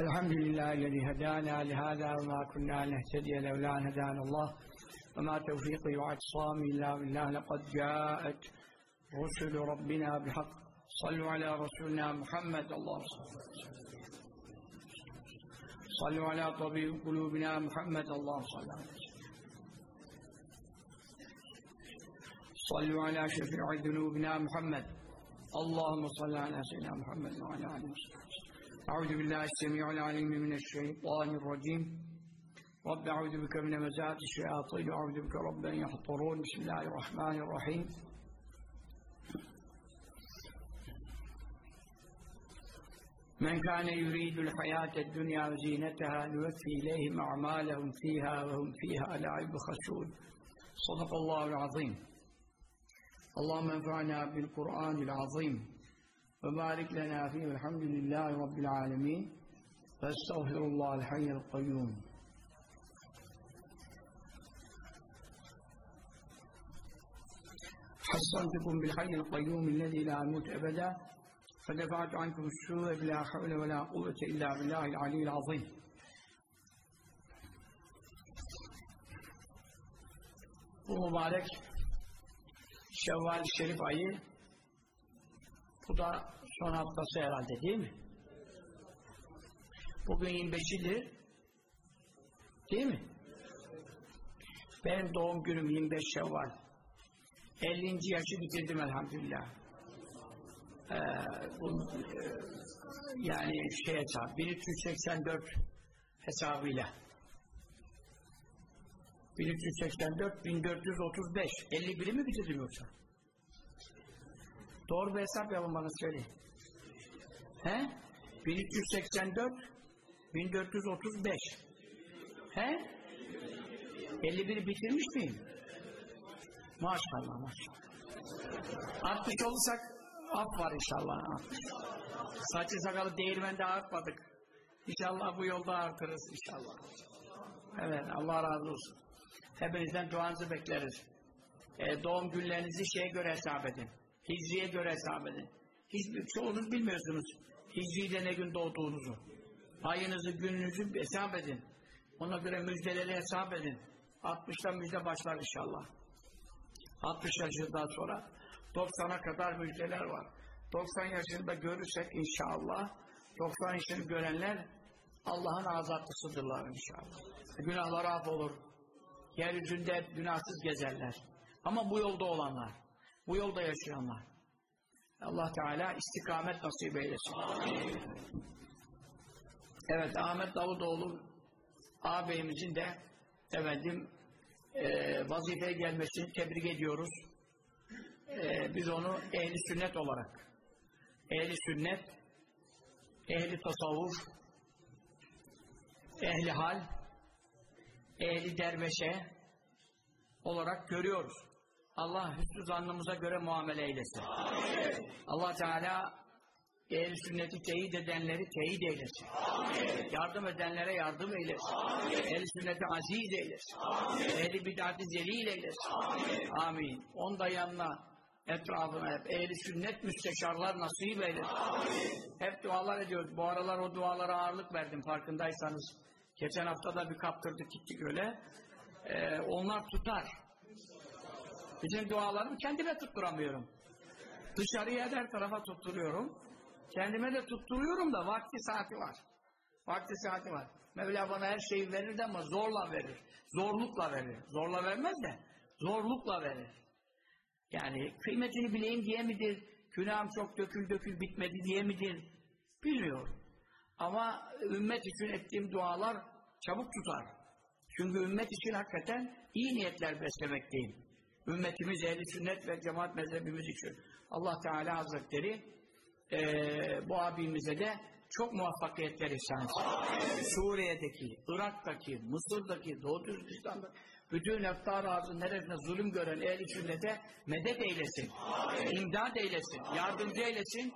الحمد لله الذي هدانا لهذا وما كنا نهتدي لولا أن هدانا الله. وما توفيقي وإعتصامي إلا بالله لقد جاءت رسل ربنا بحق صلوا على رسولنا محمد اللهم صلوا على طبيب قلوبنا محمد اللهم صل على صلوا على شفيع ذنوبنا محمد. اللهم صل على سيدنا محمد وعلى آله وصحبه. أعوذ بالله السميع العليم من الشيطان الرجيم رب أعوذ بك من مزات الشياطين وأعوذ بك رب أن يحضرون بسم الله الرحمن الرحيم من كان يريد الحياة الدنيا وزينتها نوفي إليهم أعمالهم فيها وهم فيها لا يبخسون صدق الله العظيم اللهم انفعنا بالقرآن العظيم وبارك لنا فيه الحمد لله رب العالمين. فاستغفر الله الحي القيوم. حصنتكم بالحي القيوم الذي لا يموت أبدا. فدفعت عنكم السوء بلا حول ولا قوة إلا بالله العلي العظيم. Bu mübarek Şevval Şerif ayı bu da son haftası herhalde değil mi? Bugün 25'idir. Değil mi? Benim doğum günüm 25 Şevval. 50. yaşı bitirdim elhamdülillah. Ee, bu, e, yani şey hesabı 1384 hesabıyla 1384 1435 51'i mi bitirdim yoksa? Doğru bir hesap yapın bana söyleyin. He? 1384 1435 He? 51'i bitirmiş miyim? Maşallah maşallah. 60 olursak af var inşallah. Saçı sakalı değirmende artmadık. İnşallah bu yolda artırız inşallah. Evet Allah razı olsun. Hepinizden duanızı bekleriz. Ee, doğum günlerinizi şeye göre hesap edin. Hicriye göre hesap edin. Hiç, çoğunuz bilmiyorsunuz. Hicri'de ne gün doğduğunuzu. Ayınızı, gününüzü hesap edin. Ona göre müjdeleri hesap edin. 60'ta müjde başlar inşallah. 60 yaşından sonra 90'a kadar müjdeler var. 90 yaşında görürsek inşallah 90 yaşını görenler Allah'ın azatlısıdırlar inşallah. Günahları af olur. Yeryüzünde günahsız gezerler. Ama bu yolda olanlar, bu yolda yaşayanlar. Allah Teala istikamet nasip eylesin. Evet Ahmet Davutoğlu ağabeyimizin de efendim e, vazifeye gelmesini tebrik ediyoruz. E, biz onu ehli sünnet olarak ehli sünnet ehli tasavvuf ehli hal ehli derveşe olarak görüyoruz. Allah hüsnü zannımıza göre muamele eylesin. Amin. Allah Teala ehl sünneti teyit edenleri teyit eylesin. Amin. Yardım edenlere yardım eylesin. Ehl sünneti aziz eylesin. Ehli bid'ati zelil eylesin. Amin. Amin. Onda yanına etrafına hep ehli sünnet müsteşarlar nasip eylesin. Amin. Hep dualar ediyoruz. Bu aralar o dualara ağırlık verdim farkındaysanız. Geçen hafta da bir kaptırdık gittik öyle. Ee, onlar tutar. Bizim dualarımı kendime tutturamıyorum. Dışarıya her tarafa tutturuyorum. Kendime de tutturuyorum da vakti saati var. Vakti saati var. Mevla bana her şeyi verir ama zorla verir. Zorlukla verir. Zorla vermez de zorlukla verir. Yani kıymetini bileyim diye midir? Günahım çok dökül dökül bitmedi diye midir? Bilmiyorum. Ama ümmet için ettiğim dualar çabuk tutar. Çünkü ümmet için hakikaten iyi niyetler beslemekteyim. Ümmetimiz ehli sünnet ve cemaat mezhebimiz için. Allah Teala Hazretleri e, bu abimize de çok muvaffakiyetler ihsan etsin. Suriye'deki, Irak'taki, Mısır'daki, Doğu Türkistan'da bütün eftar ağzı neresine zulüm gören ehli sünnete medet eylesin. Amin. imdad eylesin. Yardımcı eylesin.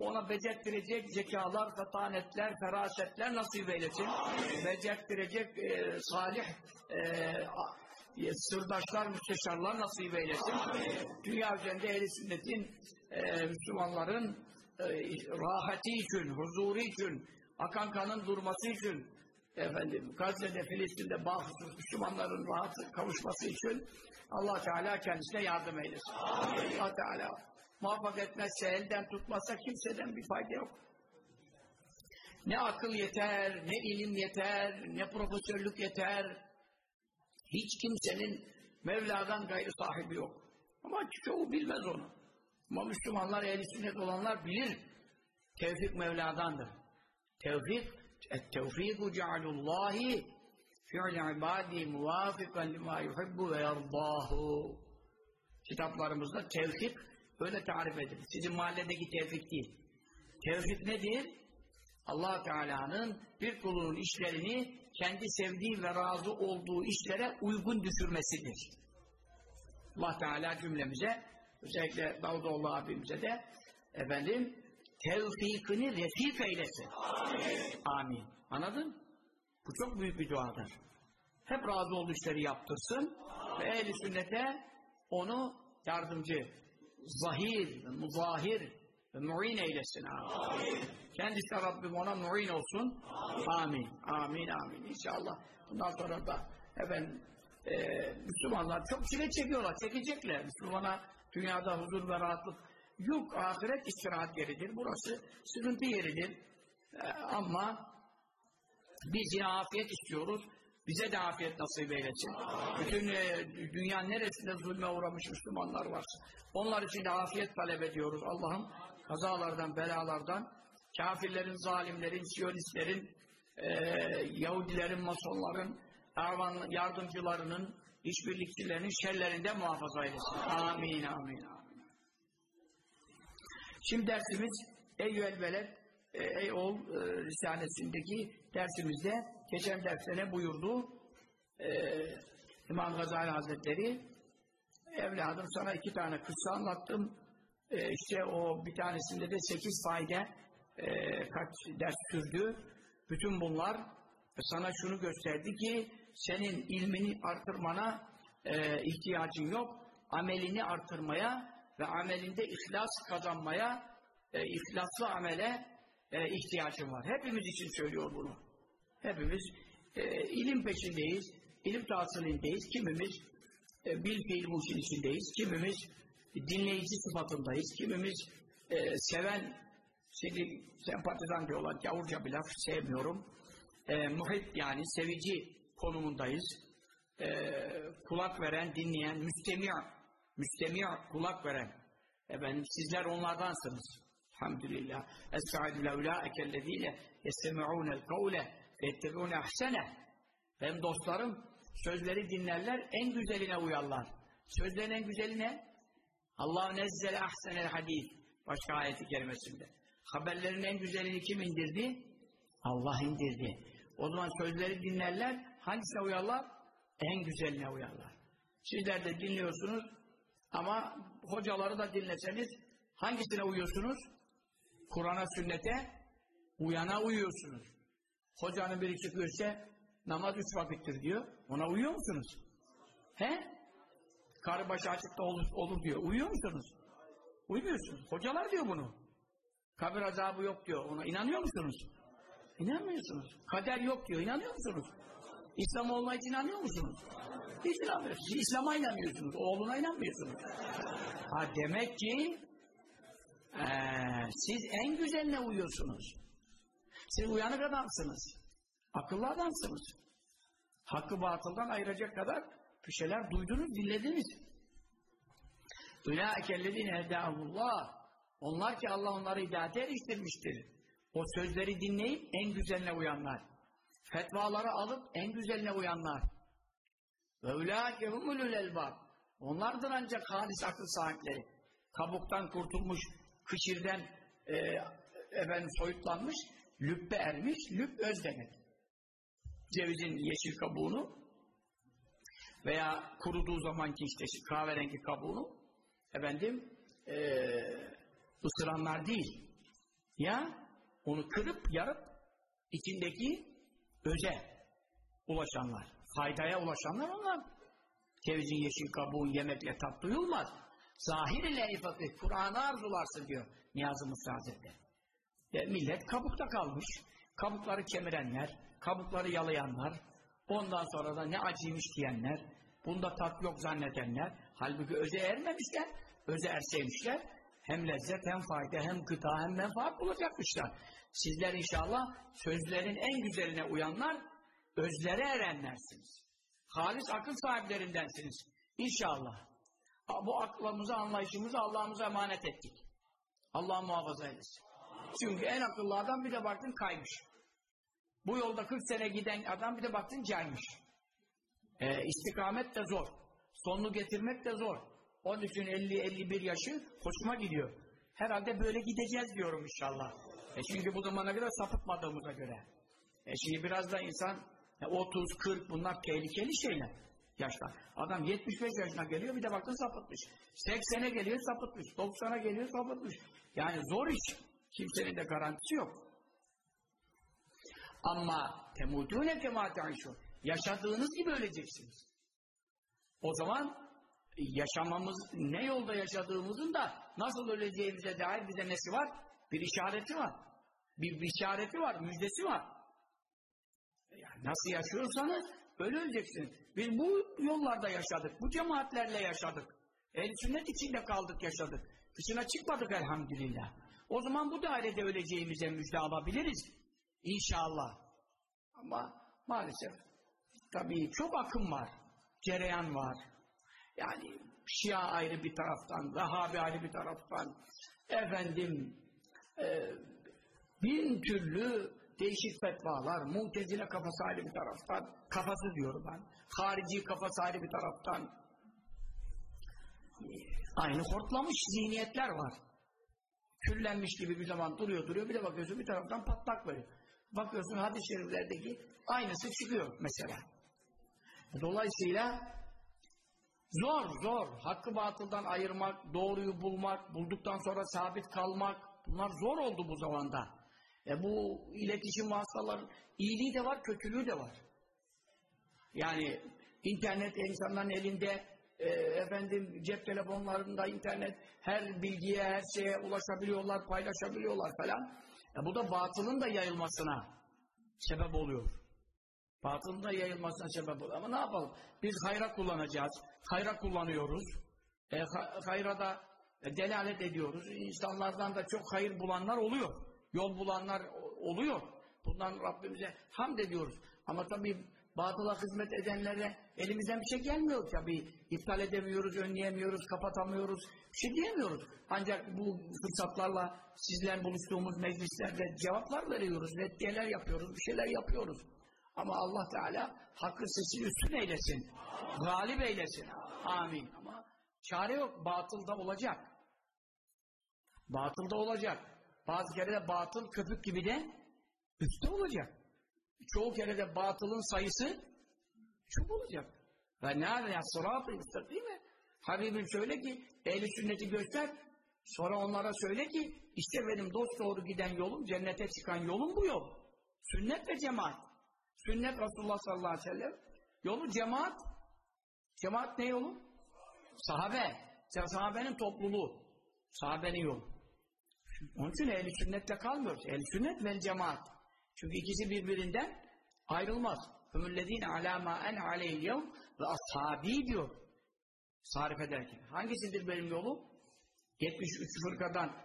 Ona becerttirecek zekalar, fatanetler, ferasetler nasip eylesin. Amin. Becerttirecek e, salih e, sırdaşlar, müsteşarlar nasip eylesin. Dünya üzerinde ehl sünnetin, e, Müslümanların e, rahati için, huzuru için, akan kanın durması için, efendim Gazze'de, Filistin'de bağımsız Müslümanların rahat kavuşması için Allah Teala kendisine yardım eylesin. Allah Teala muvaffak etmezse, elden tutmazsa kimseden bir fayda yok. Ne akıl yeter, ne ilim yeter, ne profesörlük yeter. Hiç kimsenin Mevla'dan gayrı sahibi yok. Ama çoğu bilmez onu. Ama Müslümanlar, ehl sünnet olanlar bilir. Tevfik Mevla'dandır. Tevfik, et-tevfiku cealullahi fi'l ibadi muvafikan lima yuhibbu ve yardâhu. Kitaplarımızda tevfik böyle tarif edilir. Sizin mahalledeki tevfik değil. Tevfik nedir? allah Teala'nın bir kulunun işlerini kendi sevdiği ve razı olduğu işlere uygun düşürmesidir. Allah Teala cümlemize özellikle Davutoğlu abimize de efendim tevfikini refik eylesin. Amin. Amin. Anladın? Bu çok büyük bir duadır. Hep razı olduğu işleri yaptırsın ve ehl-i sünnete onu yardımcı, zahir, muzahir ve mu'in eylesin. Amin. Kendisi Rabbim ona mu'in olsun. Amin. Amin. Amin. İnşallah. Bundan sonra da efendim e, Müslümanlar çok çile çekiyorlar. Çekecekler. Müslümana dünyada huzur ve rahatlık yok. Ahiret istirahat yeridir. Burası sıkıntı yeridir. E, ama biz yine afiyet istiyoruz. Bize de afiyet nasip eylesin. Bütün e, dünya neresinde zulme uğramış Müslümanlar varsa. Onlar için de afiyet talep ediyoruz. Allah'ım kazalardan, belalardan, kafirlerin, zalimlerin, siyonistlerin, e, Yahudilerin, masonların, Ervan yardımcılarının, işbirlikçilerinin şerlerinden muhafaza eylesin. Amin, amin, amin. Şimdi dersimiz Eyyüel Veled, e, Ey Oğul e, Risalesindeki dersimizde geçen derste buyurdu? E, İmam Gazali Hazretleri evladım sana iki tane kıssa anlattım. E, işte o bir tanesinde de sekiz fayda e, kaç ders sürdü. Bütün bunlar sana şunu gösterdi ki senin ilmini artırmana e, ihtiyacın yok. Amelini artırmaya ve amelinde ihlas kazanmaya, e, ihlaslı amele e, ihtiyacın var. Hepimiz için söylüyor bunu. Hepimiz e, ilim peşindeyiz, ilim tahsilindeyiz. Kimimiz e, bil fiil bu içindeyiz. Kimimiz dinleyici sıfatındayız. Kimimiz e, seven, şimdi sempatizan diyorlar, gavurca bir laf sevmiyorum. E, muhit yani sevici konumundayız. E, kulak veren, dinleyen, müstemi' müstemi' kulak veren. Efendim sizler onlardansınız. Elhamdülillah. Estaizu leulâike ellezîne yestemi'ûnel kavle fettebi'ûne ahsene. Benim dostlarım sözleri dinlerler, en güzeline uyarlar. Sözlerin en güzeli ne? Allah nezzele ahsenel hadis. Başka ayeti kerimesinde. Haberlerin en güzelini kim indirdi? Allah indirdi. O zaman sözleri dinlerler, hangisine uyarlar? En güzeline uyarlar. Sizler de dinliyorsunuz ama hocaları da dinleseniz hangisine uyuyorsunuz? Kur'an'a, sünnete uyana uyuyorsunuz. Hocanın biri çıkıyor işte namaz üç vakittir diyor. Ona uyuyor musunuz? He? Karı başı açıkta olur, olur diyor. Uyuyor musunuz? Uymuyorsunuz. Hocalar diyor bunu. Kabir azabı yok diyor. Ona inanıyor musunuz? İnanmıyorsunuz. Kader yok diyor. İnanıyor musunuz? İslam olma için inanıyor musunuz? Hiç inanmıyorsunuz. İslam'a inanmıyorsunuz. Oğluna inanmıyorsunuz. Ha demek ki ee, siz en güzeline uyuyorsunuz. Siz uyanık adamsınız. Akıllı adamsınız. Hakkı batıldan ayıracak kadar bir şeyler duydunuz, dinlediniz. Ülâikellezîne hedâhullah Onlar ki Allah onları hidayete eriştirmiştir. O sözleri dinleyip en güzeline uyanlar. Fetvaları alıp en güzeline uyanlar. Ve ülâke humulul elbab. Onlardır ancak halis akıl sahipleri. Kabuktan kurtulmuş, kışirden e, efendim soyutlanmış, lübbe ermiş, lüb öz demek. Cevizin yeşil kabuğunu veya kuruduğu zamanki işte kahverengi kabuğunu efendim e, ısıranlar değil. Ya onu kırıp yarıp içindeki öze ulaşanlar, faydaya ulaşanlar onlar. Cevizin yeşil kabuğun yemekle tat duyulmaz. Zahir ile ifakih, Kur'an'ı arzularsın diyor Niyazi Musa Hazretleri. Millet kabukta kalmış. kabukları kemirenler, kabukları yalayanlar, ondan sonra da ne acıymış diyenler, bunda tat yok zannedenler, halbuki öze ermemişler, öze erseymişler, hem lezzet hem fayda hem gıda hem menfaat bulacakmışlar. Sizler inşallah sözlerin en güzeline uyanlar, özlere erenlersiniz. Halis akıl sahiplerindensiniz. İnşallah. Bu aklımızı, anlayışımızı Allah'ımıza emanet ettik. Allah muhafaza eylesin. Çünkü en akıllı adam bir de baktın kaymış. Bu yolda 40 sene giden adam bir de baktın caymış. Ee, istikamet de zor. Sonunu getirmek de zor. Onun için 50-51 yaşı hoşuma gidiyor. Herhalde böyle gideceğiz diyorum inşallah. E çünkü bu zamana kadar sapıtmadığımıza göre. E şimdi biraz da insan 30, 40 bunlar tehlikeli şeyler. Yaşlar. Adam 75 yaşına geliyor bir de bakın sapıtmış. 80'e geliyor sapıtmış. 90'a geliyor sapıtmış. Yani zor iş. Kimsenin de garantisi yok. Ama temudune ta'işun. Yaşadığınız gibi öleceksiniz. O zaman yaşamamız, ne yolda yaşadığımızın da nasıl öleceğimize dair bize nesi var? Bir işareti var. Bir, işareti var, müjdesi var. Yani nasıl yaşıyorsanız öyle öleceksiniz. Biz bu yollarda yaşadık, bu cemaatlerle yaşadık. El sünnet içinde kaldık, yaşadık. Dışına çıkmadık elhamdülillah. O zaman bu dairede öleceğimize müjde alabiliriz. İnşallah. Ama maalesef tabii çok akım var. Cereyan var. Yani Şia ayrı bir taraftan, Vahabi ayrı bir taraftan, efendim e, bin türlü değişik fetvalar, mutezile kafası ayrı bir taraftan, kafası diyorum ben, harici kafası ayrı bir taraftan, aynı hortlamış zihniyetler var. Küllenmiş gibi bir zaman duruyor duruyor, bir de bakıyorsun bir taraftan patlak veriyor. Bakıyorsun hadis-i şeriflerdeki aynısı çıkıyor mesela. Dolayısıyla Zor, zor. Hakkı batıldan ayırmak, doğruyu bulmak, bulduktan sonra sabit kalmak, bunlar zor oldu bu zamanda. E bu iletişim vasıtaları iyiliği de var, kötülüğü de var. Yani internet insanların elinde, e, efendim cep telefonlarında internet, her bilgiye, her şeye ulaşabiliyorlar, paylaşabiliyorlar falan. E bu da batılın da yayılmasına sebep oluyor. Batılın da yayılmasına sebep oluyor. Ama ne yapalım? Biz hayra kullanacağız. Hayra kullanıyoruz. E, hayra da delalet ediyoruz. İnsanlardan da çok hayır bulanlar oluyor. Yol bulanlar oluyor. Bundan Rabbimize hamd ediyoruz. Ama tabii batıla hizmet edenlere elimizden bir şey gelmiyor tabii. İptal edemiyoruz, önleyemiyoruz, kapatamıyoruz. Bir şey diyemiyoruz. Ancak bu fırsatlarla sizler buluştuğumuz meclislerde cevaplar veriyoruz, reddiyeler yapıyoruz, bir şeyler yapıyoruz. Ama Allah Teala hakkın sesini üstün eylesin. Galip eylesin. Amin. Ama çare yok. Batılda olacak. Batılda olacak. Bazı kere de batıl köpük gibi de üstte olacak. Çoğu kere de batılın sayısı çok olacak. Ve nerede ya sırat-ı müstakime. Habibim söyle ki ehli sünneti göster. Sonra onlara söyle ki işte benim dost doğru giden yolum, cennete çıkan yolum bu yol. Sünnet ve cemaat. Sünnet Resulullah sallallahu aleyhi ve sellem. Yolu cemaat. Cemaat ne yolu? Sahabe. Sahabenin topluluğu. Sahabenin yolu. Onun için ehli sünnetle kalmıyoruz. Ehli sünnet ve cemaat. Çünkü ikisi birbirinden ayrılmaz. Hümüllezine alâ mâ en aleyhiyyevm ve ashabi diyor. Sarif ederken. Hangisidir benim yolum? 73 fırkadan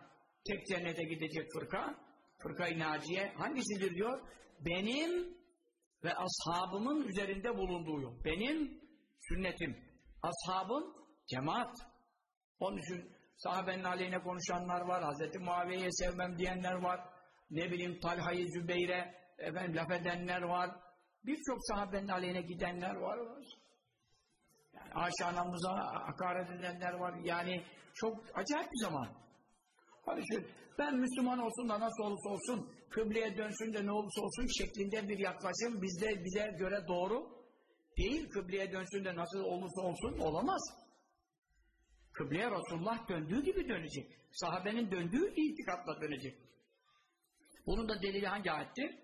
tek cennete gidecek fırka. Fırka-i Naciye. Hangisidir diyor? Benim ve ashabımın üzerinde bulunduğu yol. Benim sünnetim. Ashabın cemaat. Onun için sahabenin aleyhine konuşanlar var. Hazreti Muaviye'ye sevmem diyenler var. Ne bileyim Talha'yı Zübeyir'e efendim, laf edenler var. Birçok sahabenin aleyhine gidenler var. Yani Ayşe anamıza hakaret edenler var. Yani çok acayip bir zaman. Hani şu, ben Müslüman olsun da nasıl olursa olsun, kıbleye dönsün de ne olursa olsun şeklinde bir yaklaşım bizde bize göre doğru değil. Kıbleye dönsün de nasıl olursa olsun olamaz. Kıbleye Resulullah döndüğü gibi dönecek. Sahabenin döndüğü itikatla dönecek. Bunun da delili hangi ayettir?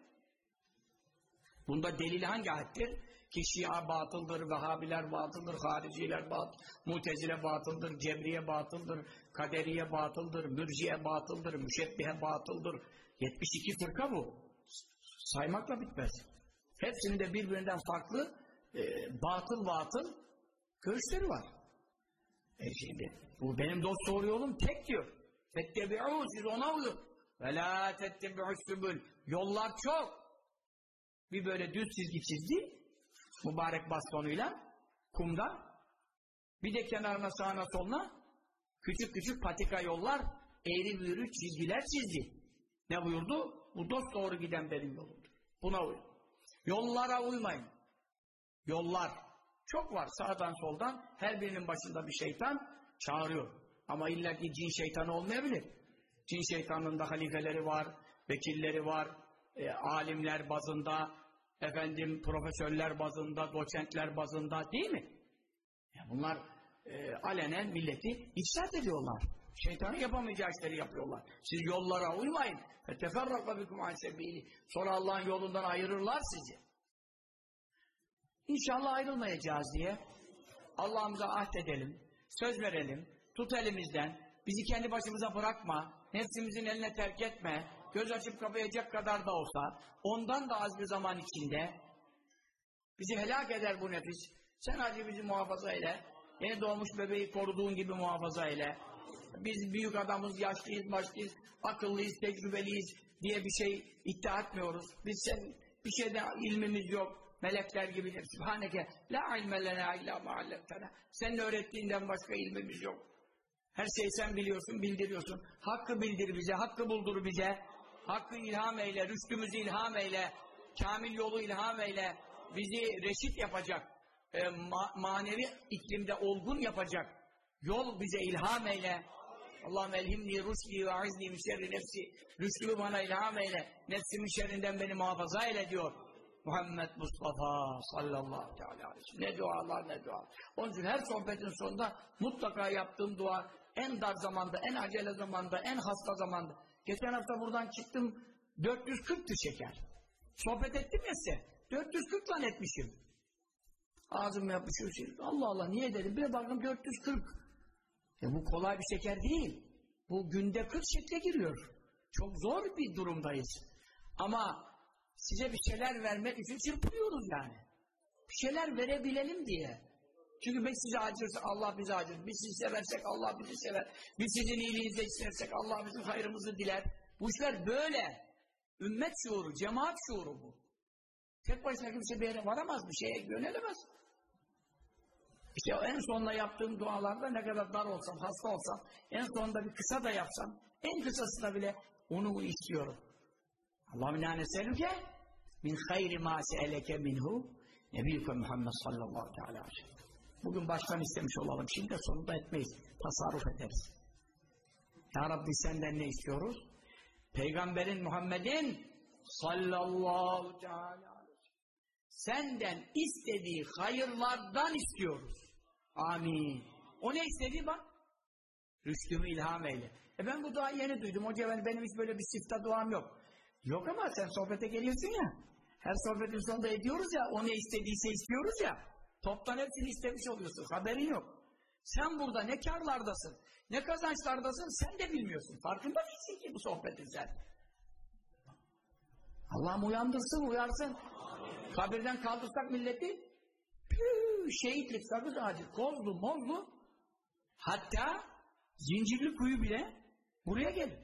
Bunda delili hangi ayettir? Ki Şia batıldır, Vehhabiler batıldır, Hariciler batıldır, Mutezile batıldır, Cebriye batıldır, Kaderiye batıldır, Mürciye batıldır, Müşebbihe batıldır. 72 fırka bu. Saymakla bitmez. Hepsinin de birbirinden farklı e, batıl batıl görüşleri var. E şimdi bu benim dost doğru yolum tek diyor. Fettebi'û siz ona uyun. Ve lâ tettebi'û Yollar çok. Bir böyle düz çizgi çizdi. Mübarek bastonuyla kumda. Bir de kenarına sağına soluna küçük küçük patika yollar eğri büğrü çizgiler çizdi. Ne buyurdu? Bu dost doğru giden benim yolumdur. Buna uyun. Yollara uymayın. Yollar. Çok var sağdan soldan. Her birinin başında bir şeytan çağırıyor. Ama illa ki cin şeytanı olmayabilir. Cin şeytanının da halifeleri var, vekilleri var, e, alimler bazında, efendim profesörler bazında, doçentler bazında değil mi? Ya bunlar e, alenen milleti ifsad ediyorlar. Şeytanın yapamayacağı işleri yapıyorlar. Siz yollara uymayın. فَتَفَرَّقَ بِكُمْ عَنْ سَب۪يلِ Sonra Allah'ın yolundan ayırırlar sizi. İnşallah ayrılmayacağız diye Allah'ımıza ahd edelim, söz verelim, tut elimizden, bizi kendi başımıza bırakma, nefsimizin eline terk etme, göz açıp kapayacak kadar da olsa, ondan da az bir zaman içinde bizi helak eder bu nefis. Sen hadi bizi muhafaza eyle, yeni doğmuş bebeği koruduğun gibi muhafaza eyle. Biz büyük adamız, yaşlıyız, başlıyız, akıllıyız, tecrübeliyiz diye bir şey iddia etmiyoruz. Biz sen bir şeyde ilmimiz yok, melekler gibidir. Sübhaneke la ilme lena illa ma'allemtena. Senin öğrettiğinden başka ilmimiz yok. Her şeyi sen biliyorsun, bildiriyorsun. Hakkı bildir bize, hakkı buldur bize. Hakkı ilham eyle, rüştümüzü ilham eyle. Kamil yolu ilham eyle. Bizi reşit yapacak. E, ma manevi iklimde olgun yapacak. Yol bize ilham eyle. Allah'ım elhimni rüşdi ve azni min şerri nefsi. Rüştümü bana ilham eyle. Nefsimin şerrinden beni muhafaza eyle diyor. Muhammed Mustafa sallallahu aleyhi ve sellem. Ne dualar ne dualar. Onun için her sohbetin sonunda mutlaka yaptığım dua en dar zamanda, en acele zamanda, en hasta zamanda. Geçen hafta buradan çıktım 440'tı şeker. Sohbet ettim ya size. 440 lan etmişim. Ağzım yapışıyor. Şey. Allah Allah niye dedim. Bir baktım 440. E bu kolay bir şeker değil. Bu günde 40 şekle giriyor. Çok zor bir durumdayız. Ama size bir şeyler vermek için çırpınıyoruz yani. Bir şeyler verebilelim diye. Çünkü biz size acırsa Allah bizi acır. Biz sizi seversek Allah bizi sever. Biz sizin iyiliğinizi istersek Allah bizim hayrımızı diler. Bu işler böyle. Ümmet şuuru, cemaat şuuru bu. Tek başına kimse bir yere varamaz, bir şeye yönelemez. İşte en sonunda yaptığım dualarda ne kadar dar olsam, hasta olsam, en sonunda bir kısa da yapsam, en kısasında bile onu istiyorum. Allahümme la neselüke min hayri ma se'eleke minhu nebiyyüke Muhammed sallallahu aleyhi ve sellem. Bugün baştan istemiş olalım. Şimdi de sonunda etmeyiz. Tasarruf ederiz. Ya Rabbi senden ne istiyoruz? Peygamberin Muhammed'in sallallahu teala senden istediği hayırlardan istiyoruz. Amin. O ne istedi bak? Rüştümü ilham eyle. E ben bu duayı yeni duydum. Hoca ben, benim hiç böyle bir sifta duam yok. Yok ama sen sohbete geliyorsun ya. Her sohbetin sonunda ediyoruz ya. O ne istediyse istiyoruz ya. Toptan hepsini istemiş oluyorsun. Haberin yok. Sen burada ne karlardasın, ne kazançlardasın sen de bilmiyorsun. Farkında değilsin ki bu sohbetin sen. Allah'ım uyandırsın, uyarsın. Kabirden kaldırsak milleti püü, şehitlik, sakız ağacı, kozlu, mozlu hatta zincirli kuyu bile buraya gelir.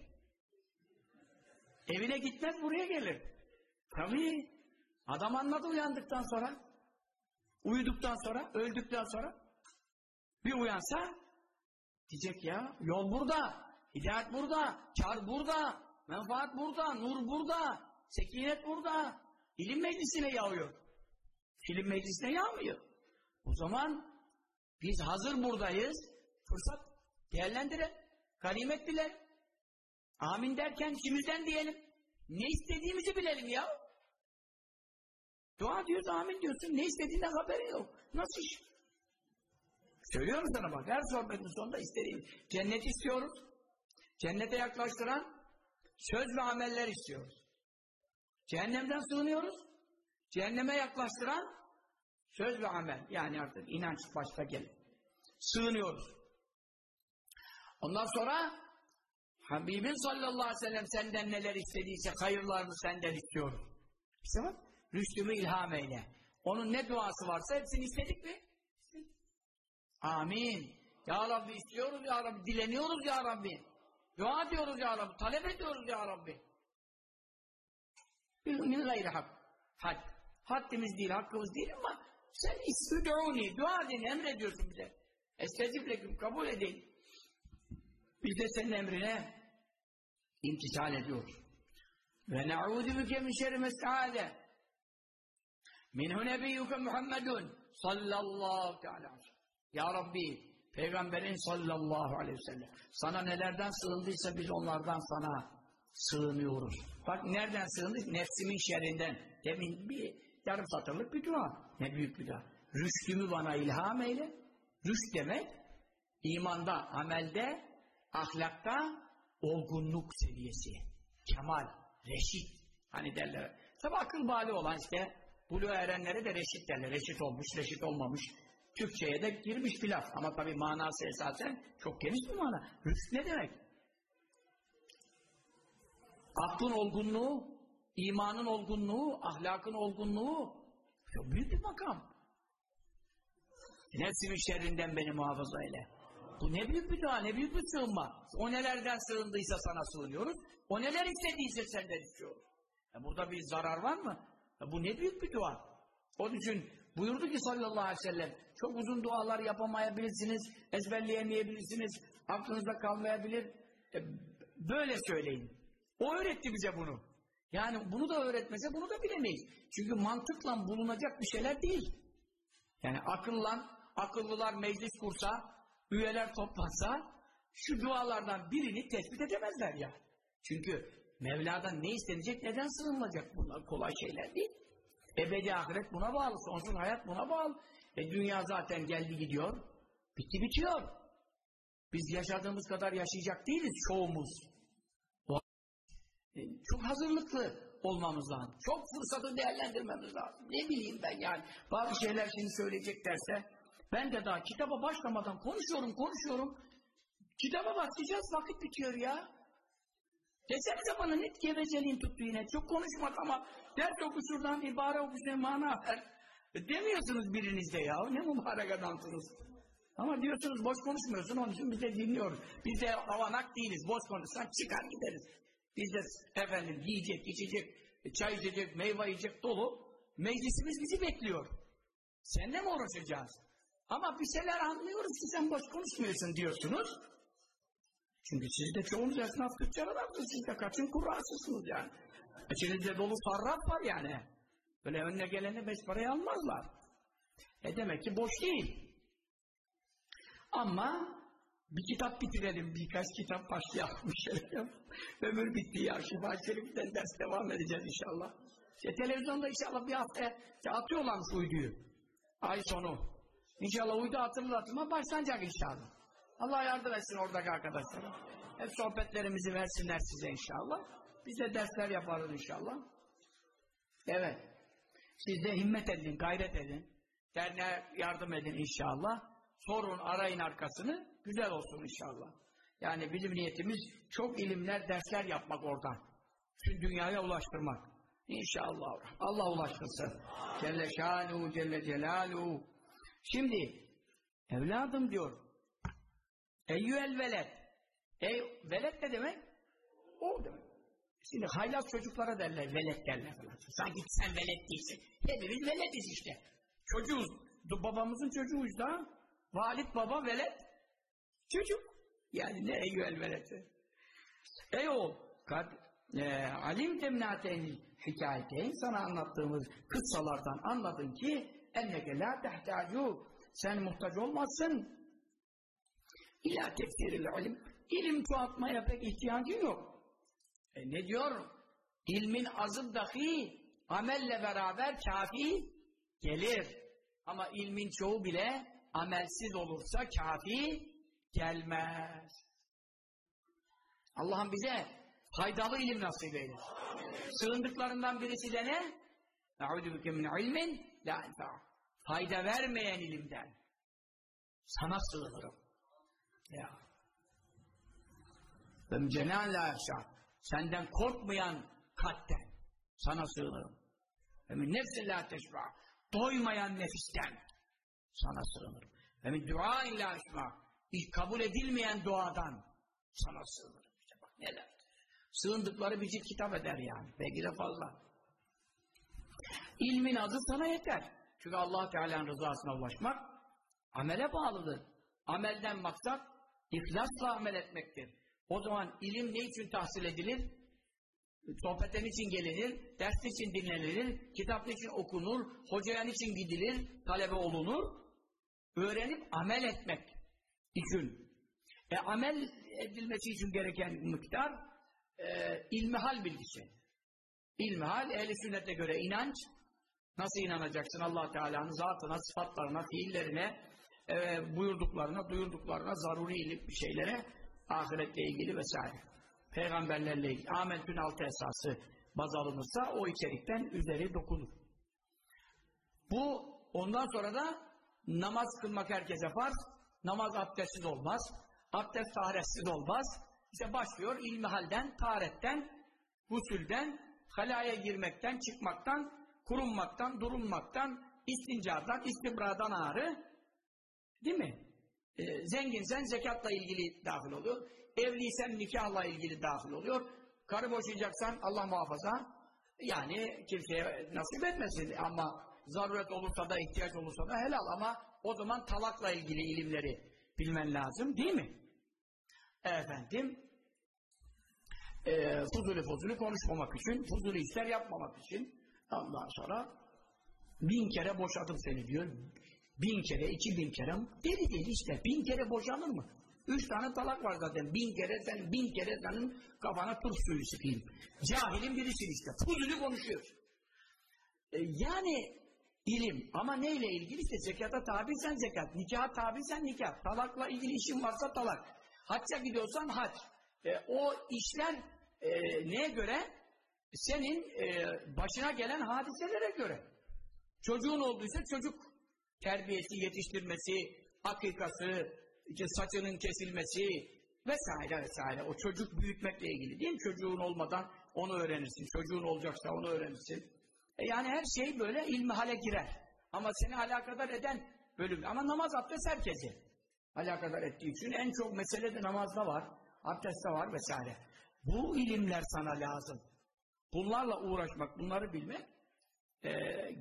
Evine gitmez buraya gelir. Tabii. Adam anladı uyandıktan sonra. Uyuduktan sonra, öldükten sonra bir uyansa diyecek ya yol burada, hidayet burada, kar burada, menfaat burada, nur burada, sekinet burada. İlim meclisine yağıyor. İlim meclisine yağmıyor. O zaman biz hazır buradayız. Fırsat değerlendirelim. Ganimet bilelim. Amin derken içimizden diyelim. Ne istediğimizi bilelim ya. Dua diyoruz, amin diyorsun. Ne istediğinden haberin yok. Nasıl iş? Söylüyorum sana bak. Her sohbetin sonunda istediğim. Cennet istiyoruz. Cennete yaklaştıran söz ve ameller istiyoruz. Cehennemden sığınıyoruz. Cehenneme yaklaştıran söz ve amel. Yani artık inanç başta gelir. Sığınıyoruz. Ondan sonra Habibin sallallahu aleyhi ve sellem senden neler istediyse hayırlarını senden istiyorum. İşte bak. Rüştümü ilham eyle. Onun ne duası varsa hepsini istedik mi? Amin. Ya Rabbi istiyoruz ya Rabbi. Dileniyoruz ya Rabbi. Dua diyoruz ya Rabbi. Talep ediyoruz ya Rabbi. Min gayri hak. Had. Haddimiz değil, hakkımız değil ama sen istüdûni, dua edin, emrediyorsun bize. Estecib leküm, kabul edin. Biz de senin emrine imtisal ediyoruz. Ve ne'ûdü büke min şerri mes'âde. Minhu nebiyyuke Muhammedun sallallahu teala. Ya Rabbi, Peygamberin sallallahu aleyhi ve sellem. Sana nelerden sığındıysa biz onlardan sana sığınıyoruz. Bak nereden sığındık? Nefsimin şerrinden. Demin bir yarım satırlık bir dua. Ne büyük bir dua. Rüştümü bana ilham eyle. Rüşt demek imanda, amelde, ahlakta olgunluk seviyesi. Kemal, reşit. Hani derler. Tabi akıl bali olan işte buluğa erenlere de reşit derler. Reşit olmuş, reşit olmamış. Türkçe'ye de girmiş bir laf. Ama tabi manası esasen çok geniş bir mana. Rüşt ne demek? Aklın olgunluğu, imanın olgunluğu, ahlakın olgunluğu çok büyük bir makam. Nefsimin şerrinden beni muhafaza eyle. Bu ne büyük bir dua, ne büyük bir sığınma. O nelerden sığındıysa sana sığınıyoruz. O neler istediyse senden istiyoruz. E burada bir zarar var mı? Bu ne büyük bir dua. Onun için buyurdu ki sallallahu aleyhi ve sellem çok uzun dualar yapamayabilirsiniz, ezberleyemeyebilirsiniz, aklınızda kalmayabilir. E, böyle söyleyin. O öğretti bize bunu. Yani bunu da öğretmese bunu da bilemeyiz. Çünkü mantıkla bulunacak bir şeyler değil. Yani akılla, akıllılar meclis kursa, üyeler toplansa, şu dualardan birini tespit edemezler ya. Çünkü Mevla'dan ne istenecek, neden sığınılacak bunlar kolay şeyler değil. Ebedi ahiret buna bağlı, sonsuz hayat buna bağlı. E dünya zaten geldi gidiyor, bitti bitiyor. Biz yaşadığımız kadar yaşayacak değiliz çoğumuz. E, çok hazırlıklı olmamız lazım. Çok fırsatı değerlendirmemiz lazım. Ne bileyim ben yani. Bazı şeyler şimdi söyleyeceklerse ben de daha kitaba başlamadan konuşuyorum konuşuyorum. Kitaba başlayacağız vakit bitiyor ya. Desenize bana net gevezeliğin tuttu yine. Çok konuşmak ama ders oku şuradan, ibare oku şuradan, mana ver. Demiyorsunuz birinizde ya. Ne mübarek adamsınız. Ama diyorsunuz boş konuşmuyorsun onun için biz de dinliyoruz. Biz de avanak değiliz. Boş konuşsak çıkar gideriz. Biz de efendim yiyecek, içecek, çay içecek, meyve yiyecek dolu. Meclisimiz bizi bekliyor. Seninle mi uğraşacağız? Ama bir şeyler anlıyoruz ki sen boş konuşmuyorsun diyorsunuz. Çünkü siz de çoğunuz esnaf tüccar adamsınız. Siz de kaçın kurasısınız yani. İçinizde dolu sarraf var yani. Böyle önüne gelene beş parayı almazlar. E demek ki boş değil. Ama bir kitap bitirelim, birkaç kitap başlayalım. Şey Ömür bitti ya. Şifa Şerif'ten ders devam edeceğiz inşallah. İşte televizyonda inşallah bir hafta işte atıyorlarmış uyduyu. Ay sonu. İnşallah uydu atılır atılma başlanacak inşallah. Allah yardım etsin oradaki arkadaşlara. Hep sohbetlerimizi versinler size inşallah. Biz de dersler yaparız inşallah. Evet. Siz de himmet edin, gayret edin. Derneğe yardım edin inşallah. Sorun, arayın arkasını. Güzel olsun inşallah. Yani bizim niyetimiz çok ilimler, dersler yapmak oradan. Tüm dünyaya ulaştırmak. İnşallah. Allah ulaştırsın. Celle şanuhu, celle celaluhu. Şimdi, evladım diyor. Eyyüel velet. Ey, velet ne demek? O demek. Şimdi haylaz çocuklara derler, velet derler. Sanki sen velet değilsin. Hepimiz veletiz işte. Çocuğuz. Babamızın çocuğuyuz da. Valid baba velet. Çocuk. Yani ne eyyüel veleti. Ey oğul, kad e, alim temnateyn hikayeteyn sana anlattığımız kıssalardan anladın ki enneke la tehtacu sen muhtaç olmazsın ila tefsiril ilim ilim çoğaltmaya pek ihtiyacın yok. E ne diyor? İlmin azı dahi amelle beraber kafi gelir. Ama ilmin çoğu bile amelsiz olursa kafi gelmez. Allah'ım bize faydalı ilim nasip eylesin. Sığındıklarından birisi de ne? Eûzü bike min ilmin la Fayda vermeyen ilimden. Sana sığınırım. Ya. Cenâ la Senden korkmayan kalpten sana sığınırım. Ve min nefsin la teşba. Doymayan nefisten sana sığınırım. Ve min dua illa. Hiç kabul edilmeyen duadan sana sığınırım. İşte bak neler. Sığındıkları bir cilt kitap eder yani. Belki de fazla. İlmin adı sana yeter. Çünkü allah Teala'nın rızasına ulaşmak amele bağlıdır. Amelden maksat ihlasla amel etmektir. O zaman ilim ne için tahsil edilir? Sohbetten için gelinir, ders için dinlenilir, kitap için okunur, hocaya için gidilir, talebe olunur. Öğrenip amel etmek için. E, amel edilmesi için gereken miktar e, ilmihal bilgisi. İlmihal, ehli sünnete göre inanç, nasıl inanacaksın allah Teala'nın zatına, sıfatlarına, fiillerine, e, buyurduklarına, duyurduklarına, zaruri ilim şeylere, ahiretle ilgili vesaire. Peygamberlerle ilgili, amentün altı esası baz alınırsa o içerikten üzeri dokunur. Bu, ondan sonra da namaz kılmak herkese farz, namaz abdestsiz olmaz, abdest taharetsiz olmaz. İşte başlıyor ilmi halden, taharetten, gusülden, halaya girmekten, çıkmaktan, kurunmaktan, durulmaktan, istincadan, istibradan ağrı, değil mi? Ee, zenginsen zekatla ilgili dahil oluyor. Evliysen nikahla ilgili dahil oluyor. Karı boşayacaksan Allah muhafaza, yani kimseye nasip etmesin ama zaruret olursa da ihtiyaç olursa da helal ama o zaman talakla ilgili ilimleri bilmen lazım değil mi? Efendim e, fuzuli fuzuli konuşmamak için, fuzuli işler yapmamak için ondan sonra bin kere boşadım seni diyor. Bin kere, iki bin kere deli değil işte. Bin kere boşanır mı? Üç tane talak var zaten. Bin kere sen, bin kere senin kafana turp suyu sıkayım. Cahilin birisin işte. Fuzuli konuşuyor. E, yani ilim ama neyle ilgili? İşte zekata tabiysen zekat, nikaha tabiysen nikah, talakla ilgili işin varsa talak. Hacca gidiyorsan hac. E, o işler e, neye göre? Senin e, başına gelen hadiselere göre. Çocuğun olduysa çocuk terbiyesi, yetiştirmesi, akikası, işte saçının kesilmesi vesaire vesaire. O çocuk büyütmekle ilgili değil mi? Çocuğun olmadan onu öğrenirsin. Çocuğun olacaksa onu öğrenirsin. E yani her şey böyle ilmi hale girer. Ama seni alakadar eden bölüm. Ama namaz abdest herkesi alakadar ettiği için en çok mesele de namazda var. Abdestte var vesaire. Bu ilimler sana lazım. Bunlarla uğraşmak, bunları bilmek e,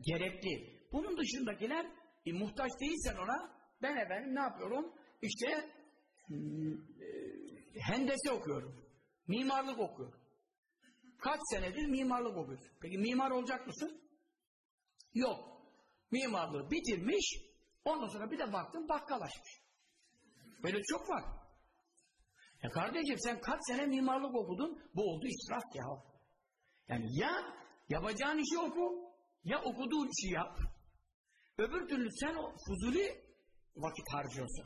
gerekli. Bunun dışındakiler e, muhtaç değilsen ona ben efendim ne yapıyorum? İşte hmm, e, hendese okuyorum. Mimarlık okuyorum. Kaç senedir mimarlık okuyorsun. Peki mimar olacak mısın? Yok. Mimarlığı bitirmiş, ondan sonra bir de baktın bakkal açmış. Böyle çok var. Ya kardeşim sen kaç sene mimarlık okudun? Bu oldu israf ya. Yani ya yapacağın işi oku, ya okuduğun işi yap. Öbür türlü sen o fuzuli vakit harcıyorsun.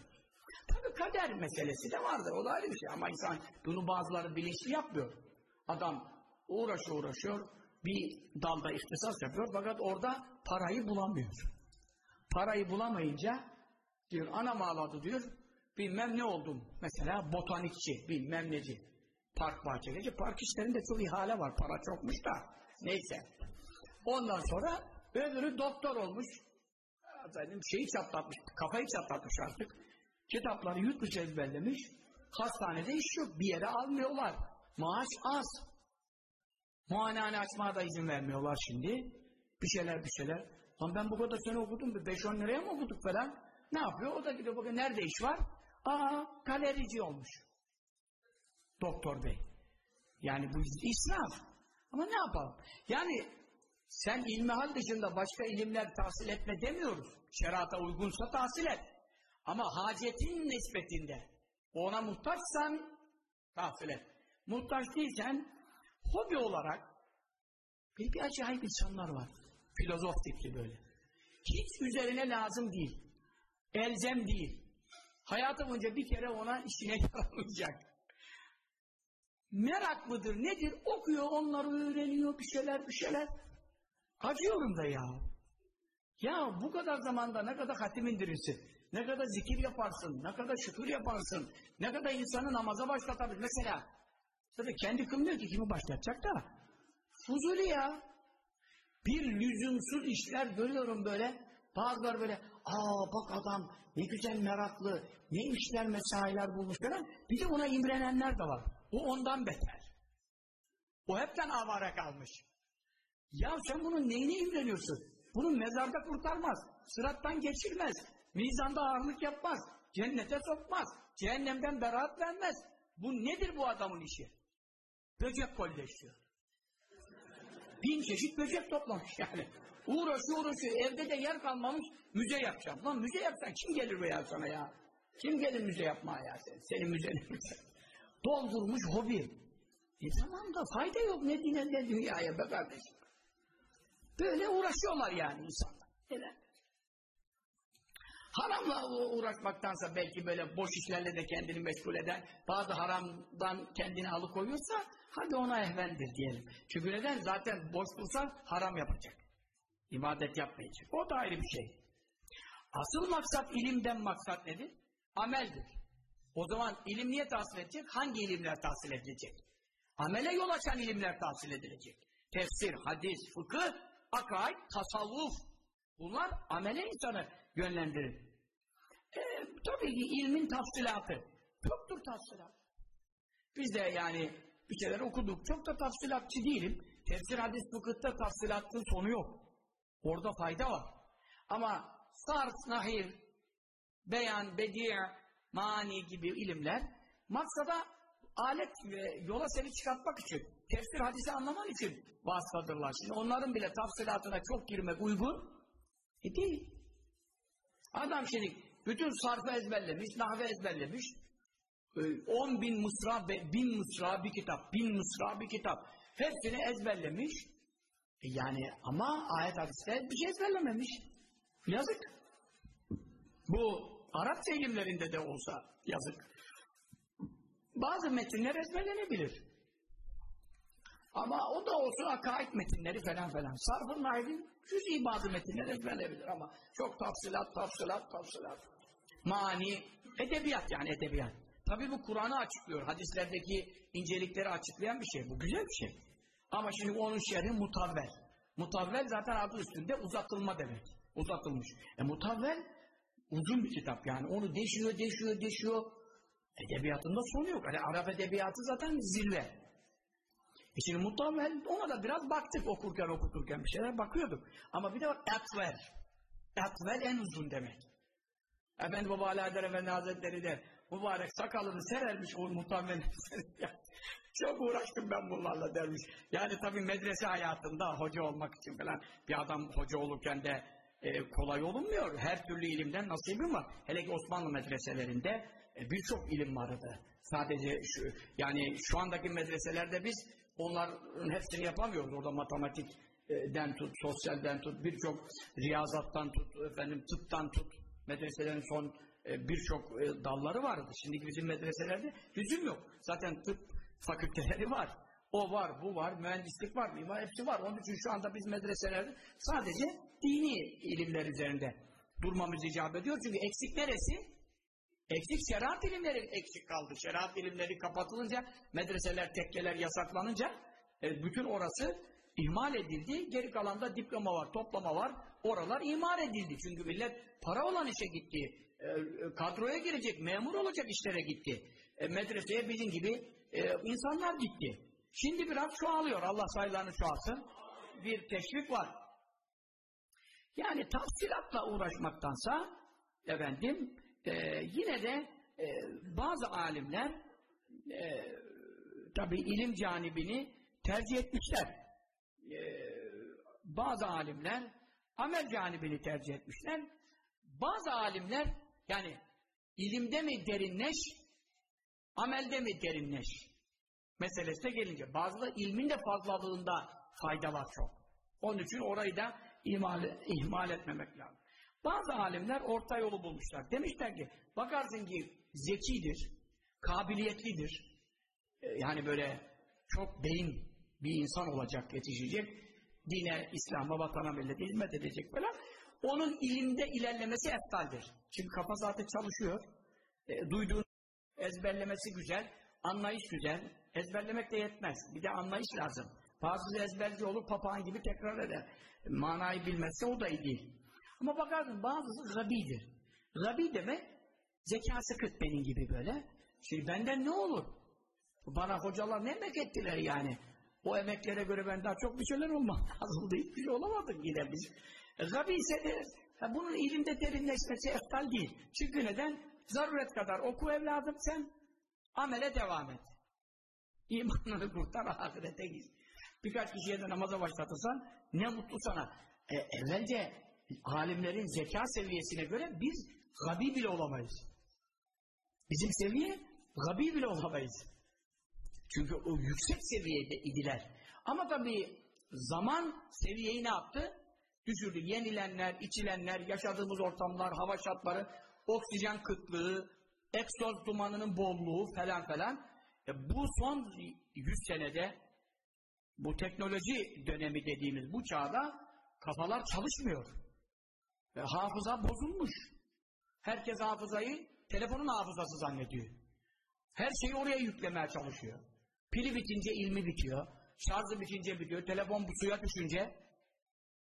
Tabii kader meselesi de vardır. O da ayrı bir şey. Ama insan bunu bazıları bilinçli yapmıyor. Adam uğraşıyor uğraşıyor. Bir dalda ihtisas yapıyor. Fakat orada parayı bulamıyor. Parayı bulamayınca diyor anam ağladı diyor. Bilmem ne oldum. Mesela botanikçi, bilmem neci. Park bahçeci. Park işlerinde çok ihale var. Para çokmuş da. Neyse. Ondan sonra öbürü doktor olmuş. Efendim şeyi çatlatmış. Kafayı çatlatmış artık. Kitapları yutmuş ezberlemiş. Hastanede iş yok. Bir yere almıyorlar. Maaş az. Muayenehane açmaya da izin vermiyorlar şimdi. Bir şeyler bir şeyler. Lan ben bu kadar sene okudum. 5-10 liraya mı okuduk falan? Ne yapıyor? O da gidiyor bakın nerede iş var? Aa galerici olmuş. Doktor bey. Yani bu israf. Ama ne yapalım? Yani sen ilmihal dışında başka ilimler tahsil etme demiyoruz. Şerata uygunsa tahsil et. Ama hacetin nispetinde ona muhtaçsan tahsil et. Muhtaç değilsen hobi olarak bir, bir acayip insanlar var. Filozof tipli böyle. Hiç üzerine lazım değil. Elzem değil. Hayatı boyunca bir kere ona işine yaramayacak. Merak mıdır nedir? Okuyor onları öğreniyor bir şeyler bir şeyler. Acıyorum da ya. Ya bu kadar zamanda ne kadar hatim indirirsin, ne kadar zikir yaparsın, ne kadar şükür yaparsın, ne kadar insanı namaza başlatabilir. Mesela tabii kendi kılmıyor ki kimi başlatacak da. Fuzuli ya. Bir lüzumsuz işler görüyorum böyle. Bazıları böyle, aa bak adam ne güzel meraklı, ne işler mesailer bulmuş falan. Bir de ona imrenenler de var. O ondan beter. O hepten avara kalmış. Ya sen bunun neyine imreniyorsun? Bunun mezarda kurtarmaz. Sırattan geçirmez. Mizanda ağırlık yapmaz. Cennete sokmaz. Cehennemden beraat vermez. Bu nedir bu adamın işi? Böcek kolleşiyor. Bin çeşit böcek toplamış yani. Uğraşıyor uğraşıyor. Evde de yer kalmamış. Müze yapacağım. Lan müze yapsan kim gelir buraya sana ya? Kim gelir müze yapmaya ya sen? Senin müzenin müze. Doldurmuş hobi. E tamam da fayda yok ne dine ne dünyaya be kardeşim. Böyle uğraşıyorlar yani insanlar. Neden? Haramla uğraşmaktansa belki böyle boş işlerle de kendini meşgul eden, bazı haramdan kendini alıkoyuyorsa hadi ona ehvendir diyelim. Çünkü neden? Zaten boş dursa haram yapacak. İbadet yapmayacak. O da ayrı bir şey. Asıl maksat ilimden maksat nedir? Ameldir. O zaman ilim niye tahsil edecek? Hangi ilimler tahsil edilecek? Amele yol açan ilimler tahsil edilecek. Tefsir, hadis, fıkıh, akaid, tasavvuf. Bunlar amele insanı yönlendirir. E, tabii ki ilmin tafsilatı. Çoktur tafsilat. Biz de yani bir şeyler okuduk. Çok da tafsilatçı değilim. Tefsir, hadis, fıkıhta tafsilatın sonu yok. Orada fayda var. Ama sarf, nahir, beyan, bedi' mani gibi ilimler maksada alet ve yola seni çıkartmak için, tefsir hadisi anlaman için vasıtadırlar. Şimdi onların bile tafsilatına çok girmek uygun e değil. Adam şimdi bütün sarfı ezberlemiş, nahve ezberlemiş, 10 bin mısra, bin mısra bir kitap, bin mısra bir kitap. Hepsini ezberlemiş. E yani ama ayet hadiste bir şey ezberlememiş. Yazık. Bu Arapça ilimlerinde de olsa yazık. Bazı metinler ezberlenebilir. Ama o da olsun akaid metinleri falan falan. Sarfın nailin cüz'i bazı metinler ezberlenebilir ama çok tafsilat, tafsilat, tafsilat. Mani, edebiyat yani edebiyat. Tabi bu Kur'an'ı açıklıyor. Hadislerdeki incelikleri açıklayan bir şey. Bu güzel bir şey. Ama şimdi onun şerhi mutavvel. Mutavvel zaten adı üstünde uzatılma demek. Uzatılmış. E mutavvel uzun bir kitap yani. Onu deşiyor, deşiyor, deşiyor. Edebiyatında sonu yok. Yani Arap edebiyatı zaten zirve. E şimdi mutavvel ona da biraz baktık okurken okuturken bir şeyler bakıyorduk. Ama bir de var etvel. Etvel en uzun demek. Efendi Baba Alaeddin Efendi Hazretleri der. Mübarek sakalını serermiş o mutavvel. Çok uğraştım ben bunlarla dermiş. Yani tabii medrese hayatında hoca olmak için falan bir adam hoca olurken de e, kolay olunmuyor. Her türlü ilimden nasibim var. Hele ki Osmanlı medreselerinde e, birçok ilim vardı. Sadece şu, yani şu andaki medreselerde biz onların hepsini yapamıyoruz. Orada matematikten tut, sosyalden tut, birçok riyazattan tut, efendim tıptan tut. Medreselerin son e, birçok e, dalları vardı. Şimdiki bizim medreselerde lüzum yok. Zaten tıp fakülteleri var. O var, bu var, mühendislik var, mimar hepsi var. Onun için şu anda biz medreselerde sadece dini ilimler üzerinde durmamız icap ediyor. Çünkü eksik neresi? Eksik şeriat ilimleri eksik kaldı. Şeriat ilimleri kapatılınca, medreseler, tekkeler yasaklanınca e, bütün orası ihmal edildi. Geri kalanda diploma var, toplama var. Oralar imar edildi. Çünkü millet para olan işe gitti. E, kadroya girecek, memur olacak işlere gitti. E, medreseye bizim gibi e, insanlar gitti. Şimdi biraz çoğalıyor. Allah sayılarını çoğalsın. Bir teşvik var. Yani tafsilatla uğraşmaktansa efendim e, yine de e, bazı alimler e, tabi ilim canibini tercih etmişler. E, bazı alimler amel canibini tercih etmişler. Bazı alimler yani ilimde mi derinleş, amelde mi derinleş meselesine gelince bazıları ilmin de fazlalığında fayda var çok. Onun için orayı da ihmal, ihmal etmemek lazım. Bazı alimler orta yolu bulmuşlar. Demişler ki bakarsın ki zekidir, kabiliyetlidir. Yani böyle çok beyin bir insan olacak, yetişecek. Dine, İslam'a, vatana, millete hizmet edecek falan. Onun ilimde ilerlemesi eftaldir. Çünkü kafa zaten çalışıyor. E, duyduğunu ezberlemesi güzel, anlayış güzel. Ezberlemek de yetmez. Bir de anlayış lazım. Bazısı ezberci olur, papağan gibi tekrar eder. Manayı bilmezse o da iyi değil. Ama bakarsın bazısı gabidir. Gabi demek zekası kıt benim gibi böyle. Şimdi benden ne olur? Bana hocalar ne emek ettiler yani? O emeklere göre ben daha çok bir şeyler olmam lazımdı. Hiçbir şey olamadık yine biz. Gabi ise de ha, bunun ilimde derinleşmesi eftal değil. Çünkü neden? Zaruret kadar oku evladım sen amele devam et. İmanını kurtar ahirete git. Birkaç kişiye de namaza başlatırsan ne mutlu sana. E, evvelce alimlerin zeka seviyesine göre biz gabi bile olamayız. Bizim seviye gabi bile olamayız. Çünkü o yüksek seviyede idiler. Ama tabii zaman seviyeyi ne yaptı? Düşürdü. Yenilenler, içilenler, yaşadığımız ortamlar, hava şartları, oksijen kıtlığı, egzoz dumanının bolluğu falan falan. E bu son 100 senede bu teknoloji dönemi dediğimiz bu çağda kafalar çalışmıyor. E, hafıza bozulmuş. Herkes hafızayı telefonun hafızası zannediyor. Her şeyi oraya yüklemeye çalışıyor. Pili bitince ilmi bitiyor. Şarjı bitince bitiyor. Telefon bu suya düşünce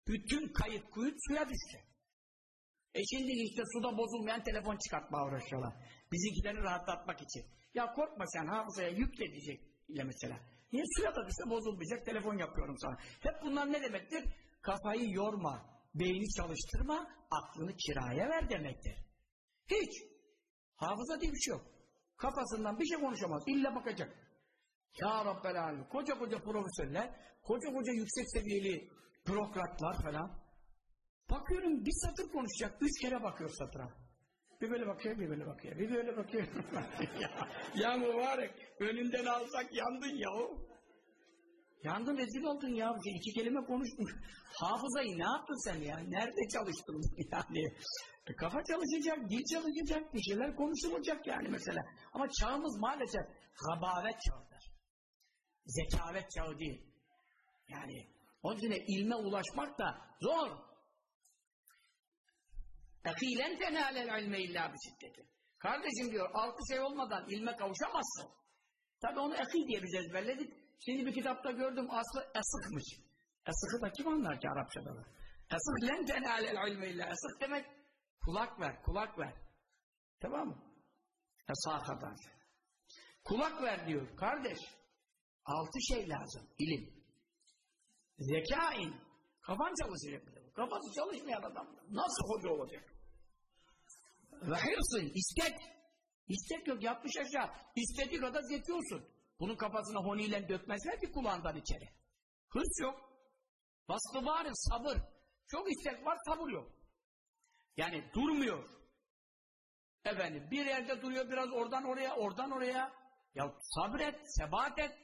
bütün kayıt kuyut suya düşecek. E şimdi işte suda bozulmayan telefon çıkartma uğraşıyorlar. Bizimkileri rahatlatmak için. Ya korkma sen hafızaya yükle diyecek ile mesela. Niye suya da düşse bozulmayacak telefon yapıyorum sana. Hep bunlar ne demektir? Kafayı yorma, beyni çalıştırma, aklını kiraya ver demektir. Hiç. Hafıza diye bir şey yok. Kafasından bir şey konuşamaz. İlla bakacak. Ya Rabbel Alem. Koca koca profesörler, koca koca yüksek seviyeli bürokratlar falan. Bakıyorum bir satır konuşacak. Üç kere bakıyor satıra. Bir böyle bakıyor, bir böyle bakıyor. Bir böyle bakıyor. ya, ya mübarek. Önünden alsak yandın ya. Yandın rezil oldun ya. İki kelime konuştun. Hafızayı ne yaptın sen ya? Nerede çalıştın yani? E, kafa çalışacak, dil çalışacak, bir şeyler konuşulacak yani mesela. Ama çağımız maalesef habavet çağıdır. Zekavet çağı değil. Yani onun için ilme ulaşmak da zor. Ekilen tenâlel ilme illâ bisikletin. Kardeşim diyor, altı şey olmadan ilme kavuşamazsın. Tabi onu eki diye biz ezberledik. Şimdi bir kitapta gördüm, aslı esıkmış. Esıkı da kim anlar ki Arapçada? Esık len tenâlel ilme illa. Esık demek kulak ver, kulak ver. Tamam mı? Esakadan. Kulak ver diyor. Kardeş, altı şey lazım. İlim. Zekain. Kafan çalışacak. Kafası çalışmayan adam. Nasıl hoca olacak? Ve hırsın, istek. İstek yok, yapmış aşağı. İstediği kadar zeki olsun. Bunun kafasına honiyle dökmezler ki kulağından içeri. Hırs yok. Vasfı var, sabır. Çok istek var, sabır yok. Yani durmuyor. Efendim, bir yerde duruyor, biraz oradan oraya, oradan oraya. Ya sabret, sebat et.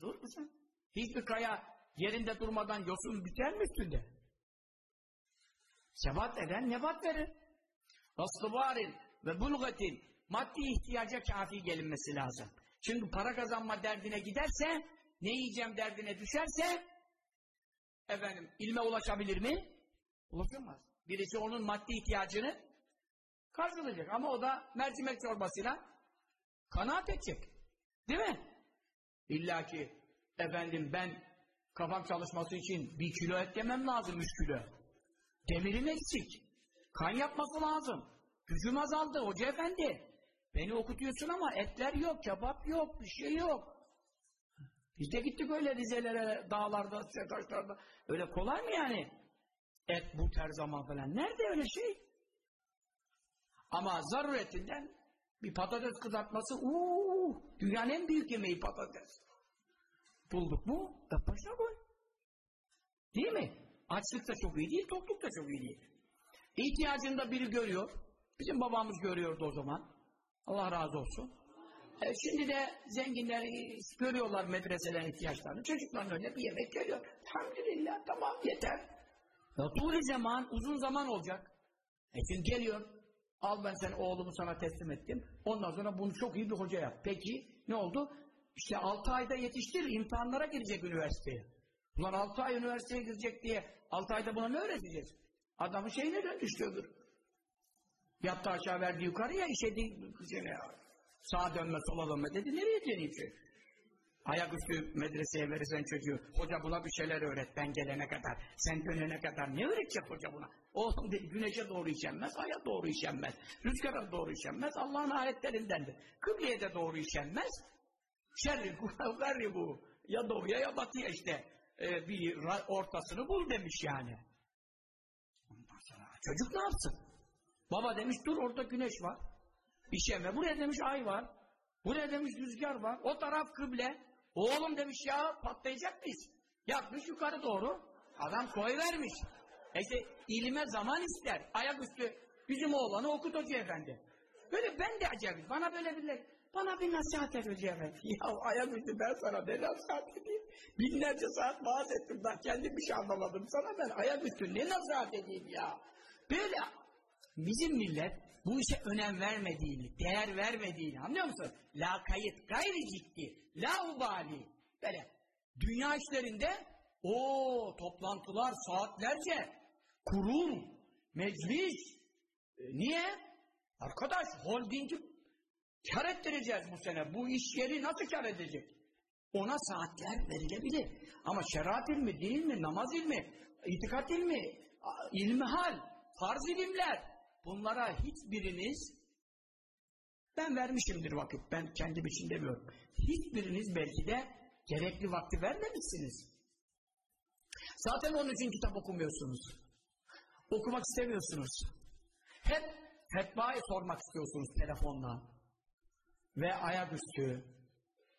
Dur musun? Hiçbir kaya yerinde durmadan yosun biter mi üstünde? Sebat eden nebat verir. Vaslıvarin ve bulgatin maddi ihtiyaca kafi gelinmesi lazım. Çünkü para kazanma derdine giderse, ne yiyeceğim derdine düşerse, efendim, ilme ulaşabilir mi? Ulaşamaz. Birisi onun maddi ihtiyacını karşılayacak. Ama o da mercimek çorbasıyla kanaat edecek. Değil mi? İlla ki, efendim ben kafam çalışması için bir kilo et yemem lazım, üç kilo. Demirim eksik. Kan yapması lazım. Gücüm azaldı hoca efendi. Beni okutuyorsun ama etler yok, kebap yok, bir şey yok. Biz de gittik öyle Rizelere, dağlarda, taşlarda. Öyle kolay mı yani? Et bu her zaman falan. Nerede öyle şey? Ama zaruretinden bir patates kızartması, uuu, dünyanın en büyük yemeği patates. Bulduk mu? Başına koy. Değil mi? Açlık da çok iyi değil, tokluk da çok iyi değil. İhtiyacında biri görüyor. Bizim babamız görüyordu o zaman. Allah razı olsun. E şimdi de zenginler görüyorlar medreselerin ihtiyaçlarını. Çocukların önüne bir yemek geliyor. Elhamdülillah tamam yeter. Ya turi zaman, uzun zaman olacak. E şimdi geliyor. Al ben sen oğlumu sana teslim ettim. Ondan sonra bunu çok iyi bir hoca yap. Peki ne oldu? İşte 6 ayda yetiştir, imtihanlara girecek üniversiteye. Ulan 6 ay üniversiteye girecek diye 6 ayda buna ne öğreteceğiz? Adamın şeyine dönmüştü öbür. Yattı aşağı verdi yukarıya işedi sene ya. Sağa dönme sola dönme dedi. Nereye döneyim şey? Ayaküstü medreseye verirsen çocuğu, hoca buna bir şeyler öğret ben gelene kadar, sen dönene kadar ne öğretecek hoca buna? Oğlum dedi güneşe doğru işenmez, aya doğru işenmez, rüzgara doğru işenmez, Allah'ın ayetlerindendir. Kıbleye de doğru işenmez. Şerri kuvverri bu. Ya doğuya ya batıya işte e, bir ortasını bul demiş yani. Çocuk ne yapsın? Baba demiş dur orada güneş var. İşeme. Buraya demiş ay var. Buraya demiş rüzgar var. O taraf kıble. Oğlum demiş ya patlayacak mıyız? Yapmış yukarı doğru. Adam koy vermiş. E işte ilime zaman ister. Ayaküstü bizim oğlanı okut hoca efendi. Böyle ben de acayip. Bana böyle bir bana bir nasihat et hoca efendi. Ya ayaküstü ben sana ne nasihat edeyim? Binlerce saat vaaz ettim. Ben kendim bir şey anlamadım. Sana ben ayaküstü ne nasihat edeyim ya? Böyle bizim millet bu işe önem vermediğini, değer vermediğini anlıyor musun? La kayıt, gayri ciddi, la ubali. Böyle dünya işlerinde o toplantılar saatlerce, kurul, meclis. E, niye? Arkadaş holdingi kar ettireceğiz bu sene. Bu iş yeri nasıl kar edecek? Ona saatler verilebilir. Ama şeriat ilmi, değil mi, namaz ilmi, itikat ilmi, ilmi hal, farz ilimler, bunlara hiçbiriniz ben vermişimdir vakit. Ben kendim için demiyorum. Hiçbiriniz belki de gerekli vakti vermemişsiniz. Zaten onun için kitap okumuyorsunuz. Okumak istemiyorsunuz. Hep fetvayı sormak istiyorsunuz telefonla. Ve ayaküstü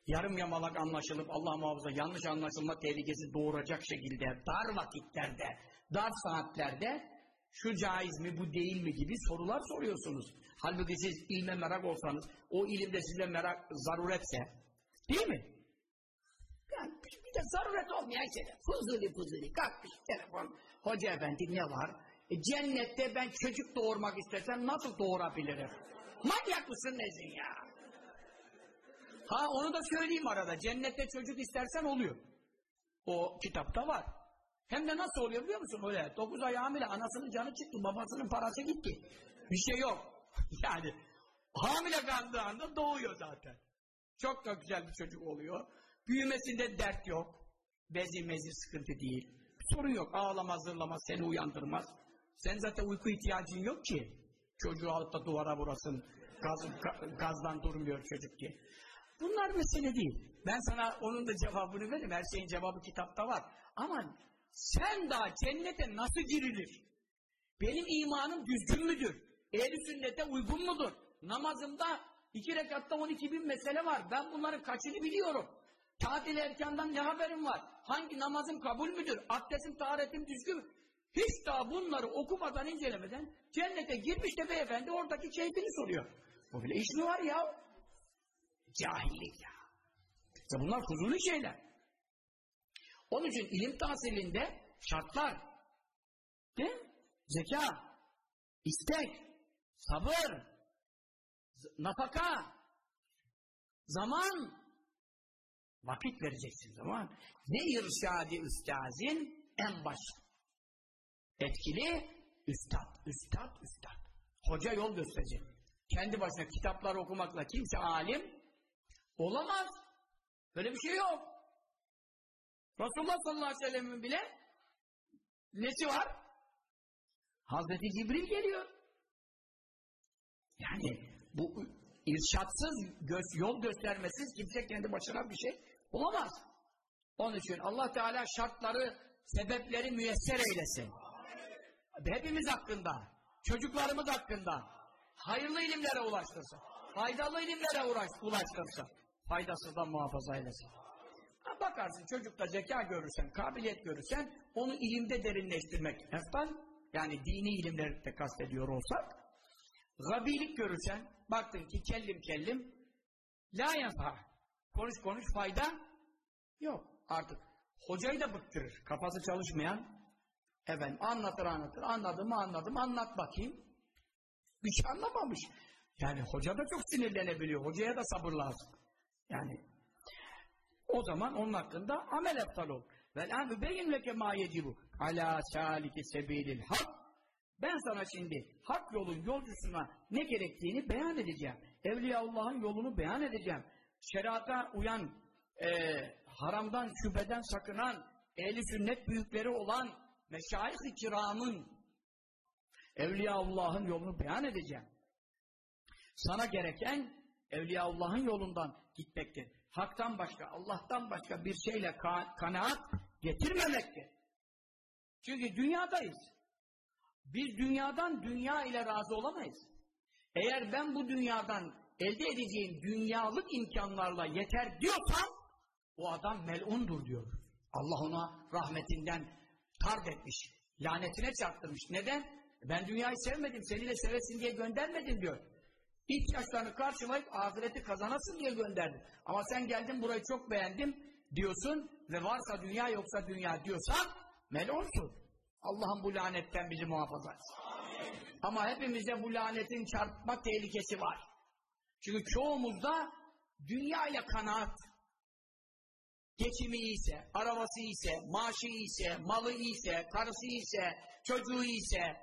yarım yamalak anlaşılıp Allah muhafaza yanlış anlaşılma tehlikesi doğuracak şekilde dar vakitlerde, dar saatlerde şu caiz mi bu değil mi gibi sorular soruyorsunuz. Halbuki siz ilme merak olsanız o ilimde size merak zaruretse değil mi? Yani bir de zaruret olmayan şeyler. Fuzuli fuzuli kalkmış telefon. Hoca efendi ne var? E, cennette ben çocuk doğurmak istesem nasıl doğurabilirim? Manyak mısın nesin ya? Ha onu da söyleyeyim arada. Cennette çocuk istersen oluyor. O kitapta var. Hem de nasıl oluyor biliyor musun? Öyle 9 ay hamile anasının canı çıktı babasının parası gitti. Bir şey yok. yani hamile kaldığı anda doğuyor zaten. Çok da güzel bir çocuk oluyor. Büyümesinde dert yok. Bezi mezi sıkıntı değil. Sorun yok. Ağlamaz zırlamaz seni uyandırmaz. Sen zaten uyku ihtiyacın yok ki. Çocuğu alıp da duvara vurasın. Gaz, gazdan durmuyor çocuk diye. Bunlar mesele değil. Ben sana onun da cevabını veririm. Her şeyin cevabı kitapta var. Ama sen daha cennete nasıl girilir? Benim imanım düzgün müdür? Ehli sünnete uygun mudur? Namazımda iki rekatta on iki bin mesele var. Ben bunların kaçını biliyorum. Tatil erkandan ne haberim var? Hangi namazım kabul müdür? Abdestim, taharetim düzgün Hiç daha bunları okumadan, incelemeden cennete girmiş de beyefendi oradaki keyfini soruyor. Bu bile iş mi var ya? Cahillik ya. ya bunlar huzurlu şeyler. Onun için ilim tahsilinde şartlar, değil mi? Zeka, istek, sabır, nafaka, zaman, vakit vereceksin zaman. Ne irşadi üstazin en baş. Etkili üstad, üstad, üstad. Hoca yol gösterecek. Kendi başına kitaplar okumakla kimse alim olamaz. Böyle bir şey yok. Resulullah sallallahu aleyhi ve sellem'in bile nesi var? Hazreti Cibril geliyor. Yani bu irşatsız, göz, yol göstermesiz kimse kendi başına bir şey olamaz. Onun için Allah Teala şartları, sebepleri müyesser eylesin. Hepimiz hakkında, çocuklarımız hakkında hayırlı ilimlere ulaştırsın. Faydalı ilimlere ulaştırsın. Faydasızdan muhafaza eylesin. Bakarsın çocukta zeka görürsen, kabiliyet görürsen onu ilimde derinleştirmek eftal. Yani dini ilimleri de kastediyor olsak. Gabilik görürsen, baktın ki kellim kellim la yanfa. Konuş konuş fayda yok. Artık hocayı da bıktırır. Kafası çalışmayan efendim anlatır anlatır. Anladım anladım anlat bakayım. Şey anlamamış. Yani hoca da çok sinirlenebiliyor. Hocaya da sabır lazım. Yani o zaman onun hakkında amel eftal ol. Vel an übeyyin leke ma yecibu ala saliki sebilil hak. Ben sana şimdi hak yolun yolcusuna ne gerektiğini beyan edeceğim. Evliya Allah'ın yolunu beyan edeceğim. Şerata uyan e, haramdan, şüpheden sakınan, ehli sünnet büyükleri olan meşayih-i kiramın, Evliyaullah'ın yolunu beyan edeceğim. Sana gereken Evliyaullah'ın yolundan gitmektir. Hak'tan başka, Allah'tan başka bir şeyle ka kanaat getirmemektir. Çünkü dünyadayız. Biz dünyadan dünya ile razı olamayız. Eğer ben bu dünyadan elde edeceğim dünyalık imkanlarla yeter diyorsam o adam melundur diyor. Allah ona rahmetinden tard etmiş. Lanetine çarptırmış. Neden? Ben dünyayı sevmedim, seni de sevesin diye göndermedim diyor. İhtiyaçlarını karşılayıp ahireti kazanasın diye gönderdim. Ama sen geldin burayı çok beğendim diyorsun ve varsa dünya yoksa dünya diyorsan melonsun. Allah'ın bu lanetten bizi muhafaza etsin. Ama hepimizde bu lanetin çarpma tehlikesi var. Çünkü çoğumuzda dünya ile kanaat geçimi iyiyse, arabası iyiyse, maaşı iyiyse, malı iyiyse, karısı iyiyse, çocuğu iyiyse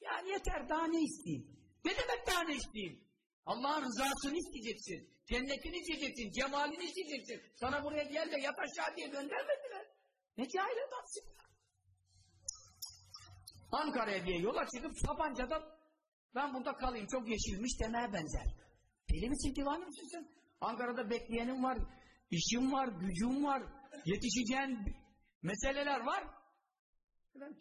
yani yeter daha ne isteyeyim? Ne demek daha ne isteyeyim? Allah'ın rızasını isteyeceksin. Cennetini isteyeceksin. Cemalini isteyeceksin. Sana buraya gel de yat aşağı diye göndermediler. Ne cahil adamsın ya. Ankara'ya diye yola çıkıp Sapanca'da ben burada kalayım çok yeşilmiş demeye benzer. Deli misin divane misin sen? Ankara'da bekleyenim var, işim var, gücüm var, yetişeceğin meseleler var.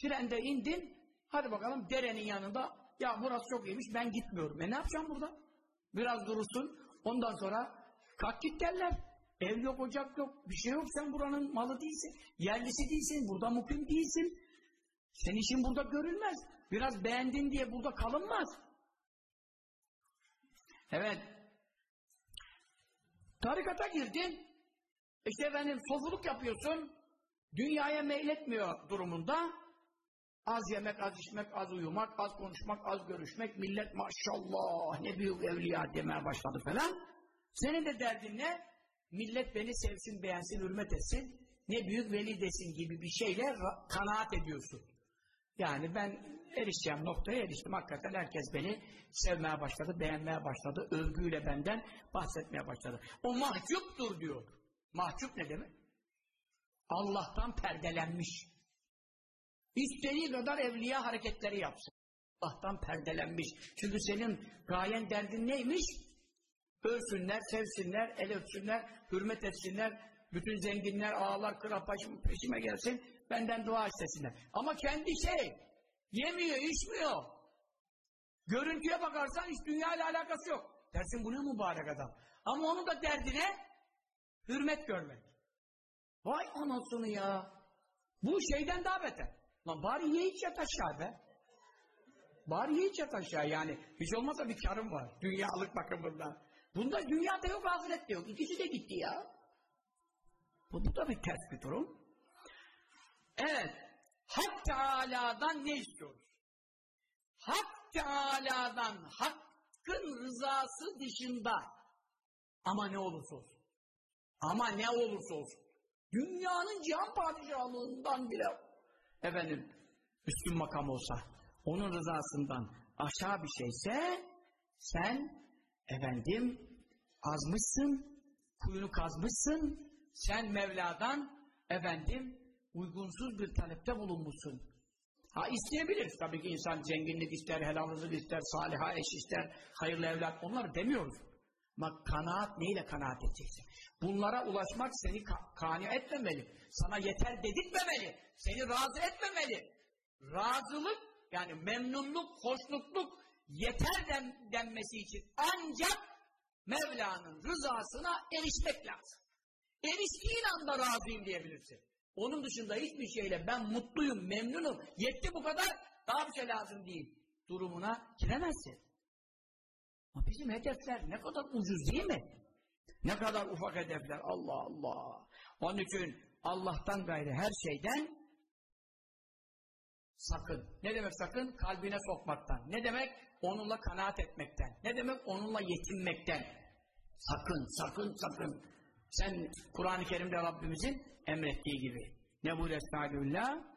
Trende indin, hadi bakalım derenin yanında, ya burası çok iyiymiş ben gitmiyorum. E ne yapacağım burada? Biraz durursun, ondan sonra kalk git derler. Ev yok, ocak yok, bir şey yok. Sen buranın malı değilsin, yerlisi değilsin, burada mukim değilsin. Senin işin burada görülmez. Biraz beğendin diye burada kalınmaz. Evet. Tarikata girdin. İşte efendim sofuluk yapıyorsun. Dünyaya meyletmiyor durumunda. Az yemek, az içmek, az uyumak, az konuşmak, az görüşmek. Millet maşallah ne büyük evliya demeye başladı falan. Senin de derdin ne? Millet beni sevsin, beğensin, hürmet etsin. Ne büyük veli desin gibi bir şeyle kanaat ediyorsun. Yani ben erişeceğim noktaya eriştim. Hakikaten herkes beni sevmeye başladı, beğenmeye başladı. Övgüyle benden bahsetmeye başladı. O mahcuptur diyor. Mahcup ne demek? Allah'tan perdelenmiş. İstediği kadar evliya hareketleri yapsın. Allah'tan perdelenmiş. Çünkü senin gayen derdin neymiş? Ölsünler, sevsinler, el öpsünler, hürmet etsinler, bütün zenginler, ağalar, kral peşime gelsin, benden dua istesinler. Ama kendi şey, yemiyor, içmiyor. Görüntüye bakarsan hiç dünya ile alakası yok. Dersin bu ne mübarek adam. Ama onun da derdine hürmet görmek. Vay anasını ya. Bu şeyden daha beter. Lan bari ye iç yat aşağı be. Bari ye iç yat aşağı yani. Hiç olmazsa bir karım var. Dünyalık bakımından. Bunda dünyada yok, ahirette yok. İkisi de gitti ya. Bu, bu da bir ters bir durum. Evet. Hak Teala'dan ne istiyoruz? Hak Teala'dan hakkın rızası dışında ama ne olursa olsun. Ama ne olursa olsun. Dünyanın cihan padişahlığından bile efendim üstün makam olsa onun rızasından aşağı bir şeyse sen efendim azmışsın, kuyunu kazmışsın, sen Mevla'dan efendim uygunsuz bir talepte bulunmuşsun. Ha isteyebiliriz. Tabii ki insan zenginlik ister, helal ister, saliha eş ister, hayırlı evlat onları demiyoruz. Ama kanaat neyle kanaat edeceksin? Bunlara ulaşmak seni ka kani etmemeli. Sana yeter dedirtmemeli. Seni razı etmemeli. Razılık yani memnunluk, hoşnutluk yeter den denmesi için ancak Mevla'nın rızasına erişmek lazım. Eriştiğin anda razıyım diyebilirsin. Onun dışında hiçbir şeyle ben mutluyum, memnunum, yetti bu kadar, daha bir şey lazım değil. Durumuna giremezsin. Ama bizim hedefler ne kadar ucuz değil mi? Ne kadar ufak hedefler. Allah Allah. Onun için Allah'tan gayrı her şeyden sakın. Ne demek sakın? Kalbine sokmaktan. Ne demek? Onunla kanaat etmekten. Ne demek? Onunla yetinmekten. Sakın, sakın, sakın. Sen Kur'an-ı Kerim'de Rabbimizin emrettiği gibi. Ne buyuruyor Estağfirullah?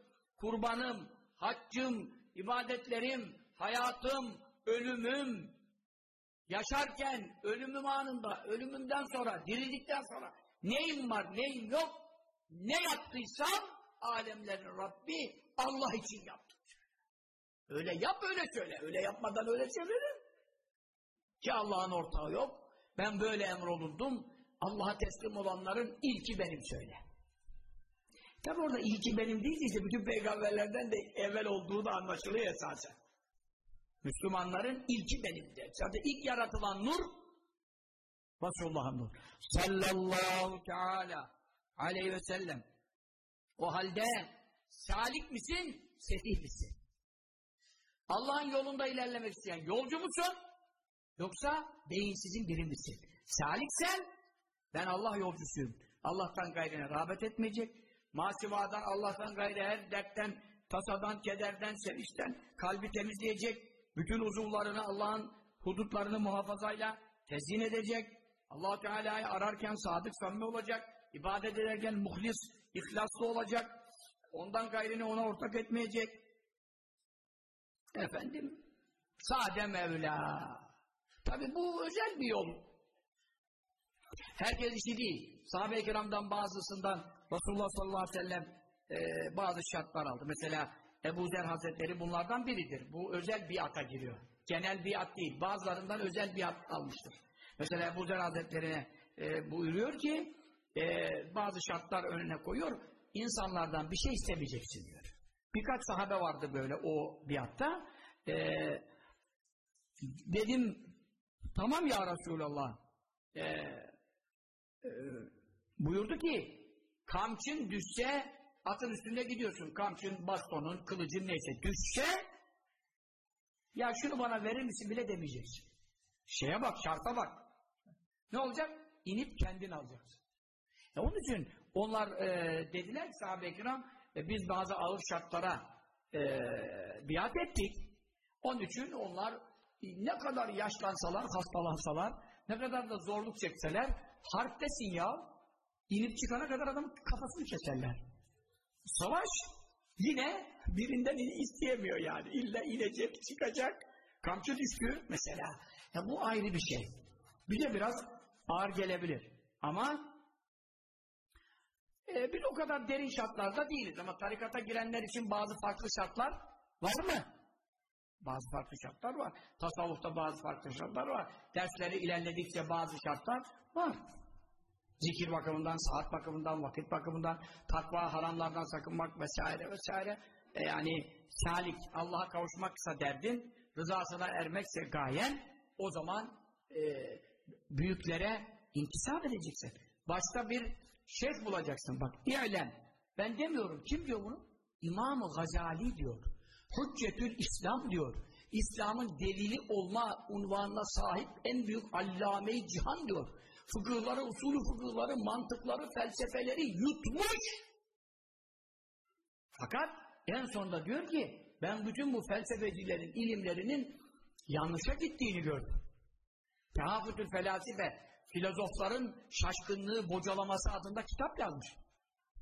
kurbanım, haccım, ibadetlerim, hayatım, ölümüm, yaşarken, ölümüm anında, ölümümden sonra, dirildikten sonra neyim var, neyim yok, ne yaptıysam alemlerin Rabbi Allah için yaptım. Öyle yap, öyle söyle. Öyle yapmadan öyle söylenir. Ki Allah'ın ortağı yok. Ben böyle emrolundum. Allah'a teslim olanların ilki benim söyle. Tabi orada ilki benim değil işte bütün peygamberlerden de evvel olduğu da anlaşılıyor esasen. Müslümanların ilki benimdir. Zaten ilk yaratılan nur Resulullah'ın nur. Sallallahu teala aleyhi ve sellem. O halde salik misin, sefih misin? Allah'ın yolunda ilerlemek isteyen yolcu musun? Yoksa beyinsizin biri misin? Saliksen ben Allah yolcusuyum. Allah'tan gayrine rağbet etmeyecek. Masivadan Allah'tan gayrı her dertten, tasadan, kederden, sevinçten kalbi temizleyecek. Bütün uzuvlarını Allah'ın hudutlarını muhafazayla tezyin edecek. allah Teala'yı ararken sadık samimi olacak. ibadet ederken muhlis, ihlaslı olacak. Ondan gayrını ona ortak etmeyecek. Efendim, sade Mevla. Tabi bu özel bir yol. Herkes işi değil. Sahabe-i kiramdan bazısından Resulullah sallallahu aleyhi ve sellem e, bazı şartlar aldı. Mesela Ebu Zer Hazretleri bunlardan biridir. Bu özel biata giriyor. Genel biat değil. Bazılarından özel biat almıştır. Mesela Ebu Zer Hazretleri'ne e, buyuruyor ki e, bazı şartlar önüne koyuyor. İnsanlardan bir şey istemeyeceksin diyor. Birkaç sahabe vardı böyle o biatta. E, dedim tamam ya Resulallah e, e, buyurdu ki kamçın düşse atın üstünde gidiyorsun. Kamçın, bastonun, kılıcın neyse düşse ya şunu bana verir misin bile demeyeceksin. Şeye bak, şarta bak. Ne olacak? İnip kendin alacaksın. E onun için onlar e, dediler ki sahabe-i e, biz bazı ağır şartlara e, biat ettik. Onun için onlar ne kadar yaşlansalar, hastalansalar, ne kadar da zorluk çekseler harptesin ya. İnip çıkana kadar adamın kafasını keserler. Savaş yine birinden isteyemiyor yani. İlla inecek, çıkacak. Kamçı düştü mesela. Ya bu ayrı bir şey. Bize biraz ağır gelebilir. Ama e, biz o kadar derin şartlarda değiliz. Ama tarikata girenler için bazı farklı şartlar var mı? Bazı farklı şartlar var. Tasavvufta bazı farklı şartlar var. Dersleri ilerledikçe bazı şartlar var. Zikir bakımından, saat bakımından, vakit bakımından, takva, haramlardan sakınmak vesaire vesaire. E yani salik, Allah'a kavuşmaksa derdin, rızasına ermekse gayen, o zaman e, büyüklere intisap edeceksin. Başka bir şeyh bulacaksın. Bak, İ'lem. Ben demiyorum. Kim diyor bunu? İmam-ı Gazali diyor. Hüccetül İslam diyor. İslam'ın delili olma unvanına sahip en büyük allame-i cihan diyor fıkıhları, usulü fıkıhları, mantıkları, felsefeleri yutmuş. Fakat en sonunda diyor ki ben bütün bu felsefecilerin ilimlerinin yanlışa gittiğini gördüm. Tehafütül felasife filozofların şaşkınlığı bocalaması adında kitap yazmış.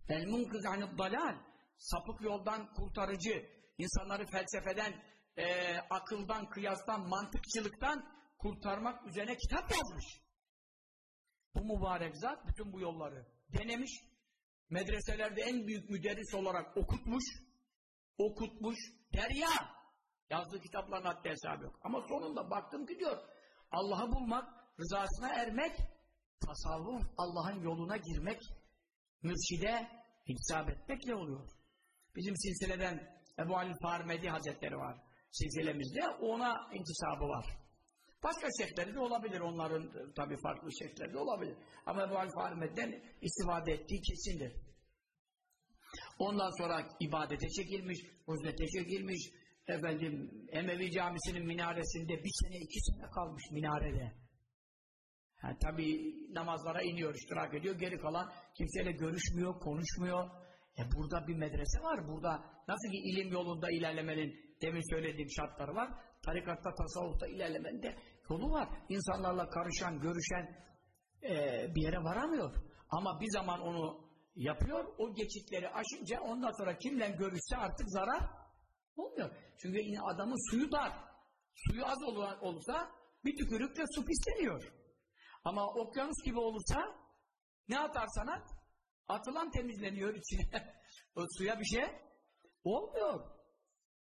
El munkız dalal sapık yoldan kurtarıcı insanları felsefeden e, akıldan, kıyastan, mantıkçılıktan kurtarmak üzerine kitap yazmış. Bu mübarek zat bütün bu yolları denemiş. Medreselerde en büyük müderris olarak okutmuş. Okutmuş. Derya. Yazdığı kitapların haddi hesabı yok. Ama sonunda baktım ki diyor Allah'ı bulmak, rızasına ermek, tasavvuf, Allah'ın yoluna girmek, mürşide hesap etmekle oluyor. Bizim silsileden Ebu Ali Farmedi Hazretleri var. Silsilemizde ona intisabı var. Başka şeyhleri de olabilir. Onların e, tabi farklı şeyhleri de olabilir. Ama Ebu Alif Ahmet'ten istifade ettiği kesindir. Ondan sonra ibadete çekilmiş, huzmete çekilmiş, efendim Emevi Camisi'nin minaresinde bir sene iki sene kalmış minarede. Ha, tabii namazlara iniyor, iştirak ediyor. Geri kalan kimseyle görüşmüyor, konuşmuyor. E burada bir medrese var. Burada nasıl ki ilim yolunda ilerlemenin demin söylediğim şartları var. Tarikatta, tasavvufta ilerlemenin de yolu var. İnsanlarla karışan, görüşen e, bir yere varamıyor. Ama bir zaman onu yapıyor. O geçitleri aşınca ondan sonra kimle görüşse artık zarar olmuyor. Çünkü adamın suyu dar. Suyu az olursa bir tükürükle su pisleniyor. Ama okyanus gibi olursa ne atarsan at atılan temizleniyor içine. o suya bir şey olmuyor.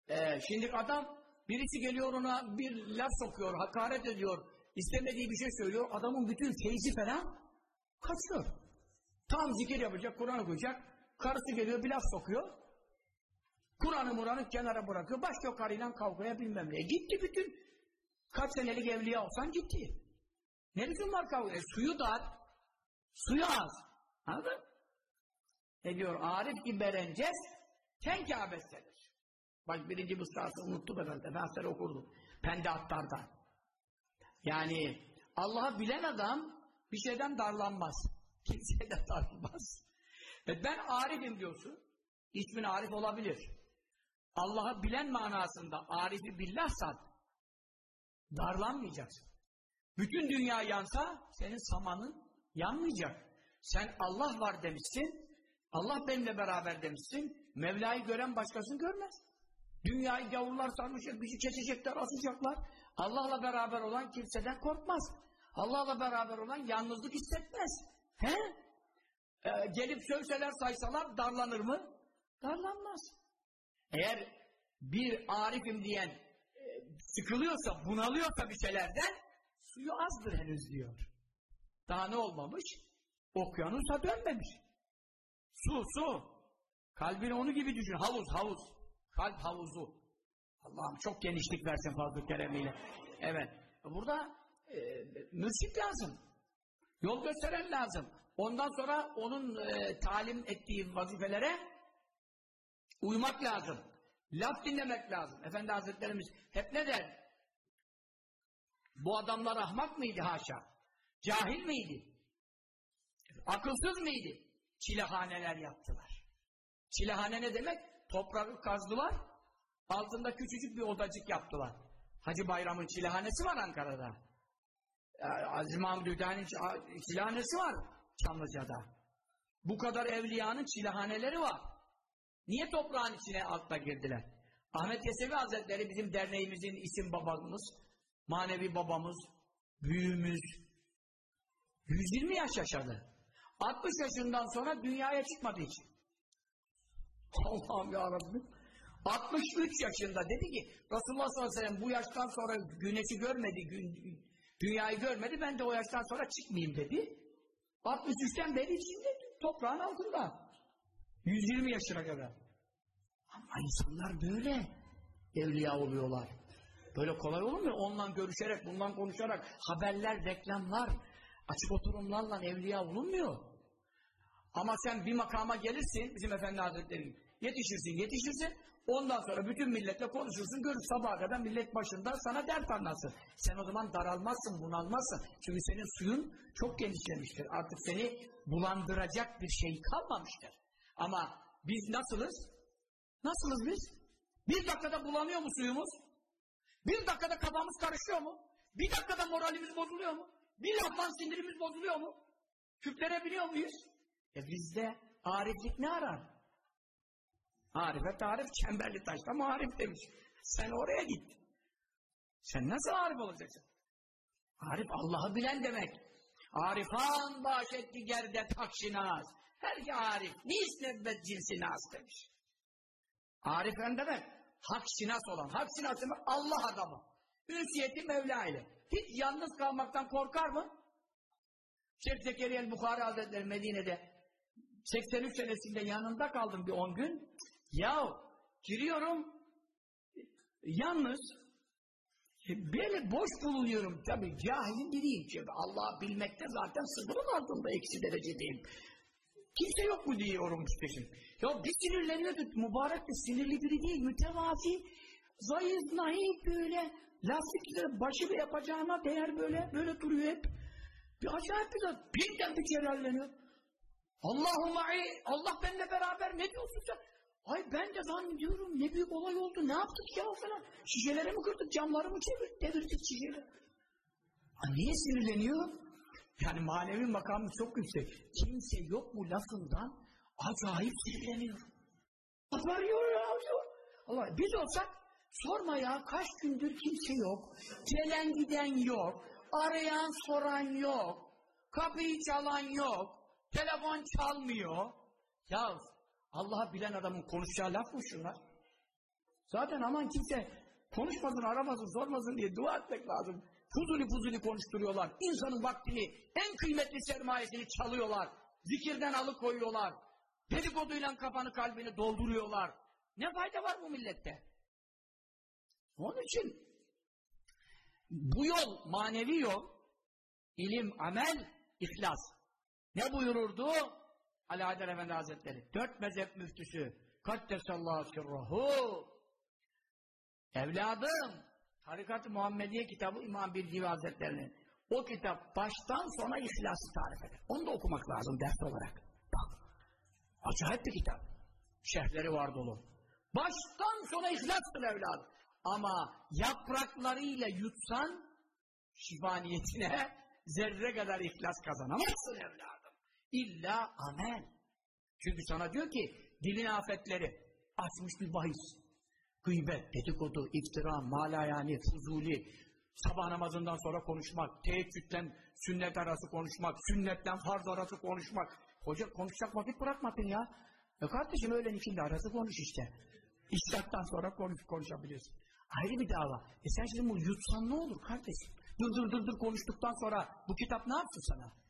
Ee, şimdi adam birisi geliyor ona bir laf sokuyor, hakaret ediyor, istemediği bir şey söylüyor. Adamın bütün feyzi falan kaçıyor. Tam zikir yapacak, Kur'an okuyacak. Karısı geliyor bir laf sokuyor. Kur'an'ı Muran'ı kenara bırakıyor. Başka karıyla kavgaya bilmem ne. Gitti bütün. Kaç senelik evliya olsan gitti. Ne lüzum var kavga? E, suyu dar. Suyu az. Anladın? Ne diyor? Arif ki berencez ten kâbestedir. Bak birinci mısrası unuttum herhalde. Ben sonra okurdum. Pende atlardan. Yani Allah'ı bilen adam bir şeyden darlanmaz. Kimseye de darlanmaz. E ben Arif'im diyorsun. İsmin Arif olabilir. Allah'ı bilen manasında Arif'i billahsan darlanmayacaksın. Bütün dünya yansa senin samanın yanmayacak. Sen Allah var demişsin. Allah benimle beraber demişsin. Mevla'yı gören başkasını görmez. Dünyayı gavurlar sarmışlar, bizi kesecekler, asacaklar. Allah'la beraber olan kimseden korkmaz. Allah'la beraber olan yalnızlık hissetmez. He? Ee, gelip sövseler saysalar darlanır mı? Darlanmaz. Eğer bir arifim diyen e, sıkılıyorsa, bunalıyorsa bir şeylerden suyu azdır henüz diyor. Daha ne olmamış? Okyanusa dönmemiş. Su, su. Kalbini onu gibi düşün. Havuz, havuz. Kalp havuzu. Allah'ım çok genişlik versin fazla keremiyle. Evet. Burada e, mürşit lazım. Yol gösteren lazım. Ondan sonra onun e, talim ettiği vazifelere uymak lazım. Laf dinlemek lazım. Efendi Hazretlerimiz hep ne der? Bu adamlar ahmak mıydı haşa? Cahil miydi? Akılsız mıydı? Çilehaneler yaptılar. Çilehane ne demek? Toprağı kazdılar, altında küçücük bir odacık yaptılar. Hacı Bayram'ın çilehanesi var Ankara'da. Aziz Mahmud Hüdayi'nin çilehanesi var Çamlıca'da. Bu kadar evliyanın çilehaneleri var. Niye toprağın içine altta girdiler? Ahmet Yesevi Hazretleri bizim derneğimizin isim babamız, manevi babamız, büyüğümüz. 120 yaş yaşadı. 60 yaşından sonra dünyaya çıkmadığı için. Allah'ım ya Rabbi. 63 yaşında dedi ki Resulullah sallallahu aleyhi ve sellem bu yaştan sonra güneşi görmedi, gün, dünyayı görmedi ben de o yaştan sonra çıkmayayım dedi. 63'ten beri içinde toprağın altında. 120 yaşına kadar. Ama insanlar böyle evliya oluyorlar. Böyle kolay olur mu? Onunla görüşerek, bundan konuşarak haberler, reklamlar, açık oturumlarla evliya olunmuyor. Ama sen bir makama gelirsin, bizim Efendi Hazretleri yetişirsin, yetişirsin, ondan sonra bütün milletle konuşursun, görür sabaha kadar millet başında sana dert anlatsın. Sen o zaman daralmazsın, bunalmazsın. Çünkü senin suyun çok genişlemiştir. Artık seni bulandıracak bir şey kalmamıştır. Ama biz nasılız? Nasılız biz? Bir dakikada bulanıyor mu suyumuz? Bir dakikada kafamız karışıyor mu? Bir dakikada moralimiz bozuluyor mu? Bir laftan sinirimiz bozuluyor mu? Küplenebiliyor muyuz? E bizde ariflik ne arar? Arife tarif çemberli taşta marif demiş. Sen oraya git. Sen nasıl arif olacaksın? Arif Allah'ı bilen demek. Arifan başetti gerde takşinaz. Her ki arif. Nis nebbet cinsi nas demiş. Arif ne demek? Hak sinas olan. Hak sinas demek Allah adamı. Ünsiyeti Mevla ile. Hiç yalnız kalmaktan korkar mı? Şeyh Zekeriya el-Bukhari Hazretleri Medine'de 83 senesinde yanında kaldım bir 10 gün. Ya giriyorum yalnız böyle boş bulunuyorum. Tabi cahilin biriyim. Çünkü Allah'ı bilmekte zaten sınırın altında eksi derecedeyim. Kimse yok mu diyorum şimdi. Ya bir sinirlerine tut. Mübarek de sinirli biri değil. Mütevazi. Zayıf, naif böyle. Lastikleri başı yapacağına değer böyle. Böyle duruyor hep. Bir acayip bir zat. Birden bir celalleniyor. Allahu ma'i, Allah benimle beraber ne diyorsun sen? Ay ben de zannediyorum ne büyük olay oldu. Ne yaptık ya falan. Şişeleri mi kırdık, camları mı çevirdik, devirdik şişeleri. Ha, niye sinirleniyor? Yani manevi makamı çok yüksek. Kimse yok mu lafından acayip sinirleniyor. Varıyor ya. Allah biz olsak sorma ya kaç gündür kimse yok. Gelen giden yok. Arayan soran yok. Kapıyı çalan yok. Telefon çalmıyor. Ya Allah'ı bilen adamın konuşacağı laf mı şunlar? Zaten aman kimse konuşmasın, aramasın, sormasın diye dua etmek lazım. Fuzuli fuzuli konuşturuyorlar. İnsanın vaktini, en kıymetli sermayesini çalıyorlar. Zikirden alıkoyuyorlar. Dedikoduyla kafanı kalbini dolduruyorlar. Ne fayda var bu millette? Onun için bu yol, manevi yol, ilim, amel, ihlas. Ne buyururdu? Ali Haydar Efendi Hazretleri. Dört mezhep müftüsü. Kaddesallahu sirruhu. Evladım, Tarikat-ı Muhammediye kitabı İmam Bilgivi Hazretleri'nin. O kitap baştan sona ihlası tarif eder. Onu da okumak lazım ders olarak. Bak, acayip bir kitap. Şerhleri var dolu. Baştan sona ihlastır evladım. Ama yapraklarıyla yutsan şifa niyetine zerre kadar ihlas kazanamazsın evladım. İlla amel. Çünkü sana diyor ki dilin afetleri açmış bir bahis. Gıybet, dedikodu, iftira, malayani, fuzuli, sabah namazından sonra konuşmak, teheccüden sünnet arası konuşmak, sünnetten farz arası konuşmak. Hoca konuşacak vakit bırakmadın ya. E kardeşim öğlen ikindi arası konuş işte. İşraktan sonra konuş, konuşabiliyorsun. Ayrı bir dava. E sen şimdi bunu yutsan ne olur kardeşim? Dur dur dur dur konuştuktan sonra bu kitap ne yapsın sana?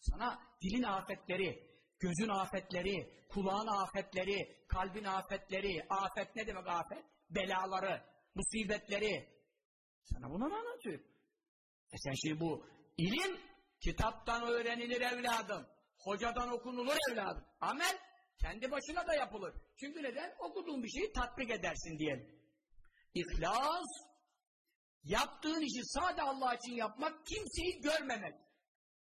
Sana dilin afetleri, gözün afetleri, kulağın afetleri, kalbin afetleri, afet ne demek afet? Belaları, musibetleri. Sana bunu mu anlatıyor? E sen şimdi bu ilim kitaptan öğrenilir evladım. Hocadan okunulur evladım. Amel kendi başına da yapılır. Çünkü neden? Okuduğun bir şeyi tatbik edersin diyelim. İhlas, yaptığın işi sade Allah için yapmak, kimseyi görmemek.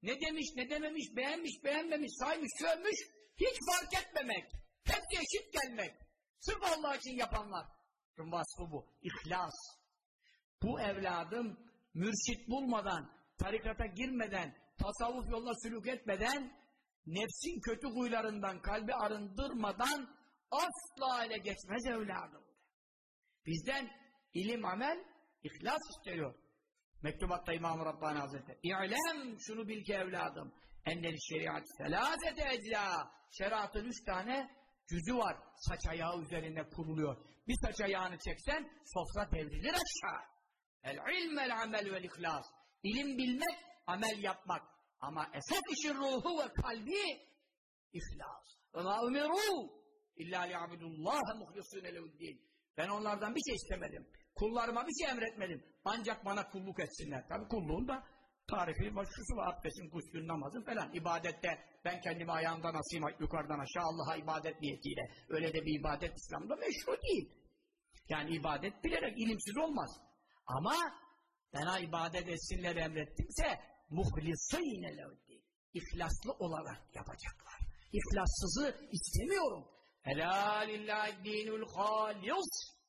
Ne demiş, ne dememiş, beğenmiş, beğenmemiş, saymış, sövmüş, hiç fark etmemek. Hepsi eşit gelmek. Sırf Allah için yapanlar. Vasfı bu. İhlas. Bu evladım mürşit bulmadan, tarikata girmeden, tasavvuf yoluna sülük etmeden, nefsin kötü huylarından kalbi arındırmadan asla ele geçmez evladım. Bizden ilim, amel, ihlas istiyor. Mektubatta İmam-ı Rabbani Hazretleri. İ'lem şunu bil ki evladım. Ennel şeriat selâzete eclâ. Şeriatın üç tane cüzü var. Saç ayağı üzerinde kuruluyor. Bir saç ayağını çeksen sofra devrilir aşağı. El ilmel amel vel ihlas. İlim bilmek, amel yapmak. Ama esas işin ruhu ve kalbi ihlas. Ve ma umiru illa li'abidullaha muhlisûne lehuddin. Ben onlardan bir şey istemedim. Kullarıma bir şey emretmedim. Ancak bana kulluk etsinler. Tabi kulluğun da tarifi başkası var. Abdestin, kuslun, namazın falan. İbadette ben kendimi ayağımdan asayım yukarıdan aşağı Allah'a ibadet niyetiyle. Öyle de bir ibadet İslam'da meşru değil. Yani ibadet bilerek ilimsiz olmaz. Ama bana ibadet etsinler emrettimse muhlisîne levdi. İhlaslı olarak yapacaklar. İhlassızı istemiyorum. Helal lillahi dinul halis.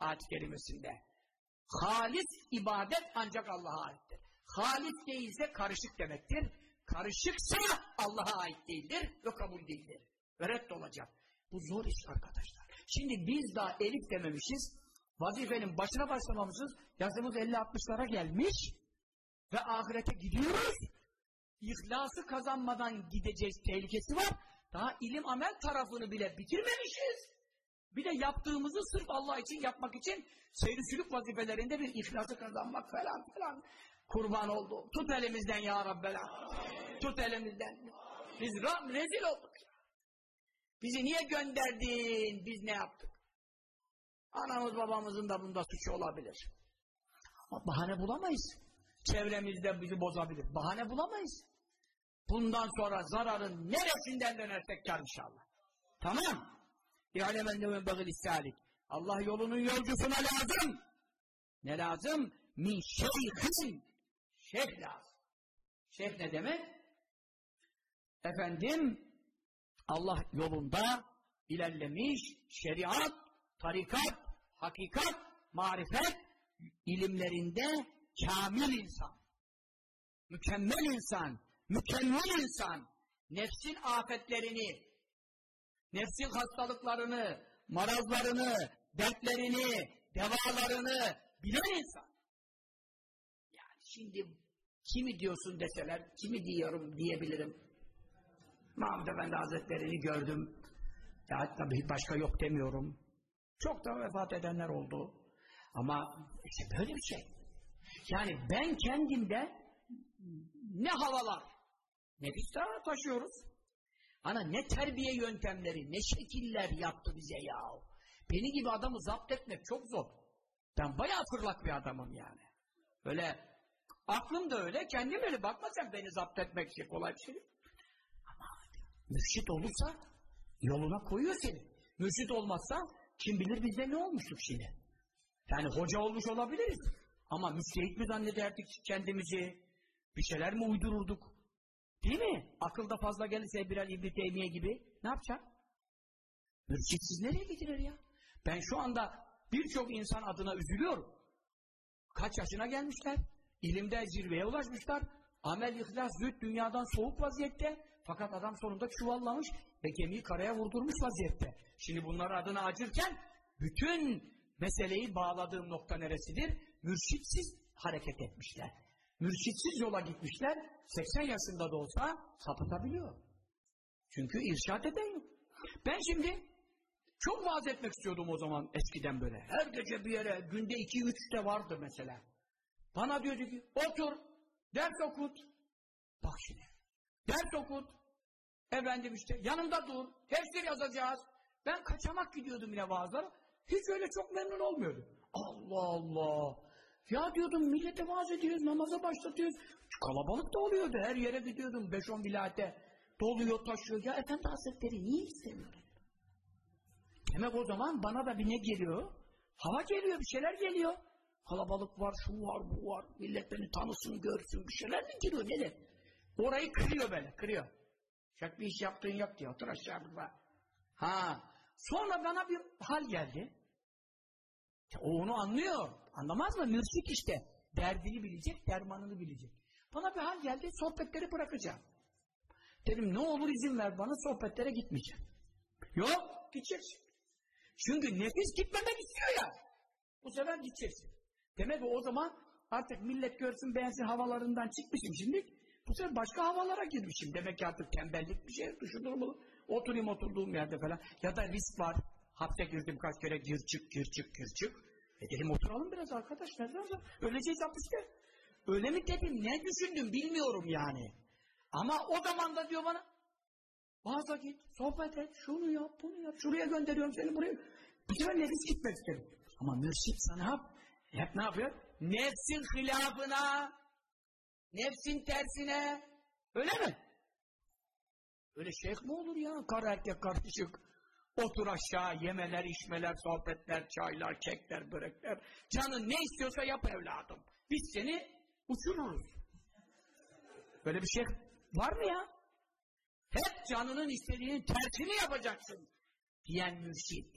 Ayet kelimesinde. Halis ibadet ancak Allah'a aittir. Halis değilse karışık demektir. Karışıksa Allah'a ait değildir ve kabul değildir. Ve olacak. Bu zor iş arkadaşlar. Şimdi biz daha elif dememişiz. Vazifenin başına başlamamızız. Yazımız 50-60'lara gelmiş. Ve ahirete gidiyoruz. İhlası kazanmadan gideceğiz tehlikesi var. Daha ilim amel tarafını bile bitirmemişiz. Bir de yaptığımızı sırf Allah için yapmak için seyircilik vazifelerinde bir ihlası kazanmak falan falan. Kurban oldu. Tut elimizden ya Rabbel Tut elimizden. Biz rezil olduk. Bizi niye gönderdin? Biz ne yaptık? Anamız babamızın da bunda suçu olabilir. Ama bahane bulamayız. Çevremizde bizi bozabilir. Bahane bulamayız. Bundan sonra zararın neresinden dönersek kar inşallah. Tamam. İ'lemen neven bagil istalik. Allah yolunun yolcusuna lazım. Ne lazım? Min şeyhin. Şeyh lazım. Şeyh ne demek? Efendim, Allah yolunda ilerlemiş, şeriat, tarikat, hakikat, marifet ilimlerinde kamil insan, mükemmel insan, mükemmel insan, nefsin afetlerini, nefsin hastalıklarını, marazlarını, dertlerini, devalarını bilen insan. Yani şimdi kimi diyorsun deseler, kimi diyorum diyebilirim. Mahmud Efendi Hazretleri'ni gördüm. Ya tabii başka yok demiyorum. Çok da vefat edenler oldu. Ama işte böyle bir şey. Yani ben kendimde ne havalar, ne bir taşıyoruz. Ana ne terbiye yöntemleri, ne şekiller yaptı bize ya. Beni gibi adamı zapt etmek çok zor. Ben bayağı fırlak bir adamım yani. Öyle aklım da öyle, kendim öyle. Bakma sen beni zapt etmek şey kolay bir şey değil. Ama mürşit olursa yoluna koyuyor seni. Mürşit olmazsa kim bilir bizde ne olmuştuk şimdi. Yani hoca olmuş olabiliriz. Ama müstehit mi zannederdik kendimizi? Bir şeyler mi uydururduk? Değil mi? Akılda fazla gelirse Bilal İbni Teymiye gibi ne yapacak? Mürşitsiz nereye gidilir ya? Ben şu anda birçok insan adına üzülüyorum. Kaç yaşına gelmişler? İlimde zirveye ulaşmışlar. Amel, ihlas, züht dünyadan soğuk vaziyette. Fakat adam sonunda çuvallamış ve gemiyi karaya vurdurmuş vaziyette. Şimdi bunlar adına acırken bütün meseleyi bağladığım nokta neresidir? Mürşitsiz hareket etmişler. Mürşitsiz yola gitmişler. 80 yaşında da olsa sapıtabiliyor. Çünkü irşat eden yok. Ben şimdi çok vaaz etmek istiyordum o zaman eskiden böyle. Her gece bir yere, günde iki üç de vardı mesela. Bana diyordu ki, otur, ders okut. Bak şimdi, ders okut. Efendim işte, yanımda dur, tefsir yazacağız. Ben kaçamak gidiyordum yine vaazlara. Hiç öyle çok memnun olmuyordum. Allah Allah. Ya diyordum millete vaaz ediyoruz, namaza başlatıyoruz. Kalabalık da oluyordu. Her yere gidiyordum. 5-10 vilayete. Doluyor, taşıyor. Ya Efendi Hazretleri niye istemiyor? Demek o zaman bana da bir ne geliyor? Hava geliyor, bir şeyler geliyor. Kalabalık var, şu var, bu var. Millet beni tanısın, görsün. Bir şeyler mi geliyor? Nedir? Orayı kırıyor böyle, kırıyor. Şak bir iş yaptığın yok diyor. Otur aşağı bir Ha. Sonra bana bir hal geldi. O onu anlıyor. Anlamaz mı? Mürşit işte. Derdini bilecek, dermanını bilecek. Bana bir hal geldi, sohbetleri bırakacağım. Dedim ne olur izin ver bana, sohbetlere gitmeyeceğim. Yok, gideceksin. Çünkü nefis gitmemek istiyor ya. Bu sefer gideceksin. Demek o zaman artık millet görsün beğensin havalarından çıkmışım şimdi. Bu sefer başka havalara girmişim. Demek ki artık tembellik bir şey düşünür mü? Oturayım oturduğum yerde falan. Ya da risk var. Hapse girdim kaç kere gir çık gir çık gir çık. E dedim oturalım biraz arkadaş. Ne lazım? Öleceğiz hapiste. Öyle mi dedim? Ne düşündüm bilmiyorum yani. Ama o zaman da diyor bana Vaaza git, sohbet et, şunu yap, bunu yap, şuraya gönderiyorum seni buraya. Bu sefer nefis gitmek isterim. Ama mürşit sana hep ne yapıyor? Nefsin hilafına, nefsin tersine. Öyle mi? Öyle şeyh mi olur ya? Kar erkek karışık. Otur aşağı, yemeler, içmeler, sohbetler, çaylar, kekler, börekler. Canın ne istiyorsa yap evladım. Biz seni uçururuz. Böyle bir şey var mı ya? Hep canının istediğinin tersini yapacaksın diyen mürşit.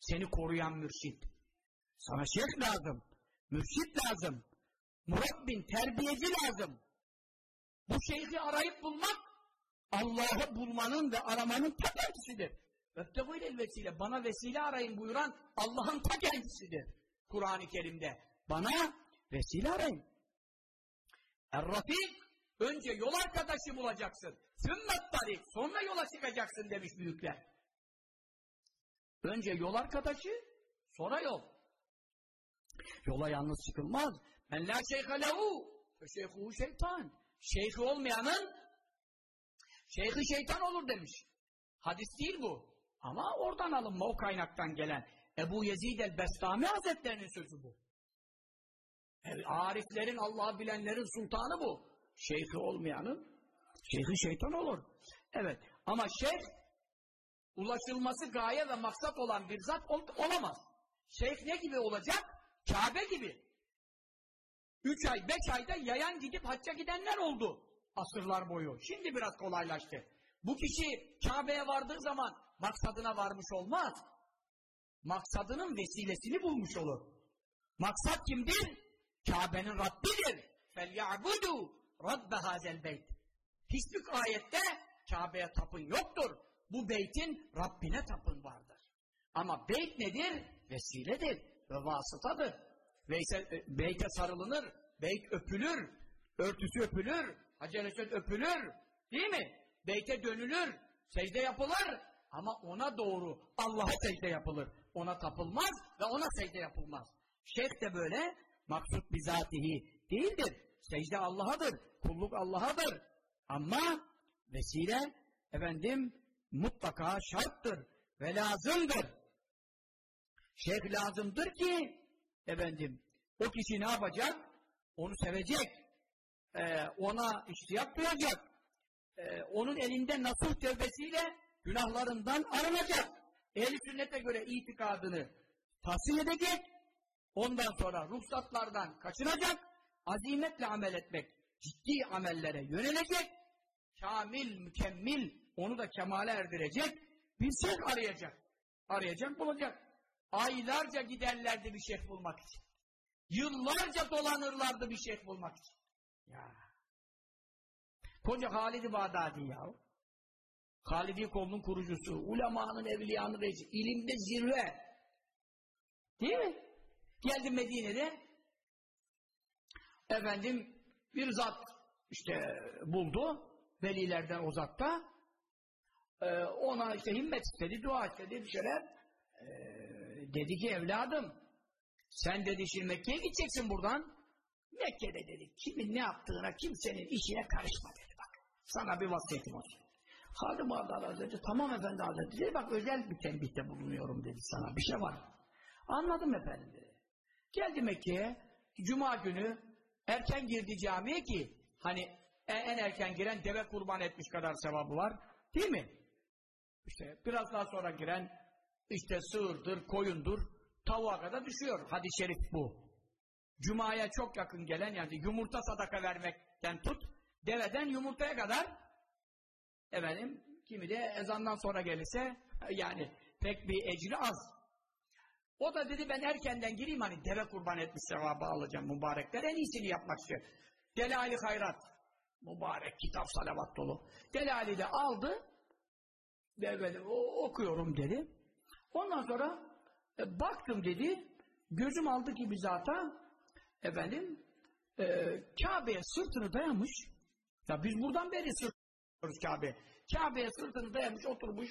Seni koruyan mürşit. Sana şeyh lazım. Mürşit lazım. Murabbin, terbiyeci lazım. Bu şeyhi arayıp bulmak Allah'ı bulmanın ve aramanın ta kendisidir. Öftehûl vesile. Bana vesile arayın buyuran Allah'ın ta kendisidir. Kur'an-ı Kerim'de. Bana vesile arayın. Er-Rafik önce yol arkadaşı bulacaksın. Sümmet tarik. Sonra yola çıkacaksın demiş büyükler. Önce yol arkadaşı, sonra yol. Yola yalnız çıkılmaz. Men la şeyhe lehu şeyhuhu şeytan. Şeyhi olmayanın şeyhi şeytan olur demiş. Hadis değil bu. Ama oradan alınma o kaynaktan gelen. Ebu Yezid el-Bestami Hazretlerinin sözü bu. Ariflerin, Allah'ı bilenlerin sultanı bu. Şeyhi olmayanın şeyhi şeytan olur. Evet. Ama şeyh ulaşılması gaye ve maksat olan bir zat ol olamaz. Şeyh ne gibi olacak? Kabe gibi. Üç ay, beş ayda yayan gidip hacca gidenler oldu. Asırlar boyu. Şimdi biraz kolaylaştı. Bu kişi Kabe'ye vardığı zaman maksadına varmış olmaz. Maksadının vesilesini bulmuş olur. Maksat kimdir? Kabe'nin Rabbidir. فَلْيَعْبُدُوا رَبَّ هَذَا الْبَيْتِ Hiçbir ayette Kabe'ye tapın yoktur. Bu beytin Rabbine tapın vardır. Ama beyt nedir? Vesiledir ve vasıtadır. Veysel, e, beyte sarılınır, beyt öpülür, örtüsü öpülür, Hacer Esved öpülür, değil mi? Beyte dönülür, secde yapılır ama ona doğru Allah'a secde yapılır. Ona tapılmaz ve ona secde yapılmaz. Şeyh de böyle maksut bizatihi değildir. Secde Allah'adır, kulluk Allah'adır. Ama vesile efendim mutlaka şarttır ve lazımdır. Şeyh lazımdır ki efendim o kişi ne yapacak? Onu sevecek. Ee, ona iştiyak duyacak. Ee, onun elinde nasuh tevbesiyle günahlarından arınacak. Ehl-i sünnete göre itikadını tahsil edecek. Ondan sonra ruhsatlardan kaçınacak. Azimetle amel etmek. Ciddi amellere yönelecek. Kamil, mükemmel, onu da kemale erdirecek. Bir şeyh arayacak. Arayacak, bulacak. Aylarca giderlerdi bir şeyh bulmak için. Yıllarca dolanırlardı bir şeyh bulmak için. Ya. Koca Halid-i Bağdadi ya. Halidi kolunun kurucusu, ulemanın, evliyanın reisi, ilimde zirve. Değil mi? Geldi Medine'de. Efendim bir zat işte buldu. Velilerden uzakta ee, ona işte himmet istedi, dua istedi bir şeyler. Ee, dedi ki evladım sen dedi şimdi Mekke'ye gideceksin buradan. Mekke'de dedi. Kimin ne yaptığına kimsenin işine karışma dedi. Bak sana bir vasiyetim olsun Halim Ağdal Hazretleri tamam efendi Hazretleri dedi bak özel bir tembihte bulunuyorum dedi sana bir şey var anladım efendim dedi geldi Mekke'ye Cuma günü erken girdi camiye ki hani en erken giren deve kurban etmiş kadar sevabı var değil mi? İşte biraz daha sonra giren işte sığırdır, koyundur, tavuğa kadar düşüyor. Hadis-i şerif bu. Cuma'ya çok yakın gelen yani yumurta sadaka vermekten tut, deveden yumurtaya kadar efendim kimi de ezandan sonra gelirse yani pek bir ecri az. O da dedi ben erkenden gireyim hani deve kurban etmiş sevabı alacağım mübarekler en iyisini yapmak istiyor. Delali hayrat mübarek kitap salavat dolu. Delali de aldı ve böyle okuyorum dedi. Ondan sonra e, baktım dedi gözüm aldı gibi zata efendim e, Kabe'ye sırtını dayamış ya biz buradan beri sırtıyoruz Kabe'ye. Kabe'ye sırtını dayamış oturmuş.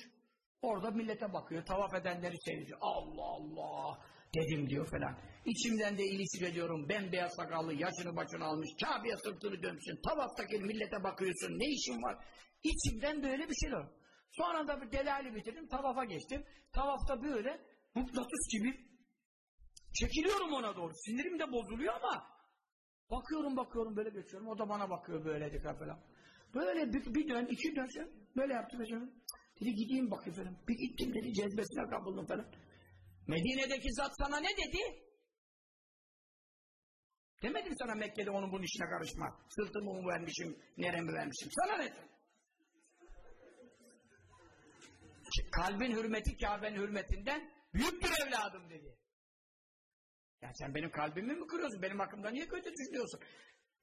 Orada millete bakıyor. Tavaf edenleri seyrediyor. Allah Allah dedim diyor falan. İçimden de ilişki ediyorum bembeyaz sakallı yaşını başını almış. Kabe'ye sırtını dönmüşsün. Tavaftaki millete bakıyorsun. Ne işin var? İçimden böyle bir şey var. Sonra da bir delali bitirdim, tavafa geçtim. Tavafta böyle mıknatıs gibi çekiliyorum ona doğru. Sinirim de bozuluyor ama bakıyorum bakıyorum böyle geçiyorum. O da bana bakıyor böyle dikkat falan. Böyle bir, bir dön, iki dön böyle yaptı mesela. Dedi gideyim bakayım falan. Bir gittim dedi cezbesine kapıldım falan. Medine'deki zat sana ne dedi? Demedim sana Mekke'de onun bunun işine karışma. Sırtımı mı vermişim, neremi vermişim. Sana ne? kalbin hürmeti Kabe'nin hürmetinden büyüktür evladım dedi. Ya sen benim kalbimi mi kırıyorsun? Benim hakkımda niye kötü düşünüyorsun?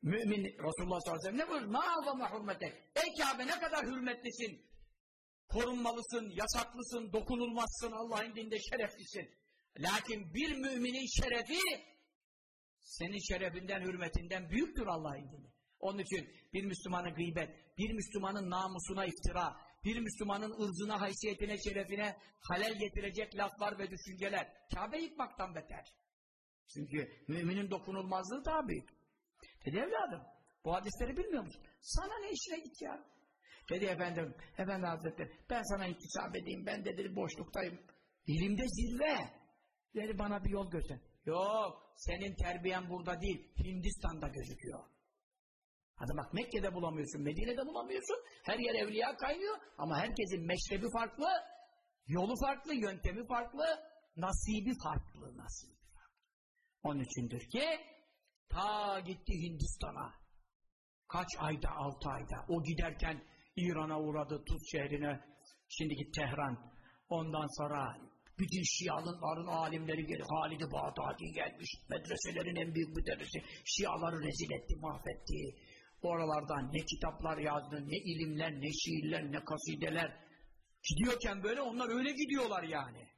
Mümin Resulullah sallallahu aleyhi ve sellem ne buyuruyor? Ma'azama hürmete. Ey Kabe ne kadar hürmetlisin. Korunmalısın, yasaklısın, dokunulmazsın, Allah'ın dinde şereflisin. Lakin bir müminin şerefi senin şerefinden, hürmetinden büyüktür Allah'ın dinde. Onun için bir Müslümanın gıybet, bir Müslümanın namusuna iftira, bir Müslümanın ırzına, haysiyetine, şerefine halel getirecek laflar ve düşünceler Kabe yıkmaktan beter. Çünkü müminin dokunulmazlığı daha büyük. Dedi evladım, bu hadisleri bilmiyor musun? Sana ne işine git ya? Dedi efendim, efendi hazretleri, ben sana intisap edeyim, ben de dedi boşluktayım. İlimde zirve. Dedi bana bir yol göster. Yok, senin terbiyen burada değil, Hindistan'da gözüküyor. Hadi bak Mekke'de bulamıyorsun, Medine'de bulamıyorsun. Her yer evliya kaynıyor ama herkesin meşrebi farklı, yolu farklı, yöntemi farklı, nasibi farklı, nasibi farklı. Onun içindir ki Ta gitti Hindistan'a. Kaç ayda, altı ayda. O giderken İran'a uğradı, Tuz şehrine, şimdiki Tehran. Ondan sonra bütün Şiaların alimleri geldi. Halid-i Bağdadi gelmiş. Medreselerin en büyük müderrisi. Şiaları rezil etti, mahvetti. Oralardan ne kitaplar yazdı, ne ilimler, ne şiirler, ne kasideler. Gidiyorken böyle onlar öyle gidiyorlar yani.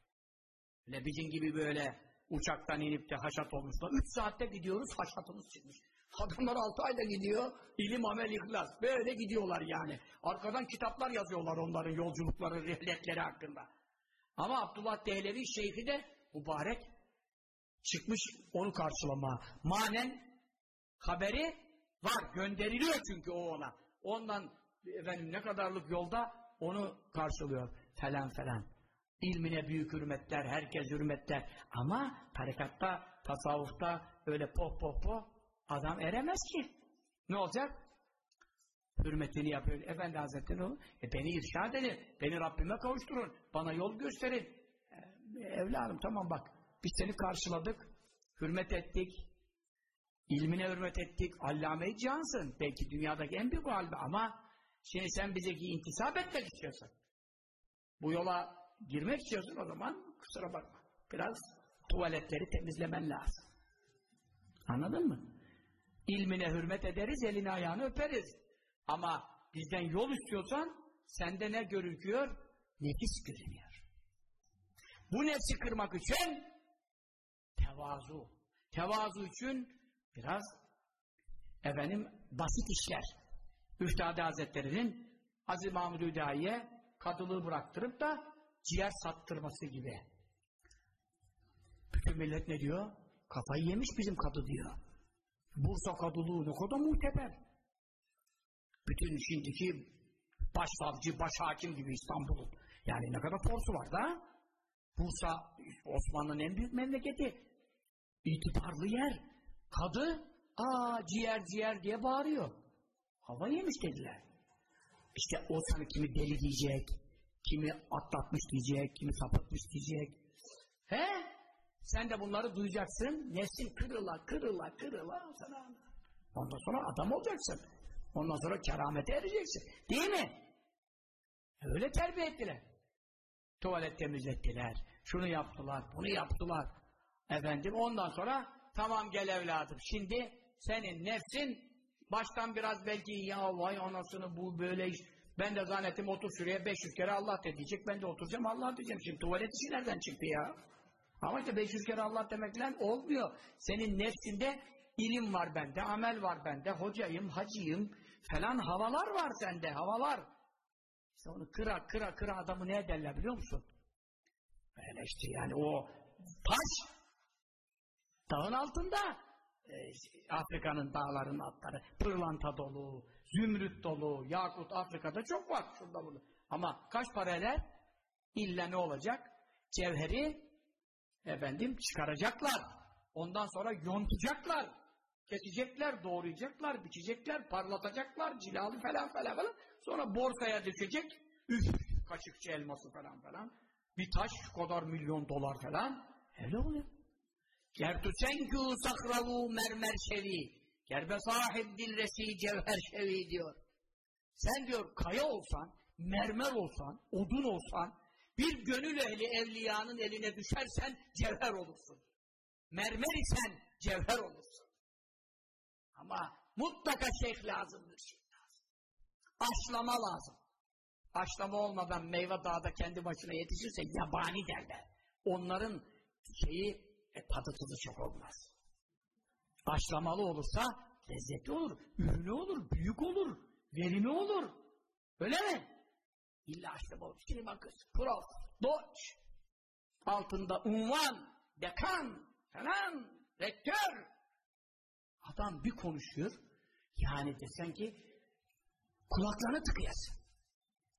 Ne bizim gibi böyle uçaktan inip de haşat olmuşlar. Üç saatte gidiyoruz, haşatımız çıkmış. Adamlar altı ayda gidiyor, ilim, amel, ihlas. Böyle gidiyorlar yani. Arkadan kitaplar yazıyorlar onların yolculukları, rehletleri hakkında. Ama Abdullah Dehlevi şeyhi de mübarek çıkmış onu karşılama. Manen haberi var, gönderiliyor çünkü o ona. Ondan efendim ne kadarlık yolda onu karşılıyor falan falan. İlmine büyük hürmetler, herkes hürmetler. Ama tarikatta, tasavvufta öyle poh poh poh adam eremez ki. Ne olacak? Hürmetini yapıyor. Efendi Hazretleri o. E beni irşad edin. Beni Rabbime kavuşturun. Bana yol gösterin. E, evladım tamam bak. Biz seni karşıladık. Hürmet ettik. İlmine hürmet ettik. Allame-i cansın. Belki dünyadaki en büyük albi ama şimdi sen bize ki intisap etmek istiyorsun. Bu yola girmek istiyorsun o zaman kusura bakma. Biraz tuvaletleri temizlemen lazım. Anladın mı? İlmine hürmet ederiz, elini ayağını öperiz. Ama bizden yol istiyorsan sende ne görünüyor? Nefis görünüyor. Bu nefsi kırmak için tevazu. Tevazu için biraz efendim basit işler. Üftade Hazretleri'nin Aziz Mahmud Hüdayi'ye kadılığı bıraktırıp da ciğer sattırması gibi. Bütün millet ne diyor? Kafayı yemiş bizim kadı diyor. Bursa kadılığı ne kadar muhteber. Bütün şimdiki başsavcı, başhakim gibi İstanbul'un. Yani ne kadar forsu var da. Bursa Osmanlı'nın en büyük memleketi. İtibarlı yer. Kadı, aa ciğer ciğer diye bağırıyor. Hava yemiş dediler. İşte o sana kimi deli diyecek, kimi atlatmış diyecek, kimi sapıtmış diyecek. He? Sen de bunları duyacaksın. Nefsin kırıla, kırıla, kırıla. Sana. Ondan sonra adam olacaksın. Ondan sonra keramete ereceksin. Değil mi? Öyle terbiye ettiler. Tuvalet temizlettiler. Şunu yaptılar, bunu yaptılar. Efendim ondan sonra tamam gel evladım. Şimdi senin nefsin baştan biraz belki ya vay anasını bu böyle iş. Ben de zannettim otur şuraya 500 kere Allah de diyecek. Ben de oturacağım Allah diyeceğim. Şimdi tuvalet işi nereden çıktı ya? Ama işte 500 kere Allah demekle olmuyor. Senin nefsinde ilim var bende, amel var bende, hocayım, hacıyım falan havalar var sende, havalar. İşte onu kıra kıra kıra adamı ne ederler biliyor musun? Böyle işte yani o taş dağın altında e, Afrika'nın dağların altları pırlanta dolu, zümrüt dolu, yakut Afrika'da çok var şurada bunu. Ama kaç para eder? Ne olacak? Cevheri efendim çıkaracaklar. Ondan sonra yontacaklar. Kesecekler, doğrayacaklar, biçecekler, parlatacaklar, cilalı falan falan falan. Sonra borsaya düşecek. Üf, kaşıkçı elması falan falan. Bir taş kadar milyon dolar falan. Öyle oluyor. Gertusenkû sakravu mermer şevi. Gerbe sahib dilresi cevher şevi diyor. Sen diyor kaya olsan, mermer olsan, odun olsan, bir gönül ehli evliyanın eline düşersen cevher olursun. Mermer isen cevher olursun. Ama mutlaka şeyh lazımdır. Şey lazım. Aşlama lazım. Aşlama olmadan meyve dağda kendi başına yetişirse yabani derler. Onların şeyi e, tuzu çok olmaz. Aşlamalı olursa lezzetli olur, ürünü olur, büyük olur, verimi olur. Öyle mi? İlla aşlama olur. Şimdi bakın, prof, doç, altında unvan, dekan, falan, rektör. Adam bir konuşuyor, yani desen ki kulaklarını tıkayasın.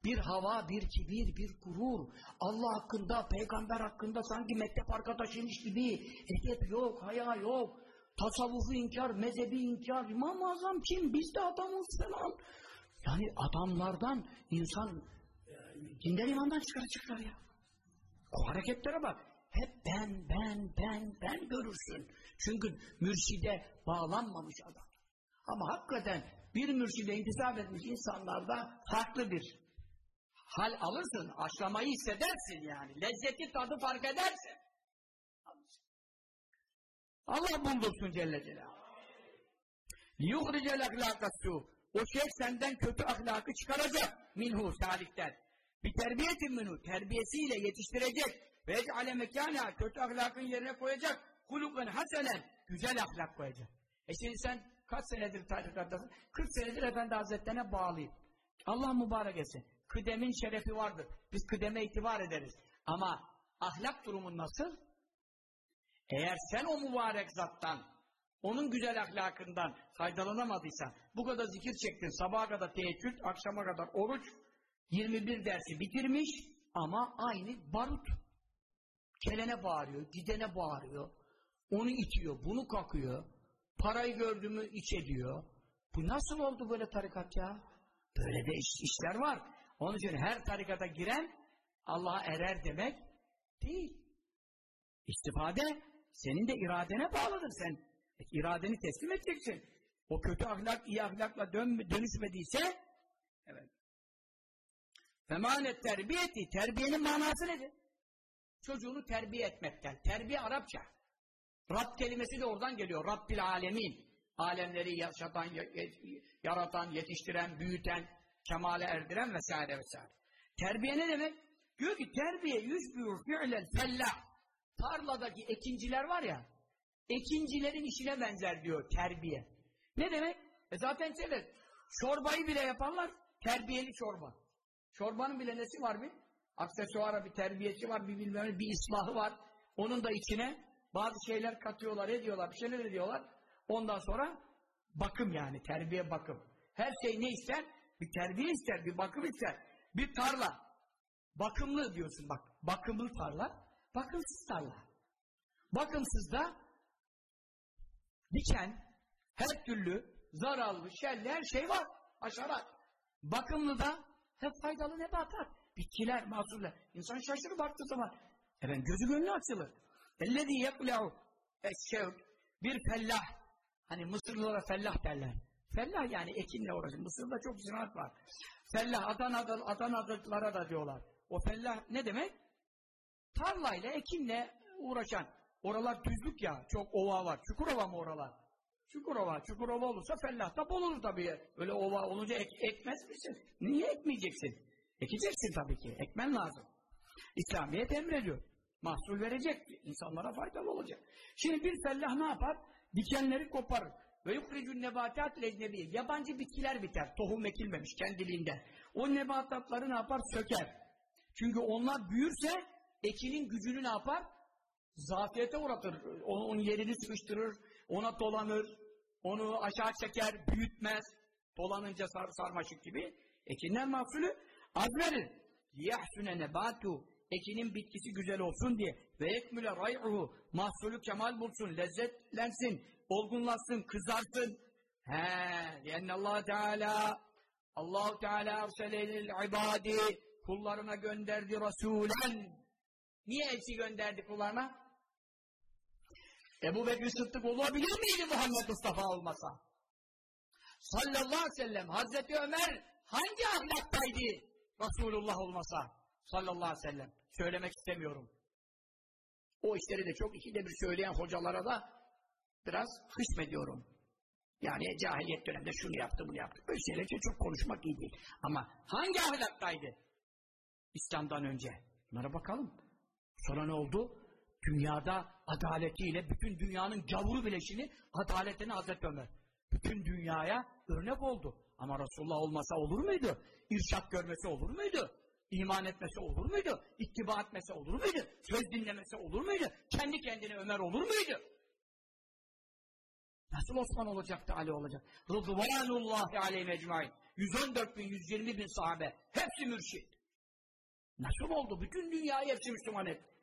Bir hava, bir kibir, bir gurur. Allah hakkında, peygamber hakkında sanki mektep arkadaşıymış gibi. Edep yok, haya yok. Tasavvufu inkar, mezhebi inkar. İmam-ı Azam kim? Biz de adamız falan. Yani adamlardan insan e, dinden imandan çıkaracaklar ya. O hareketlere bak. hep ben, ben, ben, ben görürsün. Çünkü mürşide bağlanmamış adam. Ama hakikaten bir mürşide intisap etmiş insanlarda farklı bir hal alırsın, aşlamayı hissedersin yani. Lezzeti tadı fark edersin. Allah buldursun Celle Celaluhu. لِيُخْرِجَ الْاَخْلَاقَ O şeyh senden kötü ahlakı çıkaracak. Minhu salikten. Bir terbiyetin minhu. Terbiyesiyle yetiştirecek. Ve ec'ale mekâna. Kötü ahlakın yerine koyacak. Kulukun hasenen. Güzel ahlak koyacak. E şimdi sen kaç senedir tarikattasın? 40 senedir Efendi Hazretlerine bağlıyım. Allah mübarek etsin. Kıdemin şerefi vardır. Biz kıdeme itibar ederiz. Ama ahlak durumun nasıl? Eğer sen o mübarek zattan, onun güzel ahlakından faydalanamadıysan, bu kadar zikir çektin, sabaha kadar teheccüd, akşama kadar oruç, 21 dersi bitirmiş ama aynı barut. Kelene bağırıyor, gidene bağırıyor, onu itiyor, bunu kakıyor, parayı gördü mü iç ediyor. Bu nasıl oldu böyle tarikat ya? Böyle de iş, işler var. Onun için her tarikata giren Allah'a erer demek değil. İstifade senin de iradene bağlıdır sen. iradeni teslim edeceksin. O kötü ahlak iyi ahlakla dön, dönüşmediyse evet. Femanet terbiyeti. Terbiyenin manası nedir? Çocuğunu terbiye etmekten. Terbiye Arapça. Rab kelimesi de oradan geliyor. Rabbil alemin. Alemleri yaşatan, yaratan, yetiştiren, büyüten, kemale erdiren vesaire vesaire. Terbiye ne demek? Diyor ki terbiye yüzbüyor fi'lel fellah. Tarladaki ekinciler var ya, ekincilerin işine benzer diyor terbiye. Ne demek? E zaten şeyler, çorbayı bile yaparlar, terbiyeli çorba. Çorbanın bile nesi var bir? Aksesuara bir terbiyesi var, bir bilmem bir islahı var. Onun da içine bazı şeyler katıyorlar, ediyorlar, bir şeyler ediyorlar. Ondan sonra bakım yani, terbiye bakım. Her şey ne ister? Bir terbiye ister, bir bakım ister. Bir tarla. Bakımlı diyorsun bak. Bakımlı tarla. Bakımsız tarla. Bakımsız da diken, her türlü zararlı, şerli her şey var. Aşarat. Bakımlı da hep faydalı nebatat. Bitkiler, mahsuller. İnsan şaşırır baktığı zaman. Efendim gözü gönlü açılır. Ellezî yekle'u eşşevk bir fellah. Hani Mısırlılara fellah derler. Fellah yani ekinle uğraşır. Mısır'da çok ziraat var. Fellah, Adana'da, Adana'dalara da diyorlar. O fellah ne demek? Tarlayla, ekinle uğraşan. Oralar düzlük ya, çok ova var. Çukurova mı oralar? Çukurova, Çukurova olursa fellah da bol olur tabii. Öyle ova olunca ek, ekmez misin? Niye ekmeyeceksin? Ekeceksin tabii ki, ekmen lazım. İslamiyet emrediyor. Mahsul verecek, insanlara faydalı olacak. Şimdi bir fellah ne yapar? Dikenleri koparır. Ve yukricun nebatat leznebi. Yabancı bitkiler biter. Tohum ekilmemiş kendiliğinden. O nebatatları ne yapar? Söker. Çünkü onlar büyürse ekinin gücünü ne yapar? Zafiyete uğratır. Onu, onun yerini sıkıştırır. Ona dolanır. Onu aşağı çeker. Büyütmez. Dolanınca sar, sarmaşık gibi. Ekinden mahsulü az verir. Yahsune nebatu. Ekinin bitkisi güzel olsun diye. Ve ekmüle ray'uhu. Mahsulü kemal bulsun. Lezzetlensin. Olgunlaşsın. Kızarsın. He. Allah Teala Allah Teala arseleyil ibadi kullarına gönderdi Resulen. Niye elçi gönderdi kullarına? Ebu Bekir Sıddık olabilir miydi Muhammed Mustafa olmasa? Sallallahu aleyhi ve sellem Hazreti Ömer hangi ahlaktaydı Resulullah olmasa? Sallallahu aleyhi ve sellem. Söylemek istemiyorum. O işleri de çok ikide bir söyleyen hocalara da biraz hısmediyorum. Yani cahiliyet döneminde şunu yaptı bunu yaptı. Böyle şeylerce çok konuşmak iyi değil. Ama hangi ahlaktaydı? İslam'dan önce. Bunlara bakalım. Sonra ne oldu? Dünyada adaletiyle bütün dünyanın gavuru bileşini adaletini Hazreti Ömer. Bütün dünyaya örnek oldu. Ama Resulullah olmasa olur muydu? İrşat görmesi olur muydu? İman etmesi olur muydu? İttiba etmesi olur muydu? Söz dinlemesi olur muydu? Kendi kendine Ömer olur muydu? Nasıl Osman olacaktı, Ali olacak? Rıdvanullahi aleyhi mecmain. 114 bin, 120 bin sahabe. Hepsi mürşit. Nasıl oldu? Bütün dünyayı hepsi Müslüman etti.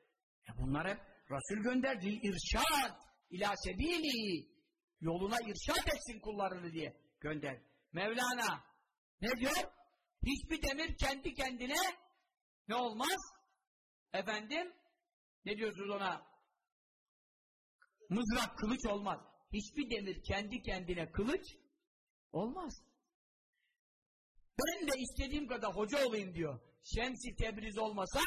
E bunlar hep Resul gönderdi. irşad ila sebili yoluna irşad etsin kullarını diye gönder. Mevlana ne diyor? Hiçbir demir kendi kendine ne olmaz? Efendim ne diyorsunuz ona? Mızrak kılıç olmaz. Hiçbir demir kendi kendine kılıç olmaz. Ben de istediğim kadar hoca olayım diyor. Şems-i Tebriz olmasa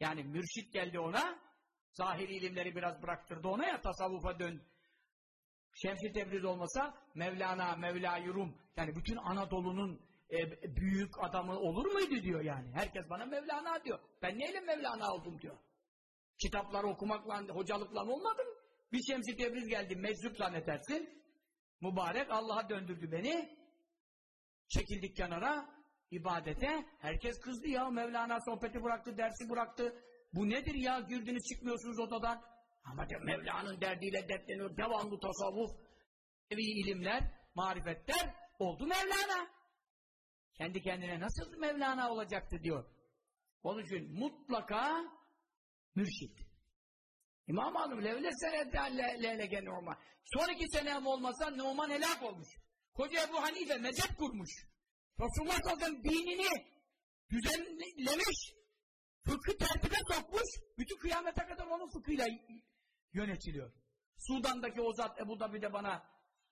yani mürşit geldi ona zahiri ilimleri biraz bıraktırdı ona ya tasavvufa dön. Şems-i Tebriz olmasa Mevlana, Mevla Rum yani bütün Anadolu'nun e, büyük adamı olur muydu diyor yani. Herkes bana Mevlana diyor. Ben neyle Mevlana oldum diyor. Kitapları okumakla, hocalıkla olmadım. Bir Şems-i Tebriz geldi, meczup zannedersin. Mübarek Allah'a döndürdü beni. Çekildik kenara, ibadete. Herkes kızdı ya, Mevlana sohbeti bıraktı, dersi bıraktı. Bu nedir ya, girdiniz çıkmıyorsunuz odadan. Ama de Mevla'nın derdiyle dertleniyor, devamlı tasavvuf, evi ilimler, marifetler, oldu Mevlana. Kendi kendine nasıl Mevlana olacaktı diyor. Onun için mutlaka mürşit. İmam Azam levle seneden lelege Numan. Son iki senem olmasa Numan helak olmuş. Koca Ebu Hanife mezhep kurmuş. Resulullah sallallahu dinini düzenlemiş. Fıkhı tertibe sokmuş. Bütün kıyamete kadar onun fıkhıyla yönetiliyor. Sudan'daki o zat Ebu Dabi'de bana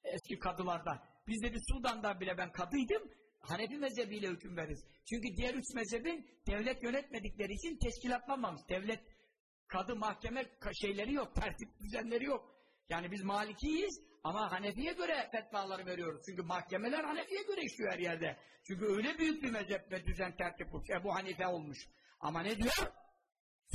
eski kadılardan. Biz dedi Sudan'da bile ben kadıydım. Hanefi mezhebiyle hüküm veririz. Çünkü diğer üç mezhebin devlet yönetmedikleri için teşkilatlanmamış. Devlet kadı mahkeme şeyleri yok, tertip düzenleri yok. Yani biz Malikiyiz ama Hanefi'ye göre fetvaları veriyoruz. Çünkü mahkemeler Hanefi'ye göre işliyor her yerde. Çünkü öyle büyük bir mezhep ve düzen tertip kurmuş. Ebu Hanife olmuş. Ama ne diyor?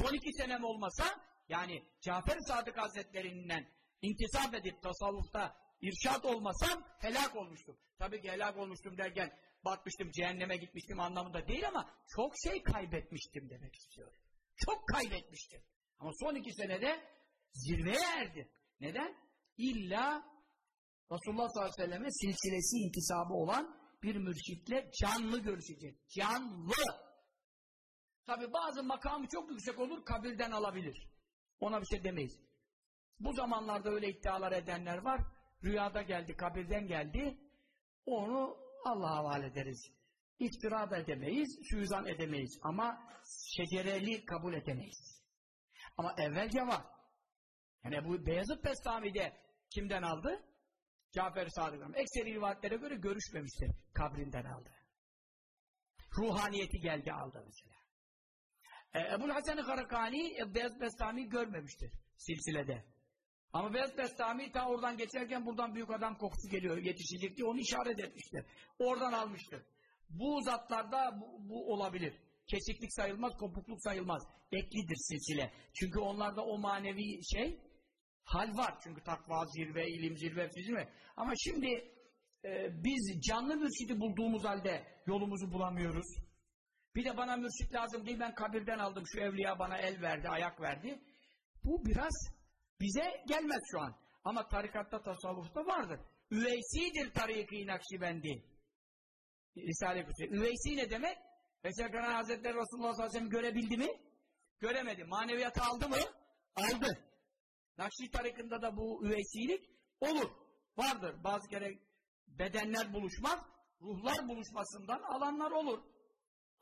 Son iki senem olmasa yani Cafer Sadık Hazretlerinden intisap edip tasavvufta irşat olmasam helak olmuştum. Tabii ki helak olmuştum derken batmıştım, cehenneme gitmiştim anlamında değil ama çok şey kaybetmiştim demek istiyorum. Çok kaybetmiştim. Ama son iki senede zirveye erdi. Neden? İlla Resulullah sallallahu aleyhi ve selleme silsilesi intisabı olan bir mürşitle canlı görüşecek. Canlı! Tabi bazı makamı çok yüksek olur, kabirden alabilir. Ona bir şey demeyiz. Bu zamanlarda öyle iddialar edenler var. Rüyada geldi, kabirden geldi. Onu Allah'a havale ederiz. İftira da edemeyiz, suizan edemeyiz. Ama şecereli kabul edemeyiz. Ama evvelce var. Yani bu Beyazıt Bestami'de kimden aldı? Cafer Sadık'tan. Ekseri rivayetlere göre görüşmemiştir. Kabrinden aldı. Ruhaniyeti geldi aldı mesela. E, Ebu'l Hasan-ı Karakani e, Beyazıt Bestami görmemiştir silsilede. Ama Beyazıt Bestami ta oradan geçerken buradan büyük adam kokusu geliyor yetişecek diye onu işaret etmiştir. Oradan almıştır. Bu zatlarda bu, bu olabilir. Kesiklik sayılmaz, kopukluk sayılmaz. Eklidir silsile. Çünkü onlarda o manevi şey hal var. Çünkü takva zirve, ilim zirve, zirve. Ama şimdi e, biz canlı mürşidi bulduğumuz halde yolumuzu bulamıyoruz. Bir de bana mürşit lazım değil, ben kabirden aldım, şu evliya bana el verdi, ayak verdi. Bu biraz bize gelmez şu an. Ama tarikatta, tasavvufta vardır. Üveysidir tariki Nakşibendi. Risale-i Kutsi. Üveysi ne demek? Mesela Hazretleri Resulullah sallallahu aleyhi ve sellem görebildi mi? Göremedi. Maneviyatı aldı mı? Aldı. Nakşi tarikında da bu üveysilik olur. Vardır. Bazı kere bedenler buluşmaz, ruhlar buluşmasından alanlar olur.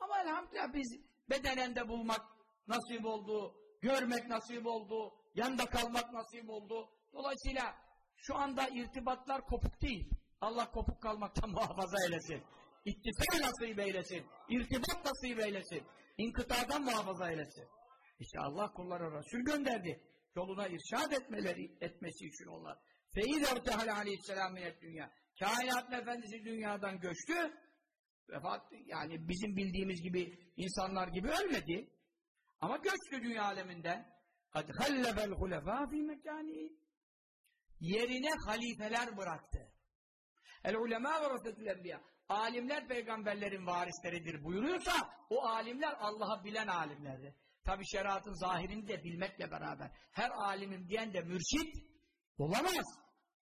Ama elhamdülillah biz bedenende bulmak nasip oldu, görmek nasip oldu, yanda kalmak nasip oldu. Dolayısıyla şu anda irtibatlar kopuk değil. Allah kopuk kalmaktan muhafaza eylesin. İttifak nasip eylesin. İrtibat nasip eylesin. İnkıtadan muhafaza eylesin. İşte Allah kullara Resul gönderdi. Yoluna irşad etmeleri etmesi için onlar. Feyyid Ertehal Aleyhisselam dünya. Kainatın Efendisi dünyadan göçtü. Vefat yani bizim bildiğimiz gibi insanlar gibi ölmedi. Ama göçtü dünya aleminden. Kad hallefel hulefâ fî mekâni. Yerine halifeler bıraktı. El ulemâ ve rasetül enbiya. Alimler peygamberlerin varisleridir buyuruyorsa o alimler Allah'ı bilen alimlerdir. Tabi şeriatın zahirini de bilmekle beraber her alimim diyen de mürşit olamaz.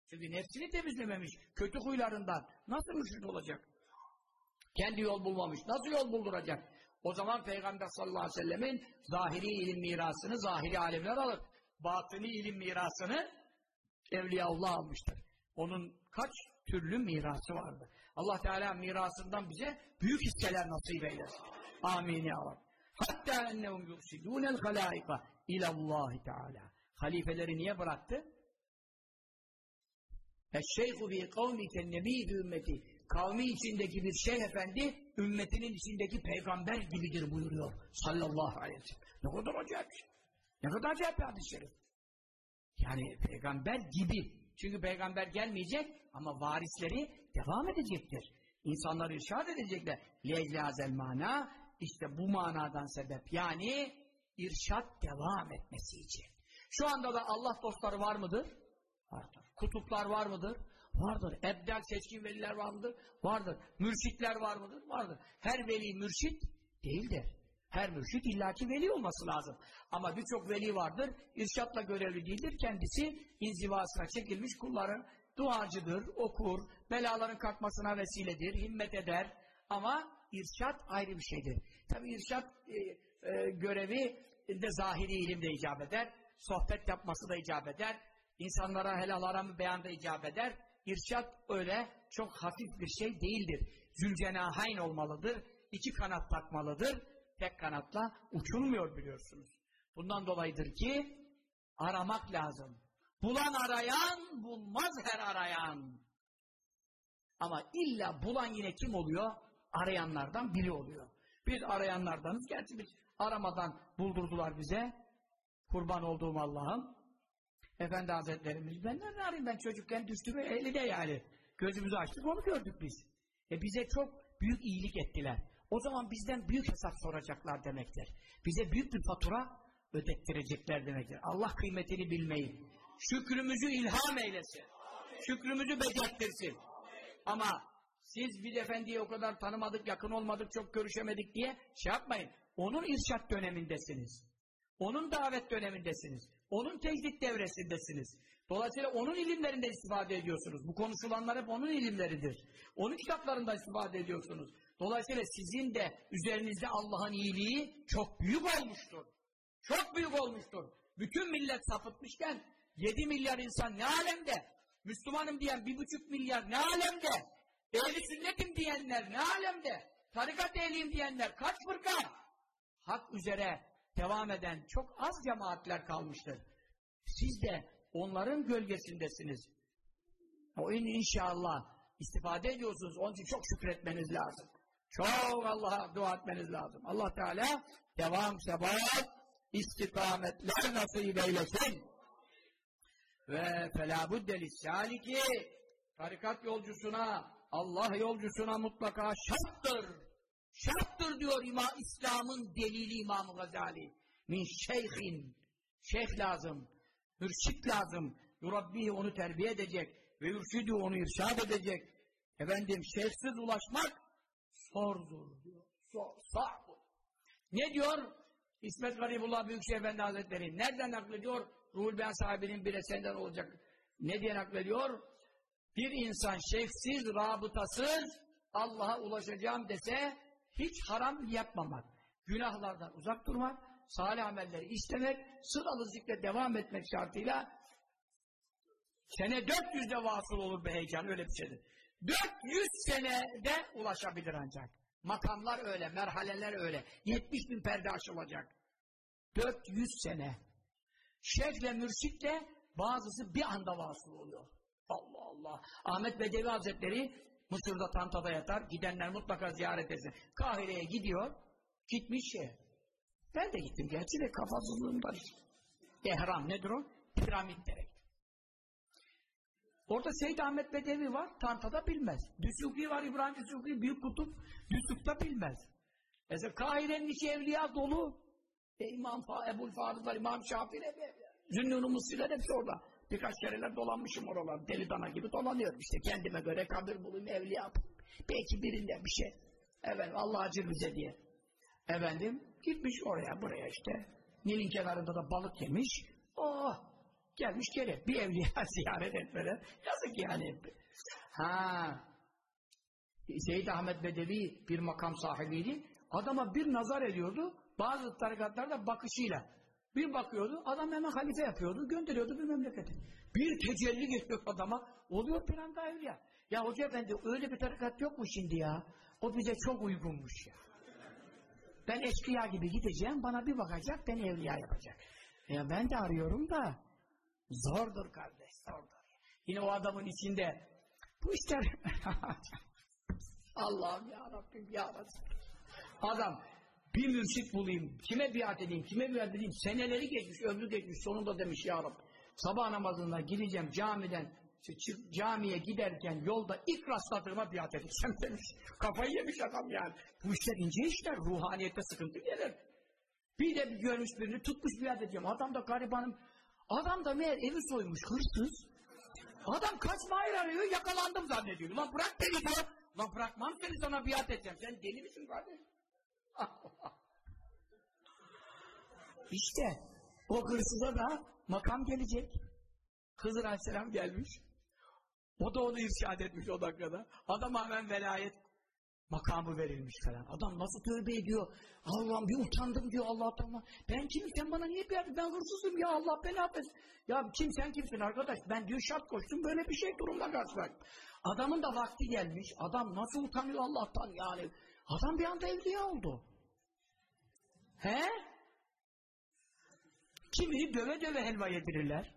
Çünkü nefsini temizlememiş kötü huylarından nasıl mürşit olacak? Kendi yol bulmamış. Nasıl yol bulduracak? O zaman Peygamber sallallahu aleyhi ve sellemin zahiri ilim mirasını zahiri alimler alır. Batını ilim mirasını Evliyaullah almıştır. Onun kaç türlü mirası vardı. Allah Teala mirasından bize büyük hisseler nasip eylesin. Amin ya Rabbi. Hatta ennehum yursidûnel halâika ilallâhi teâlâ. Halifeleri niye bıraktı? Eşşeyhu bi kavmike nebî ümmeti. Kavmi içindeki bir şeyh efendi, ümmetinin içindeki peygamber gibidir buyuruyor. Sallallahu aleyhi ve sellem. Ne kadar acayip şey. Ne kadar acayip bir hadis-i şerif. Yani peygamber gibi. Çünkü peygamber gelmeyecek ama varisleri devam edecektir. İnsanları irşad edecekler. Leylazel mana işte bu manadan sebep. Yani irşat devam etmesi için. Şu anda da Allah dostları var mıdır? Vardır. Kutuplar var mıdır? Vardır. Ebdel seçkin veliler var mıdır? Vardır. Mürşitler var mıdır? Vardır. Her veli mürşit değildir. Her mürşit illaki veli olması lazım. Ama birçok veli vardır. İrşatla görevli değildir. Kendisi inzivasına çekilmiş kulların duacıdır, okur, belaların kalkmasına vesiledir, himmet eder. Ama irşat ayrı bir şeydir. Tabi irşat e, e, görevi de zahiri ilim de icap eder. Sohbet yapması da icap eder. İnsanlara helal aramı beyan da icap eder. İrşat öyle çok hafif bir şey değildir. Zülcenahayn olmalıdır. iki kanat takmalıdır. Tek kanatla uçulmuyor biliyorsunuz. Bundan dolayıdır ki aramak lazım. Bulan arayan, bulmaz her arayan. Ama illa bulan yine kim oluyor? Arayanlardan biri oluyor. Biz arayanlardanız. Gerçi biz aramadan buldurdular bize. Kurban olduğum Allah'ım. Efendi Hazretlerimiz. Ben nereden arayayım ben çocukken düştüm eline yani. Gözümüzü açtık onu gördük biz. E bize çok büyük iyilik ettiler. O zaman bizden büyük hesap soracaklar demektir. Bize büyük bir fatura ödettirecekler demektir. Allah kıymetini bilmeyi, şükrümüzü ilham eylesin. Şükrümüzü becerttirsin. Ama siz bir efendiyi o kadar tanımadık, yakın olmadık, çok görüşemedik diye şey yapmayın. Onun irşat dönemindesiniz. Onun davet dönemindesiniz. Onun tecdit devresindesiniz. Dolayısıyla onun ilimlerinden istifade ediyorsunuz. Bu konuşulanlar hep onun ilimleridir. Onun kitaplarından istifade ediyorsunuz. Dolayısıyla sizin de üzerinizde Allah'ın iyiliği çok büyük olmuştur. Çok büyük olmuştur. Bütün millet sapıtmışken 7 milyar insan ne alemde? Müslümanım diyen bir buçuk milyar ne alemde? Ehli sünnetim diyenler ne alemde? Tarikat ehliyim diyenler kaç fırka? Hak üzere devam eden çok az cemaatler kalmıştır. Siz de onların gölgesindesiniz. O in inşallah istifade ediyorsunuz. Onun için çok şükretmeniz lazım. Çok Allah'a dua etmeniz lazım. Allah Teala devam sebat istikametler nasip eylesin. Ve felâbudde lissaliki tarikat yolcusuna Allah yolcusuna mutlaka şarttır. Şarttır diyor İmam İslam'ın delili İmam Gazali. Min şeyhin. Şeyh lazım. Mürşit lazım. Yurabbihi onu terbiye edecek. Ve yürşidü onu irşad edecek. Efendim şeyhsiz ulaşmak zordur diyor. Zor, zor. Ne diyor? İsmet Garibullah Büyükşehir Efendi Hazretleri nereden naklediyor? Ruhul Beyan sahibinin bir eserinden olacak. Ne diye naklediyor? Bir insan şeyhsiz, rabıtasız Allah'a ulaşacağım dese hiç haram yapmamak, günahlardan uzak durmak, salih amelleri istemek, sıralı zikre devam etmek şartıyla sene 400'de vasıl olur be heyecan öyle bir şeydir. 400 senede ulaşabilir ancak. Makamlar öyle, merhaleler öyle. 70 bin perde aşılacak. 400 sene. Şeyhle mürşitle bazısı bir anda vasıl oluyor. Allah Allah. Ahmet Bedevi Hazretleri Mısır'da Tanta'da yatar. Gidenler mutlaka ziyaret etsin. Kahire'ye gidiyor. Gitmiş şey. Ben de gittim gerçi de kafasızlığımdan. Ehram nedir o? Piramit direkt. Orada Seyyid Ahmet Bedevi var. Tanta'da bilmez. Düsuki var. İbrahim Düsuki büyük kutup. Düsuk'ta bilmez. Mesela Kahire'nin içi evliya dolu. E, İmam Fa Ebul Farız var. İmam Şafii Zünnun-u Mısır'lar hepsi orada. Birkaç kereler dolanmışım oralar. Deli dana gibi dolanıyorum işte. Kendime göre kabir bulayım, evliya yapayım. Belki birinde bir şey. Evet Allah acır bize diye. Efendim gitmiş oraya buraya işte. Nil'in kenarında da balık yemiş. Oh gelmiş geri. Bir evliya ziyaret etmeden. Yazık yani. Ha. Seyyid Ahmet Bedevi bir makam sahibiydi. Adama bir nazar ediyordu. Bazı tarikatlarda bakışıyla. Bir bakıyordu, adam hemen halife yapıyordu, gönderiyordu bir memlekete. Bir tecelli geliyor adama, oluyor bir anda evliya. Ya hoca efendi öyle bir tarikat yok mu şimdi ya? O bize çok uygunmuş ya. Ben eşkıya gibi gideceğim, bana bir bakacak, beni evliya yapacak. Ya ben de arıyorum da, zordur kardeş, zordur. Yine o adamın içinde, bu işler, Allah'ım ya Rabbim ya Rabbim. Adam, bir mürşit bulayım, kime biat edeyim, kime biat edeyim, seneleri geçmiş, ömrü geçmiş, sonunda demiş ya Rabbi, sabah namazında gideceğim camiden, çık, camiye giderken yolda ilk rastladığıma biat edeceğim demiş. Kafayı yemiş adam yani. Bu işler ince işler, ruhaniyette sıkıntı gelir. Bir de bir görmüş birini tutmuş biat edeceğim. Adam da garibanım, adam da meğer evi soymuş, hırsız. Adam kaçma hayır arıyor, yakalandım zannediyor. Lan bırak beni diyor. Lan bırakmam seni sana biat edeceğim. Sen deli misin kardeşim? İşte o hırsıza da makam gelecek. Hızır Aleyhisselam gelmiş. O da onu irşad etmiş o dakikada. Adama hemen velayet makamı verilmiş falan. Adam nasıl tövbe ediyor? Allah'ım bir utandım diyor Allah Allah. Ben kimim sen bana niye bir Ben hırsızım ya Allah beni affetsin. Ya kim sen kimsin arkadaş? Ben diyor şart koştum böyle bir şey durumla karşılaştım. Adamın da vakti gelmiş. Adam nasıl utanıyor Allah'tan yani. Adam bir anda evliya oldu. He? Kimini döve döve helva yedirirler.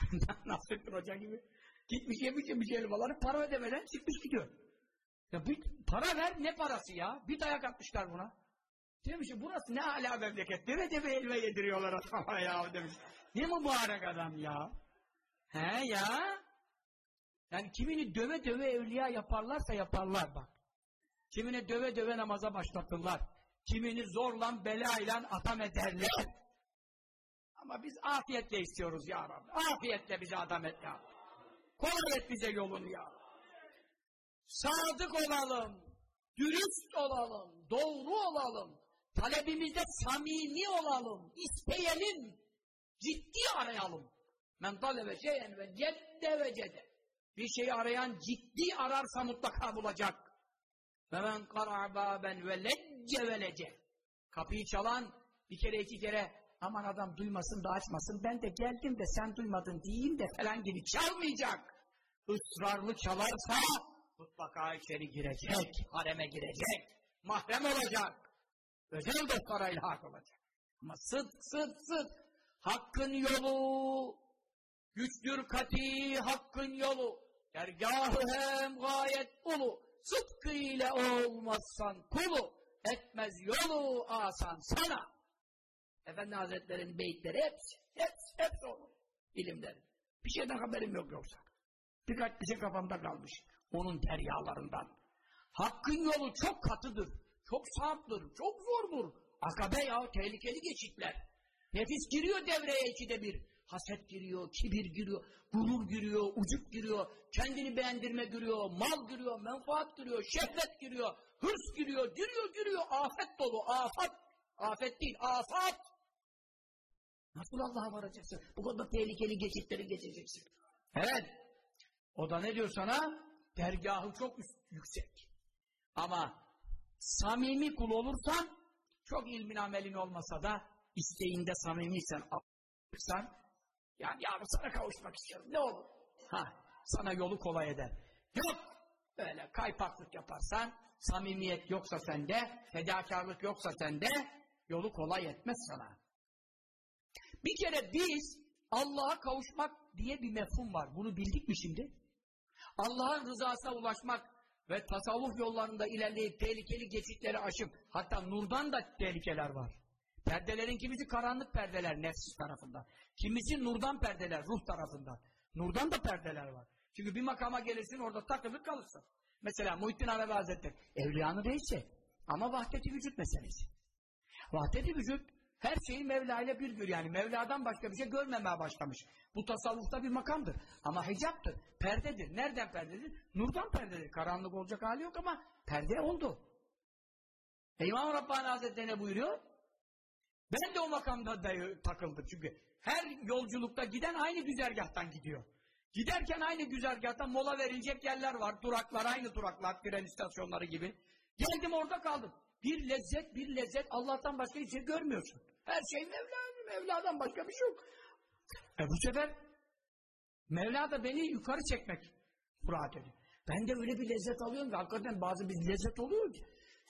Nasrettin Hoca gibi. Gitmiş yemiş yemiş helvaları para ödemeden çıkmış gidiyor. Ya bir para ver ne parası ya? Bir dayak atmışlar buna. Demiş burası ne hala memleket. Deve deve helva yediriyorlar adama ya demiş. Ne mübarek adam ya. He ya. Yani kimini döve döve evliya yaparlarsa yaparlar bak. Kimini döve döve namaza başlatırlar. Kimini zorla belayla atam ederler. Ama biz afiyetle istiyoruz ya Rabbi. Afiyetle bize adam et ya. Kolay et bize yolunu ya. Sadık olalım. Dürüst olalım. Doğru olalım. Talebimizde samimi olalım. isteyelim. Ciddi arayalım. Men talebe şeyen ve cedde ve cede. Bir şeyi arayan ciddi ararsa mutlaka bulacak. Ve men kara'a baben ve ve lece. Kapıyı çalan bir kere iki kere aman adam duymasın da açmasın ben de geldim de sen duymadın diyeyim de falan gibi çalmayacak. Israrlı çalarsa mutlaka içeri girecek, hareme girecek, mahrem olacak. Özel dostlarıyla hak olacak. Ama sıt sıt sıt hakkın yolu güçtür kati hakkın yolu dergahı hem gayet ulu sıdkı ile olmazsan kulu etmez yolu asan sana Efendi Hazretleri'nin beyitleri hepsi, hepsi, hepsi onun ilimleri. Bir şeyden haberim yok yoksa. Birkaç bir şey kafamda kalmış. Onun deryalarından. Hakkın yolu çok katıdır. Çok sağlıktır. Çok zordur. Akabe ya tehlikeli geçitler. Nefis giriyor devreye ikide bir. Haset giriyor, kibir giriyor, gurur giriyor, ucup giriyor, kendini beğendirme giriyor, mal giriyor, menfaat giriyor, şehvet giriyor, hırs giriyor, giriyor, giriyor, afet dolu, afet. Afet değil, afat. Nasıl Allah'a varacaksın? Bu kadar tehlikeli geçitleri geçeceksin. Evet. O da ne diyor sana? Dergahı çok üst, yüksek. Ama samimi kul olursan çok ilmin amelin olmasa da isteğinde samimiysen alırsan yani ya sana kavuşmak istiyorum. Ne olur? Ha, sana yolu kolay eder. Yok. Böyle kaypaklık yaparsan samimiyet yoksa sende, fedakarlık yoksa sende yolu kolay etmez sana. Bir kere biz Allah'a kavuşmak diye bir mefhum var. Bunu bildik mi şimdi? Allah'ın rızasına ulaşmak ve tasavvuf yollarında ilerleyip tehlikeli geçitleri aşıp hatta nurdan da tehlikeler var. Perdelerin kimisi karanlık perdeler nefs tarafından. Kimisi nurdan perdeler ruh tarafından. Nurdan da perdeler var. Çünkü bir makama gelirsin orada takılıp kalırsın. Mesela Muhittin Arabi Hazretleri evliyanı değilse ama vahdeti vücut meselesi. Vahdeti vücut her şeyi Mevla ile bir gör. Yani Mevla'dan başka bir şey görmemeye başlamış. Bu tasavvufta bir makamdır. Ama hicaptır, perdedir. Nereden perdedir? Nurdan perdedir. Karanlık olacak hali yok ama perde oldu. İmam Rabbani Hazretleri ne buyuruyor? Ben de o makamda dayı, takıldım çünkü. Her yolculukta giden aynı güzergahtan gidiyor. Giderken aynı güzergahtan mola verilecek yerler var. Duraklar, aynı duraklar, tren istasyonları gibi. Geldim orada kaldım. Bir lezzet, bir lezzet Allah'tan başka hiçbir şey görmüyorsun. Her şey Mevla, Mevla'dan başka bir şey yok. E bu sefer Mevla da beni yukarı çekmek murat ediyor. Ben de öyle bir lezzet alıyorum ki hakikaten bazı bir lezzet oluyor ki.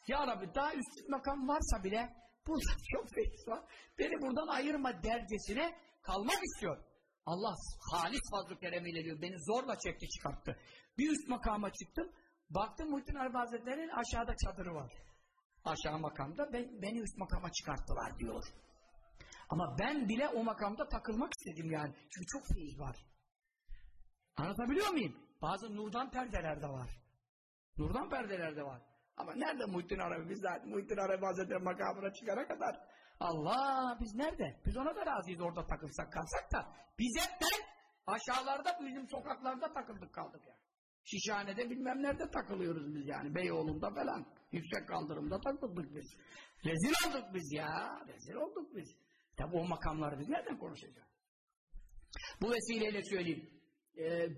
Ya Rabbi daha üst makam varsa bile burada çok feyiz var. Beni buradan ayırma dercesine kalmak istiyor. Allah halis fazl-ı keremiyle diyor. Beni zorla çekti çıkarttı. Bir üst makama çıktım. Baktım Muhittin Arabi Hazretleri'nin aşağıda çadırı var. Aşağı makamda ben, beni üst makama çıkarttılar diyor. Ama ben bile o makamda takılmak istedim yani. Çünkü çok feyiz var. Anlatabiliyor muyum? Bazı nurdan perdeler de var. Nurdan perdeler de var. Ama nerede Muhittin Arabi? Biz zaten Muhittin Arabi Hazretleri makamına çıkana kadar. Allah biz nerede? Biz ona da razıyız orada takılsak kalsak da. Biz hepten aşağılarda bizim sokaklarda takıldık kaldık yani. Şişhanede bilmem nerede takılıyoruz biz yani. Beyoğlu'nda falan. Yüksek kaldırımda takıldık biz. Rezil olduk biz ya. Rezil olduk biz. Tabi o makamları biz nereden konuşacağız? Bu vesileyle söyleyeyim. Ee,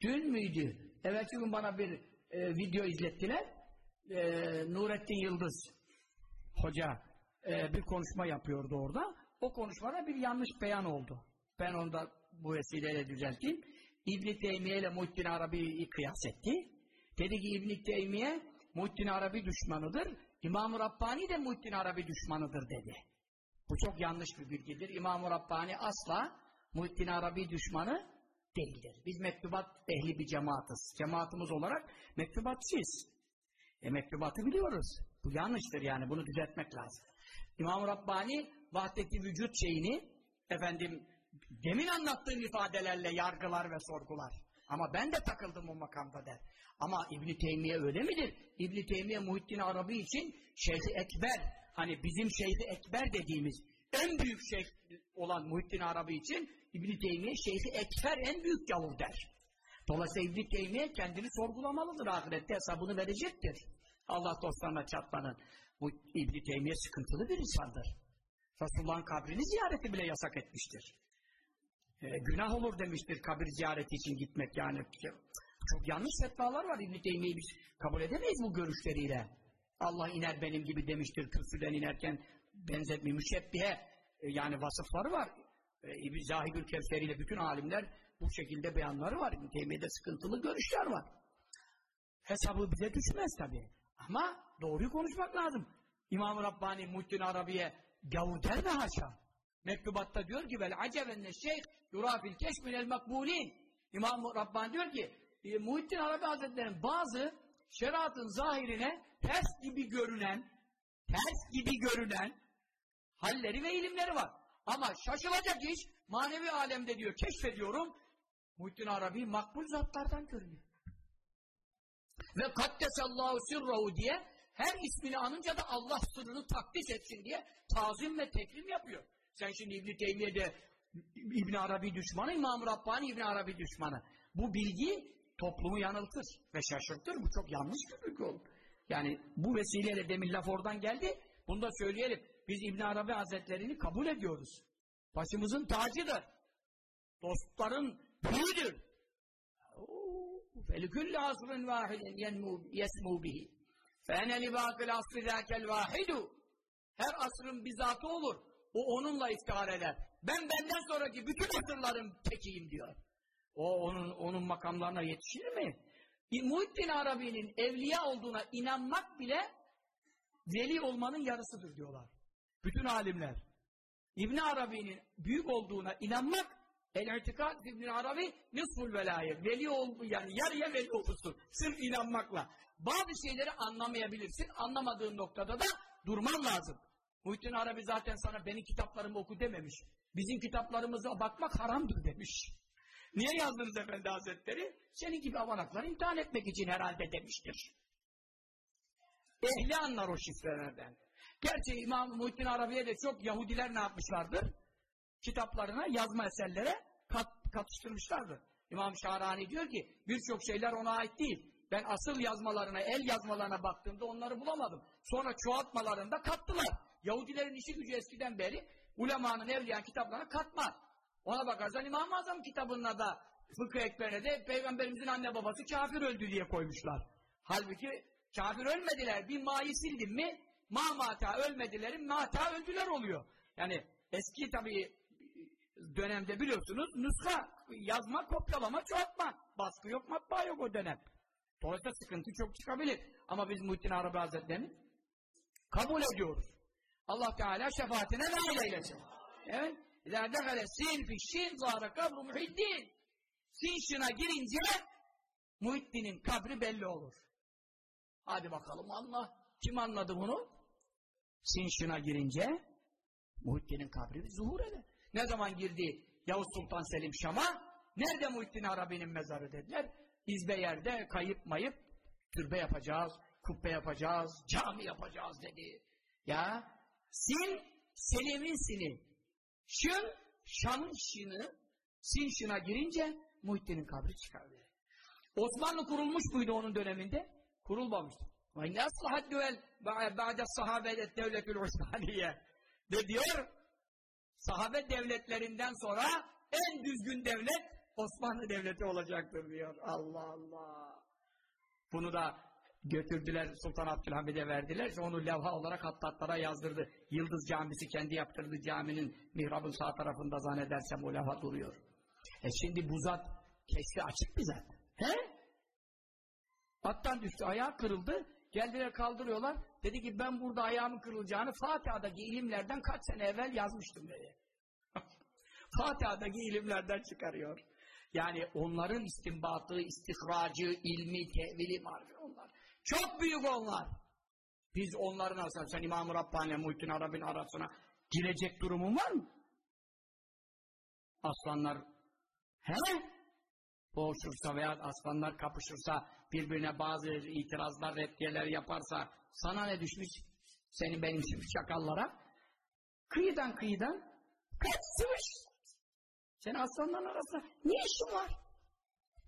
dün müydü? Evvelsi gün bana bir e, video izlettiler. E, Nurettin Yıldız hoca e, bir konuşma yapıyordu orada. O konuşmada bir yanlış beyan oldu. Ben onu da bu vesileyle düzelteyim. İbn-i Teymiye ile Muhittin Arabi'yi kıyas etti. Dedi ki İbn-i Teymiye Muhittin Arabi düşmanıdır. İmam-ı Rabbani de Muhittin Arabi düşmanıdır dedi. Bu çok yanlış bir bilgidir. İmam-ı Rabbani asla Muhittin Arabi düşmanı değildir. Biz mektubat ehli bir cemaatiz. Cemaatimiz olarak mektubatçıyız. E mektubatı biliyoruz. Bu yanlıştır yani. Bunu düzeltmek lazım. İmam-ı Rabbani vahdeti vücut şeyini efendim demin anlattığım ifadelerle yargılar ve sorgular. Ama ben de takıldım o makamda der. Ama İbn Teymiye öyle midir? İbn Teymiye Muhittin Arabi için Şeyh Ekber hani bizim Şeyh Ekber dediğimiz en büyük şeyh olan Muhittin Arabi için İbn Teymiye Şeyh Ekber en büyük gavur der. Dolayısıyla İbn Teymiye kendini sorgulamalıdır ahirette hesabını verecektir. Allah dostlarına çatmanın. Bu İbn Teymiye sıkıntılı bir insandır. Resulullah'ın kabrini ziyareti bile yasak etmiştir. E, günah olur demiştir kabir ziyareti için gitmek yani. Çok yanlış fetvalar var İbn-i Teymiye'yi biz kabul edemeyiz bu görüşleriyle. Allah iner benim gibi demiştir kürsüden inerken benzetme müşebbihe e, yani vasıfları var. E, Zahidül Kevseri ile bütün alimler bu şekilde beyanları var. İbn-i Teymiye'de sıkıntılı görüşler var. Hesabı bize düşmez tabi. Ama doğruyu konuşmak lazım. İmam-ı Rabbani Muhittin Arabi'ye gavur der mi haşa? Mektubatta diyor ki vel acebenne şeyh yurafil keşminel makbulin. İmam Rabbani diyor ki e, Muhittin Arabi Hazretleri'nin bazı şeriatın zahirine ters gibi görünen ters gibi görünen halleri ve ilimleri var. Ama şaşılacak iş manevi alemde diyor keşfediyorum Muhittin Arabi makbul zatlardan görünüyor. Ve kaddesallahu sirrahu diye her ismini anınca da Allah sırrını takdis etsin diye tazim ve tekrim yapıyor. Sen şimdi İbn-i Teymiye'de İbn Arabi düşmanı, İmam Rabbani İbn Arabi düşmanı. Bu bilgi toplumu yanıltır ve şaşırtır. Bu çok yanlış bir bilgi olur. Yani bu vesileyle demin laf oradan geldi. Bunu da söyleyelim. Biz İbn Arabi Hazretlerini kabul ediyoruz. Başımızın tacıdır. Dostların büyüdür. فَلِكُلِّ عَصْرٍ وَاحِدٍ يَسْمُوا بِهِ فَاَنَ لِبَاقِ الْعَصْرِ ذَاكَ الْوَاحِدُ Her asrın bizatı olur. O onunla iftihar eder. Ben benden sonraki bütün asırların tekiyim diyor. O onun, onun makamlarına yetişir mi? Muhittin Arabi'nin evliya olduğuna inanmak bile veli olmanın yarısıdır diyorlar. Bütün alimler. İbn Arabi'nin büyük olduğuna inanmak El-İtikad İbn Arabi nisful velayet. Veli ol yani yarıya veli olursun. Sırf inanmakla. Bazı şeyleri anlamayabilirsin. Anlamadığın noktada da durman lazım. Muhittin Arabi zaten sana benim kitaplarımı oku dememiş. Bizim kitaplarımıza bakmak haramdır demiş. Niye yazdınız Efendi Hazretleri? Senin gibi avanakları imtihan etmek için herhalde demiştir. Ehli anlar o şifrelerden. Gerçi İmam Muhittin Arabi'ye de çok Yahudiler ne yapmışlardır? Kitaplarına, yazma eserlere kat, katıştırmışlardır. İmam Şahrani diyor ki birçok şeyler ona ait değil. Ben asıl yazmalarına, el yazmalarına baktığımda onları bulamadım. Sonra çoğaltmalarında kattılar. Yahudilerin işi gücü eskiden beri ulemanın evliya kitaplarına katma. Ona bakarsan İmam-ı Azam kitabına da fıkıh ekberine de Peygamberimizin anne babası kafir öldü diye koymuşlar. Halbuki kafir ölmediler. Bir ma'yı sildin mi ma mata ölmedilerin mata öldüler oluyor. Yani eski tabii dönemde biliyorsunuz nüsha yazma, kopyalama, çoğaltma. Baskı yok, matbaa yok o dönem. Dolayısıyla sıkıntı çok çıkabilir. Ama biz Muhittin Arabi Hazretleri'nin Kabul ediyoruz. Allah Teala şefaatine nail eylesin. Evet. اِذَا دَخَلَ سِنْ فِي الشِّنْ ظَهَرَ قَبْرُ مُحِدِّينَ Sinşin'a girince Muhittin'in kabri belli olur. Hadi bakalım Allah. Kim anladı bunu? Sinşin'a girince Muhittin'in kabri zuhur eder. Ne zaman girdi Yavuz Sultan Selim Şam'a? Nerede Muhittin Arabi'nin mezarı dediler. İzbe yerde kayıp mayıp türbe yapacağız, kubbe yapacağız, cami yapacağız dedi. Ya sin Selim'in sini. Şın Şam'ın şını sin şına girince Muhittin'in kabri çıkardı. Osmanlı kurulmuş muydu onun döneminde? Kurulmamıştı. Ne aslahat düvel ba'de sahabedet devletül Osmaniye de diyor sahabe devletlerinden sonra en düzgün devlet Osmanlı Devleti olacaktır diyor. Allah Allah. Bunu da götürdüler Sultan Abdülhamid'e verdiler. Onu levha olarak hattatlara yazdırdı. Yıldız Camisi kendi yaptırdı caminin mihrabın sağ tarafında zannedersem o levha duruyor. E şimdi bu zat keşfi açık bir zat. He? Attan düştü, ayağı kırıldı. Geldiler kaldırıyorlar. Dedi ki ben burada ayağımın kırılacağını Fatiha'daki ilimlerden kaç sene evvel yazmıştım dedi. Fatiha'daki ilimlerden çıkarıyor. Yani onların istinbatı, istihracı, ilmi, tevili var onlar. Çok büyük onlar. Biz onların arasında, sen İmam-ı Rabbani, Muhittin Arab'ın arasına girecek durumun var mı? Aslanlar, he? Boğuşursa veya aslanlar kapışırsa, birbirine bazı itirazlar, reddiyeler yaparsa, sana ne düşmüş? Senin benim şakallara. Kıyıdan kıyıdan kaçmış. Sen aslanların arasında ne işin var?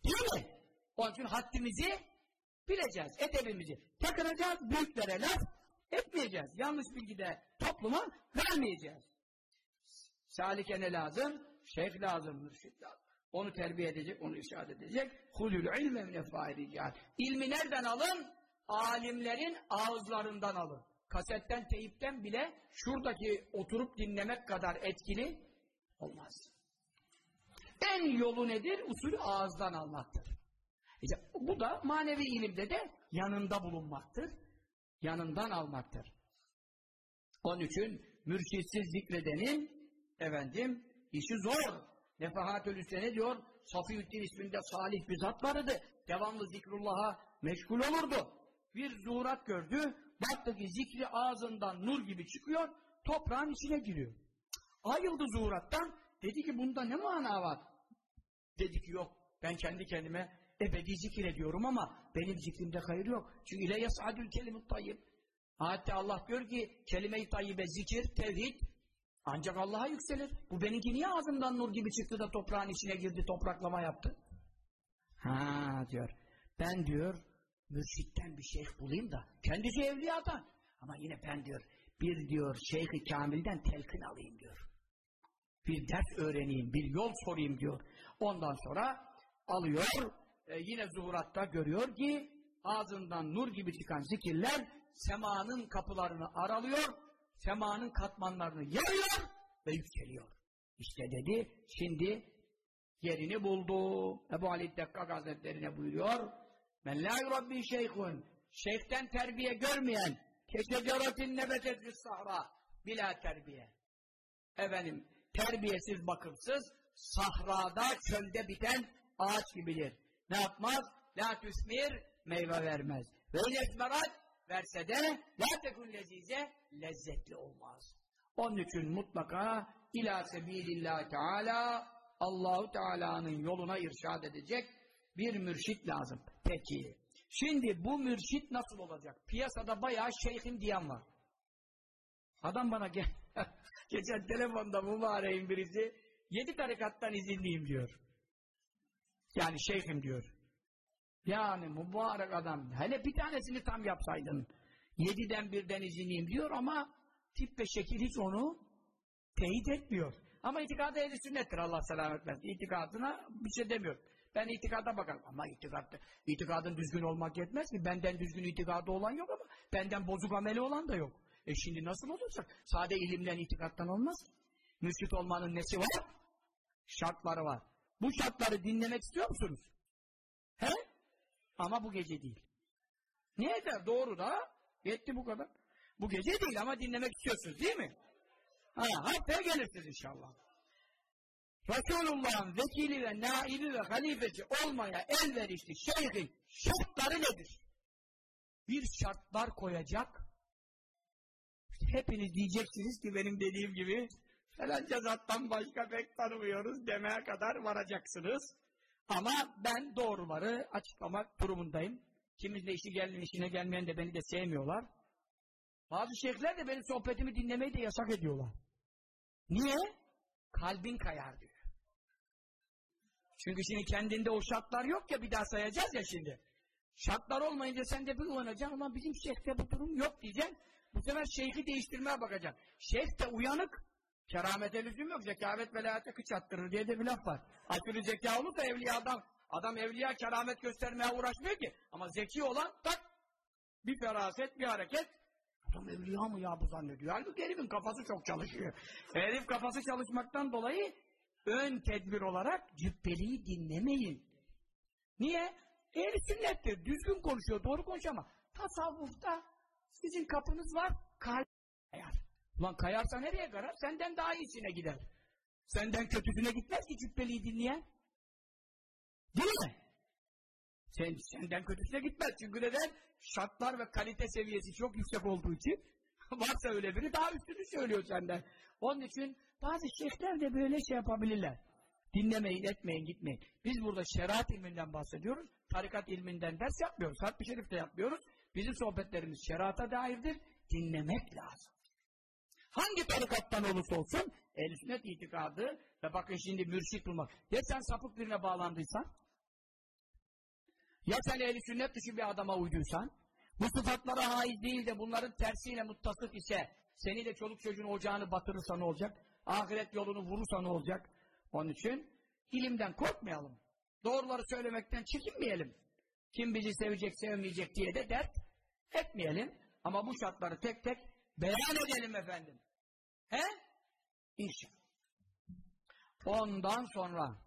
Değil mi? Onun için haddimizi bileceğiz, edebimizi. Takınacağız, büyüklere laf etmeyeceğiz. Yanlış bilgide topluma vermeyeceğiz. Salike ne lazım? Şeyh lazım, mürşid lazım. Onu terbiye edecek, onu irşad edecek. Hulül ilme minefâirical. İlmi nereden alın? Alimlerin ağızlarından alın. Kasetten, teyipten bile şuradaki oturup dinlemek kadar etkili olmaz. En yolu nedir? Usulü ağızdan almaktır. İşte bu da manevi ilimde de yanında bulunmaktır. Yanından almaktır. Onun için mürşitsiz zikredenin efendim işi zor. Nefahatül Hüseyin'e diyor Safiyüddin isminde salih bir zat vardı. Devamlı zikrullah'a meşgul olurdu. Bir zuhurat gördü. Baktı ki zikri ağzından nur gibi çıkıyor. Toprağın içine giriyor. Ayıldı zuhurattan. Dedi ki bunda ne mana var? Dedi ki yok ben kendi kendime ebedi zikir ediyorum ama benim zikrimde hayır yok. Çünkü ile yasadül kelimut tayyib. Hatta Allah diyor ki kelime-i tayyibe zikir, tevhid ancak Allah'a yükselir. Bu benimki niye ağzımdan nur gibi çıktı da toprağın içine girdi, topraklama yaptı? Ha diyor. Ben diyor mürşitten bir şeyh bulayım da kendisi evliyadan. Ama yine ben diyor bir diyor şeyh-i kamilden telkin alayım diyor. Bir ders öğreneyim, bir yol sorayım diyor. Ondan sonra alıyor, e, yine zuhuratta görüyor ki ağzından nur gibi çıkan zikirler semanın kapılarını aralıyor, semanın katmanlarını yarıyor ve yükseliyor. İşte dedi, şimdi yerini buldu. Ebu Ali Dekkak Hazretlerine buyuruyor. Men la yurabbi şeyhun. Şeyhten terbiye görmeyen keşeceratin nebetet sahra bila terbiye. Efendim, terbiyesiz bakımsız sahrada çölde biten ağaç gibidir. Ne yapmaz? La tüsmir meyve vermez. Ve yetmerat verse de la tekun lezize lezzetli olmaz. Onun için mutlaka ila sebilillah teala Allahu Teala'nın yoluna irşad edecek bir mürşit lazım. Peki. Şimdi bu mürşit nasıl olacak? Piyasada bayağı şeyhim diyen var. Adam bana gel. Geçen telefonda mübareğin birisi yedi tarikattan izinliyim diyor. Yani şeyhim diyor. Yani mübarek adam. Hele bir tanesini tam yapsaydın. Yediden birden izinliyim diyor ama tip ve şekil hiç onu teyit etmiyor. Ama itikadı ehli sünnettir Allah selamet versin. İtikadına bir şey demiyor. Ben itikada bakarım. Ama itikatta, itikadın düzgün olmak yetmez ki. Benden düzgün itikadı olan yok ama benden bozuk ameli olan da yok. E şimdi nasıl olursak? Sade ilimden itikattan olmaz. Mürşit olmanın nesi var? Şartları var. Bu şartları dinlemek istiyor musunuz? Ama bu gece değil. Ne eder? Doğru da yetti bu kadar. Bu gece değil ama dinlemek istiyorsunuz değil mi? Ha, haftaya gelirsiniz inşallah. Resulullah'ın vekili ve naibi ve halifesi olmaya elverişli şeyhin şartları nedir? Bir şartlar koyacak. Hepiniz diyeceksiniz ki benim dediğim gibi falanca zattan başka pek tanımıyoruz demeye kadar varacaksınız. Ama ben doğruları açıklamak durumundayım. Kimin de işi gelmeyen, işine gelmeyen de beni de sevmiyorlar. Bazı şeyhler de benim sohbetimi dinlemeyi de yasak ediyorlar. Niye? Kalbin kayar diyor. Çünkü şimdi kendinde o şartlar yok ya bir daha sayacağız ya şimdi. Şartlar olmayınca sen de bir uyanacaksın ama bizim şeyhte bu durum yok diyeceksin. Bu sefer şeyhi değiştirmeye bakacaksın. Şeyh de uyanık. Keramete lüzum yok. Zekavet velayete kıç attırır diye de bir laf var. Aşırı zeka olursa evliya adam. Adam evliya keramet göstermeye uğraşmıyor ki. Ama zeki olan tak bir feraset bir hareket Adam evliya mı ya bu zannediyor. Halbuki herifin kafası çok çalışıyor. Herif kafası çalışmaktan dolayı ön tedbir olarak cübbeliyi dinlemeyin. Niye? Ehli sünnettir. Düzgün konuşuyor. Doğru konuşuyor ama tasavvufta sizin kapınız var. Kalp kayar. Ulan kayarsa nereye karar? Senden daha iyisine gider. Senden kötüsüne gitmez ki cübbeliyi dinleyen. Değil mi? Sen, senden kötüsüne gitmez. Çünkü neden? Şartlar ve kalite seviyesi çok yüksek olduğu için varsa öyle biri daha üstünü söylüyor senden. Onun için bazı şeyhler de böyle şey yapabilirler. Dinlemeyin, etmeyin, gitmeyin. Biz burada şeriat ilminden bahsediyoruz. Tarikat ilminden ders yapmıyoruz. Harp-i Şerif de yapmıyoruz. Bizim sohbetlerimiz şerata dairdir. Dinlemek lazım. Hangi tarikattan olursa olsun el sünnet itikadı ve bakın şimdi mürşit bulmak. Ya sen sapık birine bağlandıysan ya sen ehli sünnet dışı bir adama uyduysan, bu sıfatlara haiz değil de bunların tersiyle muttasıf ise, seni de çoluk çocuğun ocağını batırırsa ne olacak? Ahiret yolunu vurursa ne olacak? Onun için ilimden korkmayalım. Doğruları söylemekten çekinmeyelim. Kim bizi sevecek, sevmeyecek diye de dert etmeyelim. Ama bu şartları tek tek beyan edelim efendim. He? İnşallah. Ondan sonra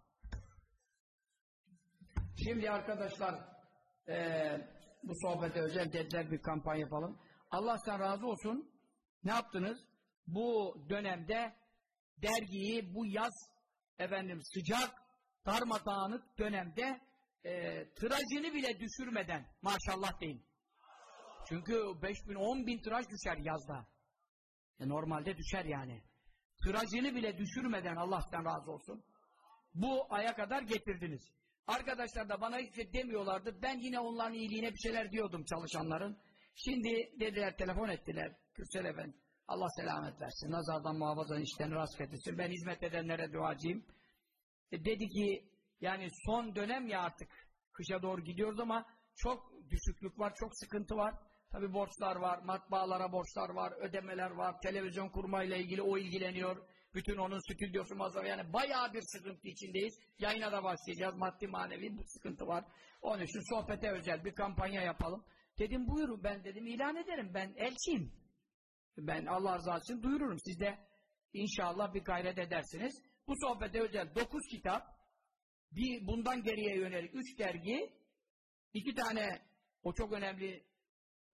Şimdi arkadaşlar e, bu sohbete özel dediler bir kampanya yapalım. Allah sen razı olsun. Ne yaptınız? Bu dönemde dergiyi bu yaz efendim sıcak darmadağınık dönemde e, tirajını bile düşürmeden maşallah deyin. Çünkü 5 bin 10 bin tiraj düşer yazda. E, normalde düşer yani. Tirajını bile düşürmeden Allah'tan razı olsun. Bu aya kadar getirdiniz. Arkadaşlar da bana hiçbir şey demiyorlardı. Ben yine onların iyiliğine bir şeyler diyordum çalışanların. Şimdi dediler, telefon ettiler. Kürsel efendi. Allah selamet versin. Nazardan muhafaza işlerini rast getirsin. Ben hizmet edenlere duacıyım. E dedi ki yani son dönem ya artık kışa doğru gidiyoruz ama çok düşüklük var, çok sıkıntı var. Tabi borçlar var, matbaalara borçlar var, ödemeler var, televizyon kurmayla ilgili o ilgileniyor. Bütün onun stüdyosu masrafı yani bayağı bir sıkıntı içindeyiz. Yayına da başlayacağız. Maddi manevi bir sıkıntı var. Onun için sohbete özel bir kampanya yapalım. Dedim buyurun ben dedim ilan ederim. Ben elçiyim. Ben Allah rızası için duyururum. Siz de inşallah bir gayret edersiniz. Bu sohbete özel dokuz kitap, bir bundan geriye yönelik üç dergi, iki tane o çok önemli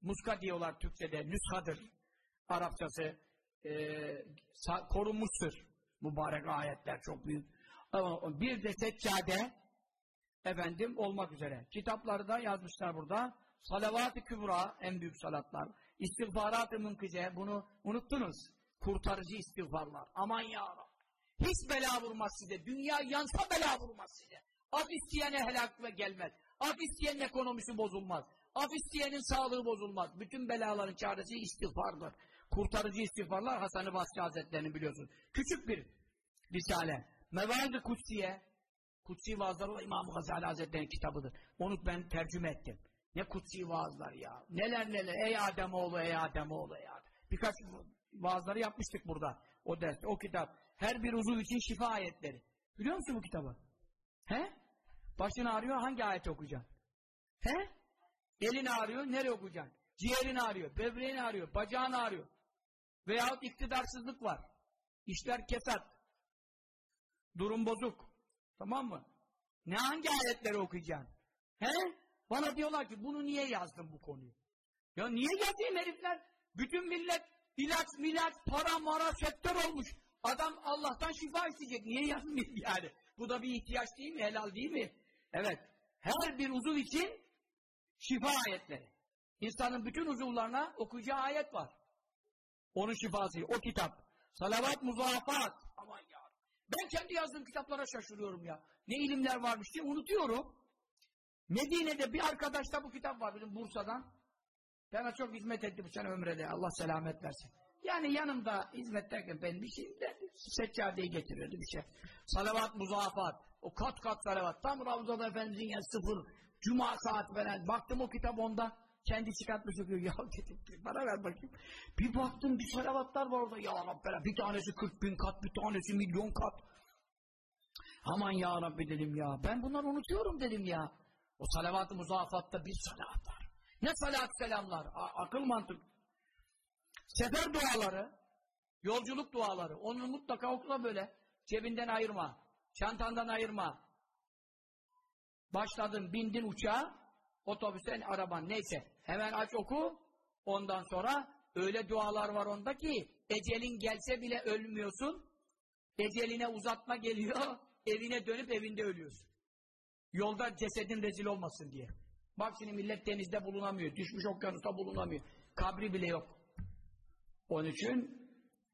muska diyorlar Türkçe'de, nüshadır Arapçası e, korunmuştur. Mübarek ayetler çok büyük. Bir de seccade efendim olmak üzere. Kitapları da yazmışlar burada. Salavat-ı kübra en büyük salatlar. İstiğfarat-ı münkize bunu unuttunuz. Kurtarıcı istiğfarlar. Aman ya. Hiç bela vurmaz size. Dünya yansa bela vurmaz size. Af isteyene helak ve gelmez. Af isteyenin ekonomisi bozulmaz. Af isteyenin sağlığı bozulmaz. Bütün belaların çaresi istiğfardır kurtarıcı istiğfarlar Hasan-ı Basri Hazretleri'ni biliyorsun. Küçük bir risale. Mevaid-i Kutsiye Kutsi Vaazları İmam-ı Gazali Hazretleri'nin kitabıdır. Onu ben tercüme ettim. Ne kutsi vaazlar ya. Neler neler. Ey Ademoğlu, ey Ademoğlu, ey Adem. Birkaç vaazları yapmıştık burada. O ders, o kitap. Her bir uzuv için şifa ayetleri. Biliyor musun bu kitabı? He? Başın ağrıyor, hangi ayet okuyacaksın? He? Elin ağrıyor, nereye okuyacaksın? Ciğerin ağrıyor, böbreğin ağrıyor, bacağın ağrıyor. Veyahut iktidarsızlık var. İşler kesat. Durum bozuk. Tamam mı? Ne hangi ayetleri okuyacaksın? He? Bana diyorlar ki bunu niye yazdın bu konuyu? Ya niye yazayım herifler? Bütün millet ilaç, milaç, para, mara, sektör olmuş. Adam Allah'tan şifa isteyecek. Niye yazmayayım yani? Bu da bir ihtiyaç değil mi? Helal değil mi? Evet. Her bir uzuv için şifa ayetleri. İnsanın bütün uzuvlarına okuyacağı ayet var. Onun şifası, o kitap. Salavat, muzafat. Aman ya. Ben kendi yazdığım kitaplara şaşırıyorum ya. Ne ilimler varmış diye unutuyorum. Medine'de bir arkadaşta bu kitap var bizim Bursa'dan. Bana çok hizmet etti bu sene ömrede. Allah selamet versin. Yani yanımda hizmet derken ben bir şey de seccadeyi getiriyordu bir şey. Salavat, muzafat. O kat kat salavat. Tam Ravzada Efendimizin yani sıfır. Cuma saat veren. Baktım o kitap onda. Kendi çıkartmış okuyor. Ya dedim bana ver bakayım. Bir baktım bir salavatlar var orada. Ya Rabbi bir tanesi 40 bin kat, bir tanesi milyon kat. Aman ya Rabbi dedim ya. Ben bunları unutuyorum dedim ya. O salavat-ı muzafatta bir salavat var. Ne salat selamlar. A akıl mantık. Sefer duaları, yolculuk duaları. Onu mutlaka okula böyle. Cebinden ayırma. Çantandan ayırma. Başladın, bindin uçağa, otobüsten, araban neyse. Hemen aç oku. Ondan sonra öyle dualar var onda ki ecelin gelse bile ölmüyorsun. Eceline uzatma geliyor. Evine dönüp evinde ölüyorsun. Yolda cesedin rezil olmasın diye. Bak şimdi millet denizde bulunamıyor. Düşmüş okyanusta bulunamıyor. Kabri bile yok. Onun için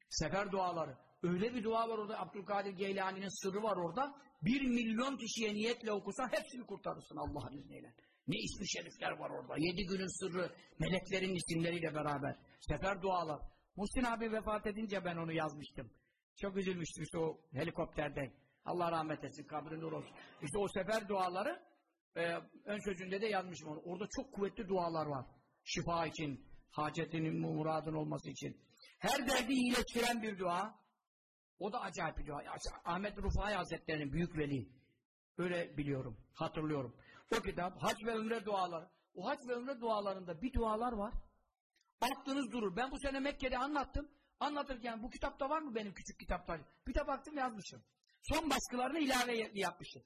sefer duaları. Öyle bir dua var orada. Abdülkadir Geylani'nin sırrı var orada. Bir milyon kişiye niyetle okusan hepsini kurtarırsın Allah'ın izniyle. Ne ismi şerifler var orada. Yedi günün sırrı, meleklerin isimleriyle beraber. Sefer dualar. Muhsin abi vefat edince ben onu yazmıştım. Çok üzülmüştüm işte o helikopterde. Allah rahmet etsin, kabri nur olsun. İşte o sefer duaları e, ön sözünde de yazmışım onu. Orada çok kuvvetli dualar var. Şifa için, hacetinin muradın olması için. Her derdi iyileştiren bir dua. O da acayip dua. Ahmet Rufai Hazretleri'nin büyük veli. Öyle biliyorum, hatırlıyorum. O kitap hac ve ümre duaları. O hac ve ümre dualarında bir dualar var. Aklınız durur. Ben bu sene Mekke'de anlattım. Anlatırken bu kitapta var mı benim küçük kitaplar? Bir de baktım yazmışım. Son baskılarını ilave yapmışım.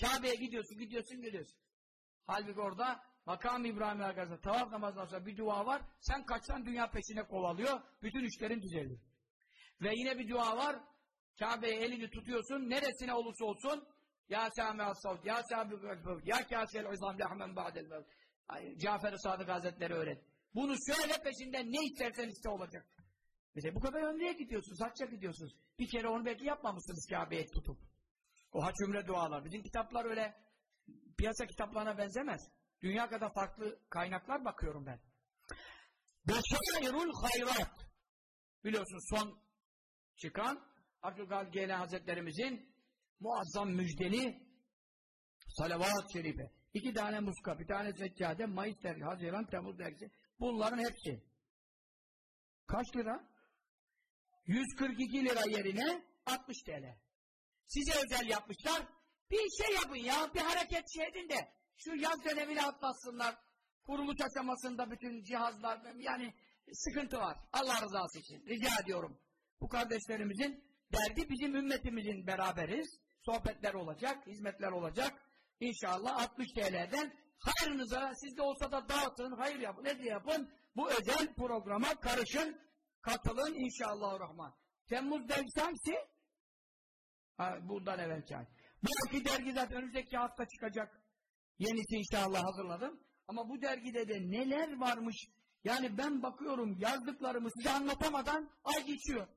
Kabe'ye gidiyorsun, gidiyorsun, gidiyorsun. Halbuki orada makam İbrahim arkasında tavaf namazından sonra bir dua var. Sen kaçsan dünya peşine kovalıyor. Bütün işlerin düzeliyor. Ve yine bir dua var. Kabe'ye elini tutuyorsun. Neresine olursa olsun ya sâme as-savt, ya sâbi ya kâsel uzam lehmen ba'del mevt. Cafer-i Sadık Hazretleri öğret. Bunu söyle peşinden ne istersen iste olacak. Mesela bu kadar ömreye gidiyorsunuz, hacca gidiyorsunuz. Bir kere onu belki yapmamışsınız Kabe'ye tutup. O haç ümre dualar. Bizim kitaplar öyle piyasa kitaplarına benzemez. Dünya kadar farklı kaynaklar bakıyorum ben. Beşairul hayrat. Biliyorsun son çıkan Abdülkadir Geylani Hazretlerimizin muazzam müjdeli salavat-ı şerife. İki tane muska, bir tane seccade, Mayıs dergisi, Haziran, Temmuz dergisi. Bunların hepsi. Kaç lira? 142 lira yerine 60 TL. Size özel yapmışlar. Bir şey yapın ya, bir hareket şey edin de şu yaz dönemini atlatsınlar. Kuruluş aşamasında bütün cihazlar, yani sıkıntı var. Allah rızası için. Rica ediyorum. Bu kardeşlerimizin derdi bizim ümmetimizin beraberiz. Sohbetler olacak, hizmetler olacak. İnşallah 60 TL'den hayrınıza siz de olsa da dağıtın, hayır yapın, ne yapın. Bu özel programa karışın, katılın inşallah rahman. Temmuz dergisi hangisi? Ha, bundan evvelki ay. Bu iki dergi zaten önümüzdeki hafta çıkacak. Yenisi inşallah hazırladım. Ama bu dergide de neler varmış. Yani ben bakıyorum yazdıklarımı size anlatamadan ay geçiyor.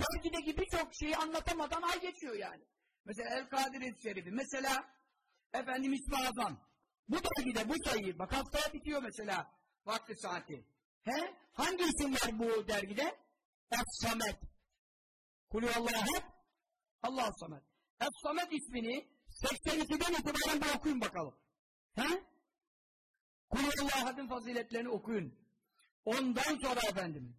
Dergideki birçok şeyi anlatamadan ay geçiyor yani. Mesela El Kadir Şerifi. Mesela efendim İsmi Azam. Bu dergide bu sayıyı bak haftaya bitiyor mesela vakti saati. He? Hangi isim var bu dergide? Es-Samet. Kulüvallahu hep Allah Samet. Es-Samet ismini 82'den itibaren bir okuyun bakalım. He? Kulüvallahu hadin faziletlerini okuyun. Ondan sonra efendim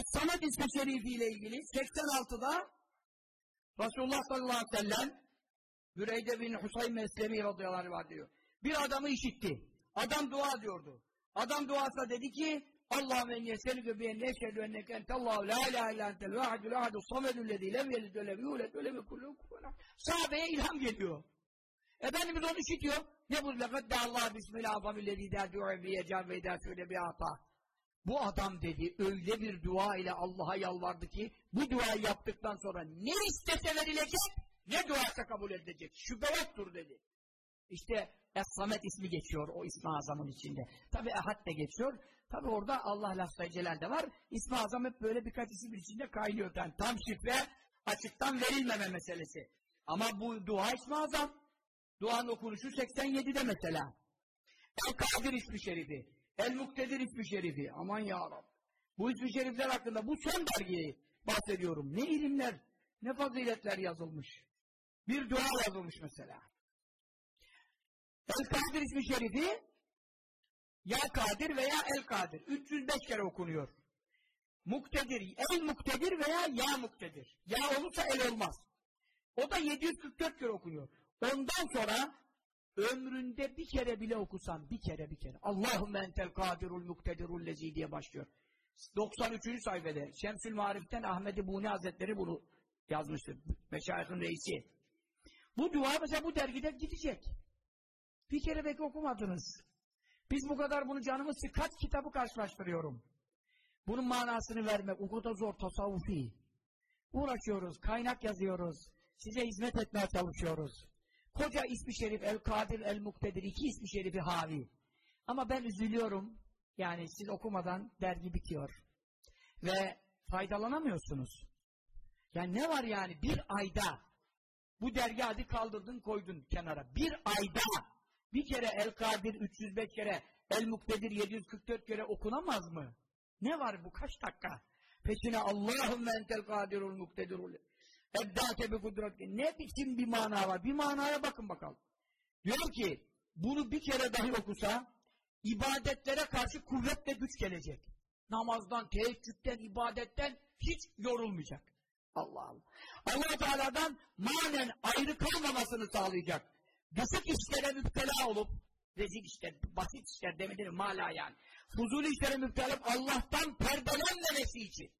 Efsane Diske Şerifi ilgili 86'da Resulullah sallallahu aleyhi ve sellem Büreyde bin Husayn Meslemi radıyallahu var diyor. Bir adamı işitti. Adam dua diyordu. Adam duasına dedi ki Allah ve yeselike bi enne eşhedü enneke entallahu la ilahe illa entel vahidul ahadus samedul lezî lem yelid ve lem yûled ve lem kullu Sahabeye ilham geliyor. Efendimiz onu işitiyor. Ne bu lekad da Allah bismillah afamillezî dâ du'u biye can ve dâ söyle bi ata. Bu adam dedi öyle bir dua ile Allah'a yalvardı ki bu duayı yaptıktan sonra ne istese verilecek ne duası kabul edilecek. Şüphe yoktur dedi. İşte Es-Samet ismi geçiyor o ismi azamın içinde. Tabi Ehad de geçiyor. Tabi orada Allah lafzı celal de var. İsmi azam hep böyle birkaç isim içinde kaynıyor. Yani tam şifre açıktan verilmeme meselesi. Ama bu dua ismi azam. Duanın okunuşu 87'de mesela. El-Kadir ismi şerifi. El-Muktedir ismi şerifi. Aman ya Rab. Bu ismi şerifler hakkında bu son dergiyi bahsediyorum. Ne ilimler, ne faziletler yazılmış. Bir dua yazılmış mesela. El-Kadir ismi şerifi ya Kadir veya El-Kadir. 305 kere okunuyor. Muktedir, El-Muktedir veya Ya Muktedir. Ya olursa El olmaz. O da 744 kere okunuyor. Ondan sonra ömründe bir kere bile okusan, bir kere bir kere. Allahümme entel kadirul muktedirul lezi diye başlıyor. 93. sayfede Şemsül Marif'ten Ahmet-i Buni Hazretleri bunu yazmıştır. Meşayihin reisi. Bu dua mesela bu dergide gidecek. Bir kere belki okumadınız. Biz bu kadar bunu canımız kaç kitabı karşılaştırıyorum. Bunun manasını vermek o kadar zor tasavvufi. Uğraşıyoruz, kaynak yazıyoruz. Size hizmet etmeye çalışıyoruz. Koca ismi şerif El-Kadir, El-Muktedir iki ismi şerifi havi. Ama ben üzülüyorum. Yani siz okumadan dergi bitiyor. Ve faydalanamıyorsunuz. Yani ne var yani bir ayda bu dergi hadi kaldırdın koydun kenara. Bir ayda bir kere El-Kadir 305 kere El-Muktedir 744 kere okunamaz mı? Ne var bu kaç dakika? Peşine Allahümme entel kadirul muktedirul Eddâke bi kudret. Ne biçim bir mana var? Bir manaya bakın bakalım. Diyor ki bunu bir kere dahi okusa ibadetlere karşı kuvvetle güç gelecek. Namazdan, teheccüden, ibadetten hiç yorulmayacak. Allah Allah. allah Teala'dan manen ayrı kalmamasını sağlayacak. Düşük işlere müptela olup rezil işler, basit işler demedir mala yani. Fuzuli işlere müptela olup Allah'tan perdelenmemesi için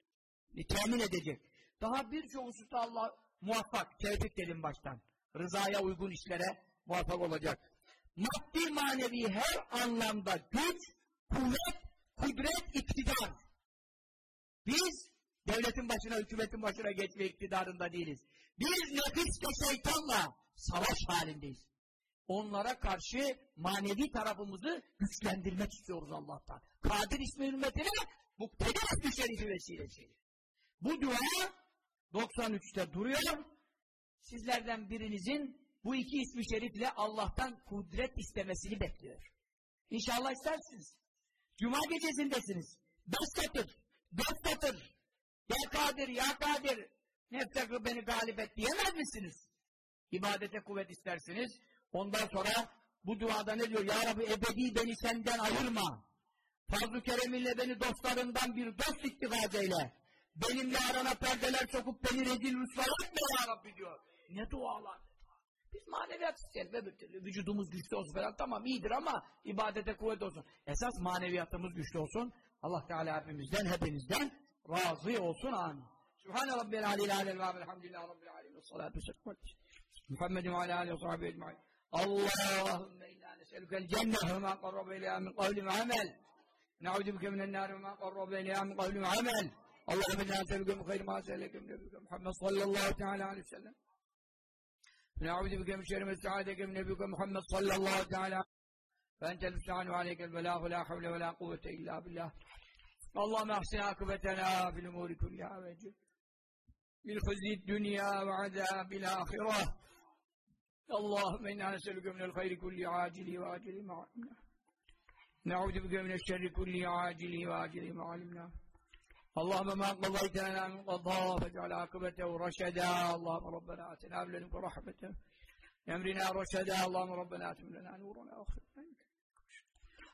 temin edecek. Daha birçok hususta Allah muvaffak, tevfik dedim baştan. Rızaya uygun işlere muvaffak olacak. Maddi manevi her anlamda güç, kuvvet, kudret, iktidar. Biz devletin başına, hükümetin başına geçme iktidarında değiliz. Biz nefisle şeytanla savaş halindeyiz. Onlara karşı manevi tarafımızı güçlendirmek istiyoruz Allah'tan. Kadir ismi hürmetine muktedir ismi şerifi vesilesiyle. Bu dua 93'te duruyor. Sizlerden birinizin bu iki ismi şerifle Allah'tan kudret istemesini bekliyor. İnşallah istersiniz. Cuma gecesindesiniz. Beş satır, dört satır. Ya Kadir, ya Kadir, neftekı beni galip et diyemez misiniz? İbadete kuvvet istersiniz. Ondan sonra bu duada ne diyor? Ya Rabbi ebedi beni senden ayırma. Fazl-ı Kerem'inle beni dostlarından bir dost ittikaz eyle. Benimle arana perdeler sokup beni rezil rüsva etme ya Rabbi diyor. Ne dualar. Biz maneviyat isteyelim. Vücudumuz güçlü olsun falan. Tamam iyidir ama ibadete kuvvet olsun. Esas maneviyatımız güçlü olsun. Allah Teala hepimizden, hepinizden razı olsun. Amin. Sübhane Rabbil aleyhi aleyhi ve elhamdülillahi Rabbil aleyhi ve salatu ve Muhammedin ve aleyhi ve sahibi ecmaîn. Allahümme illâ neselükel cenneh ve mâ qarrabe ileyhâ min kavli ve amel. Ne'udu bike nâri mâ qarrabe ileyhâ min kavli ve amel. اللهم أنا نسالك من خير ما سألك من نبيك محمد صلى الله تعالى عليه وسلم. ونعوذ بك من شر ما استعاذك من نبيك محمد صلى الله تعالى. فأنت المستعان وعليك البلاغ ولا حول ولا قوة إلا بالله. اللهم أحسن عاقبتنا في الأمور كلها واجب من خزي الدنيا وعذاب الآخرة. اللهم إنا نسألك من الخير كل عاجل وآجل ما علمنا نعوذ بك من الشر كل عاجل وآجل ما علمنا اللهم ما قضيت لنا من قضاء فاجعل عاقبته رشدا اللهم ربنا اتنا من لدنك رحمه امرنا رشدا اللهم ربنا اتم لنا نورنا واغفر لنا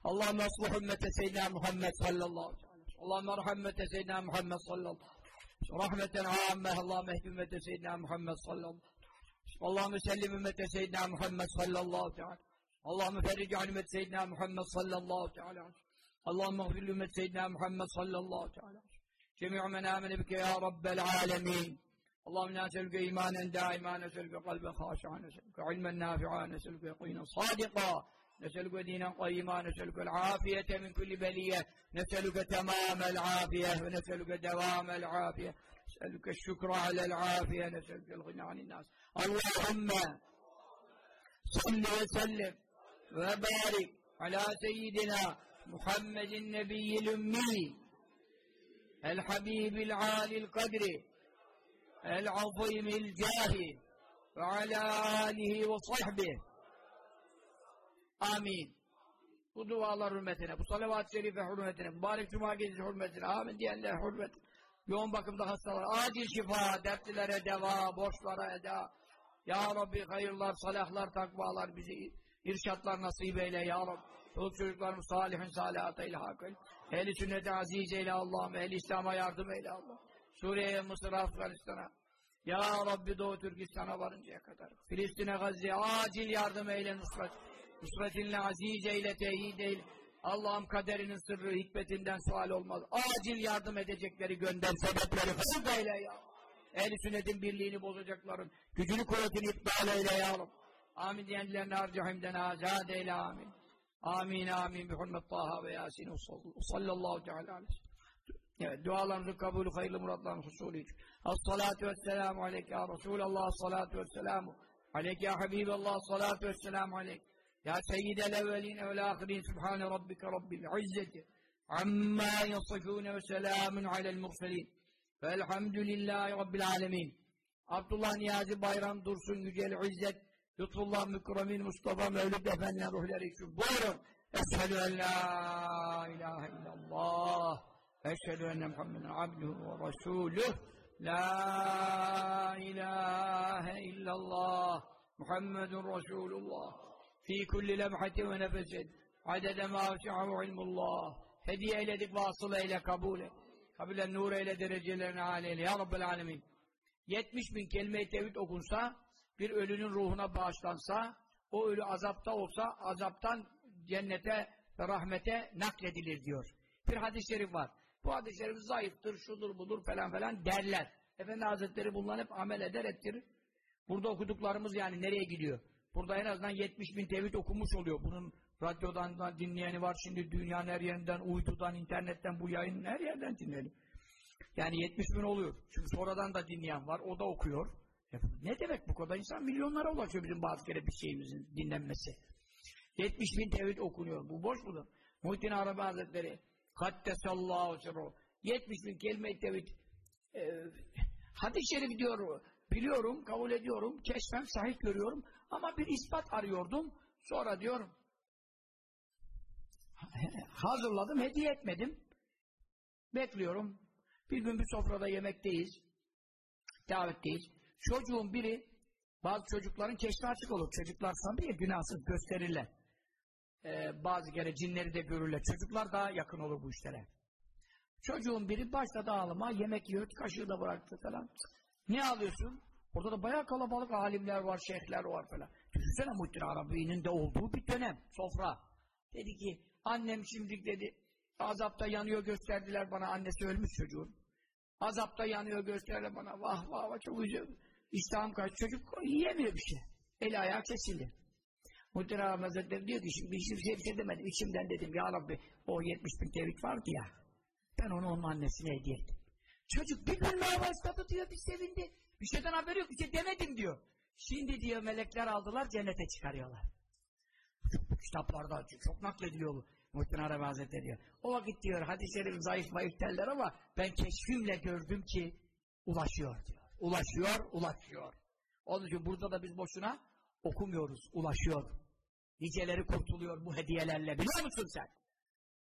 اللهم اصلح امه سيدنا محمد صلى الله عليه وسلم اللهم ارحم امه سيدنا محمد صلى الله عليه وسلم رحمه عامه اللهم اهد امه سيدنا محمد صلى الله عليه وسلم اللهم سلم امه سيدنا محمد صلى الله تعالى اللهم فرج عن امه سيدنا محمد صلى الله تعالى اللهم اغفر لامه سيدنا محمد صلى الله تعالى جميع من آمن بك يا رب العالمين. اللهم أنا نسالك إيمانا دائما نسالك قلبا خاشعا نسالك علما نافعا نسالك يقينا صادقا نسالك دينا قيما نسالك العافية من كل بلية نسالك تمام العافية ونسالك دوام العافية نسالك الشكر على العافية نسالك الغنى عن الناس. اللهم صل وسلم وبارك على سيدنا محمد النبي الأمي. الحبيب العالي القدر العظيم الجاه وعلى آله وصحبه Amin. Bu dualar hürmetine, bu salavat-ı şerife hürmetine, mübarek cuma gecesi hürmetine, amin diyenler hürmetine, yoğun bakımda hastalar, acil şifa, dertlilere deva, borçlara eda. Ya Rabbi hayırlar, salahlar, takvalar, bizi irşatlar nasip eyle ya Rabbi. Çoluk çocuklarımız salihin salihat eyle hakıl. Ehli sünnete aziz eyle Allah'ım, ehli İslam'a yardım eyle Allah. Suriye'ye, Mısır'a, Afganistan'a. Ya Rabbi Doğu Türkistan'a varıncaya kadar. Filistin'e, Gazze'ye acil yardım eyle nusret. Nusretinle aziz eyle, teyit eyle. Allah'ım kaderinin sırrı, hikmetinden sual olmaz. Acil yardım edecekleri gönder, sebepleri hızlı eyle ya. Ehl-i sünnetin birliğini bozacakların gücünü kuvvetini iptal eyle ya Rabbi. Amin diyenlerine harcahimden azad eyle amin. Amin amin hurmet Taha ve Yasin sallallahu teala aleyhi Evet, dualarımızın kabulü, hayırlı muratlarımız husulü için. As-salatu vesselamu aleyke ya Resulallah, as-salatu vesselamu aleyke ya Habiballah, as-salatu vesselamu aleyke. Ya seyyidel evveline vel ahirin, subhane rabbike rabbil izzeti, amma yasifune ve selamun alel murselin. Velhamdülillahi rabbil alemin. Abdullah Niyazi Bayram Dursun Yücel İzzet, Lütfullah Mükremin Mustafa Mevlüt Efendi ruhları için. Buyurun. Eşhedü en la ilahe illallah. Eşhedü enne Muhammeden abduhu ve resuluh. La ilahe illallah. Muhammedun Resulullah. Fi kulli lemhatin ve nefesin. Adede ma vesi'ahu ilmullah. Hediye eyledik vasıl eyle kabul et. Kabile nur eyle derecelerini âle. Ya Rabbel alemin. 70 bin kelime-i tevhid okunsa, bir ölünün ruhuna bağışlansa, o ölü azapta olsa, azaptan cennete ve rahmete nakledilir diyor. Bir hadis-i şerif var. Bu hadis-i şerif zayıftır, şudur budur falan falan derler. Efendi Hazretleri bunları hep amel eder ettirir. Burada okuduklarımız yani nereye gidiyor? Burada en azından 70 bin tevhid okunmuş oluyor. Bunun radyodan da dinleyeni var şimdi dünyanın her yerinden, uydudan, internetten bu yayın her yerden dinleyelim. Yani 70 bin oluyor. Çünkü sonradan da dinleyen var, o da okuyor. Ya ne demek bu kadar insan? Milyonlara ulaşıyor bizim bazı kere bir şeyimizin dinlenmesi. 70 bin tevhid okunuyor. Bu boş mudur? Muhittin Arabi Hazretleri Kaddesallahu sirru 70 bin kelime-i tevhid e, hadis-i şerif diyor biliyorum, kabul ediyorum, keşfem sahih görüyorum ama bir ispat arıyordum. Sonra diyorum hazırladım, hediye etmedim. Bekliyorum. Bir gün bir sofrada yemekteyiz. Davetteyiz. Çocuğun biri bazı çocukların keşfi açık olur. Çocuklar sandı ya günahsız gösterirler. Ee, bazı kere cinleri de görürler. Çocuklar daha yakın olur bu işlere. Çocuğun biri başladı ağlama, yemek yiyor, kaşığı da bıraktı falan. Ne alıyorsun? Orada da bayağı kalabalık alimler var, şeyhler var falan. Düşünsene Muhittin Arabi'nin de olduğu bir dönem, sofra. Dedi ki, annem şimdi dedi, azapta yanıyor gösterdiler bana, annesi ölmüş çocuğun. Azapta yanıyor gösterdiler bana, vah vah vah çok üzüldüm. İslam kaç çocuk yiyemiyor bir şey. El ayağı kesildi. Muhittin Arabi Hazretleri diyor ki, şimdi hiçbir şey, bir şey demedim, içimden dedim, ya Rabbi, o 70 bin tevhid vardı ya, ben onu onun annesine hediye ettim. Çocuk bir gülmeye başladı diyor, bir sevindi. Bir şeyden haberi yok, bir şey demedim diyor. Şimdi diyor melekler aldılar, cennete çıkarıyorlar. Kitaplarda çok naklediliyor bu. Muhittin Arabi Hazretleri diyor. O vakit diyor, hadis-i şerif zayıf mayıf ama ben keşfimle gördüm ki ulaşıyor diyor. Ulaşıyor, ulaşıyor. Onun için burada da biz boşuna okumuyoruz, ulaşıyor. Niceleri kurtuluyor bu hediyelerle. Biliyor musun sen?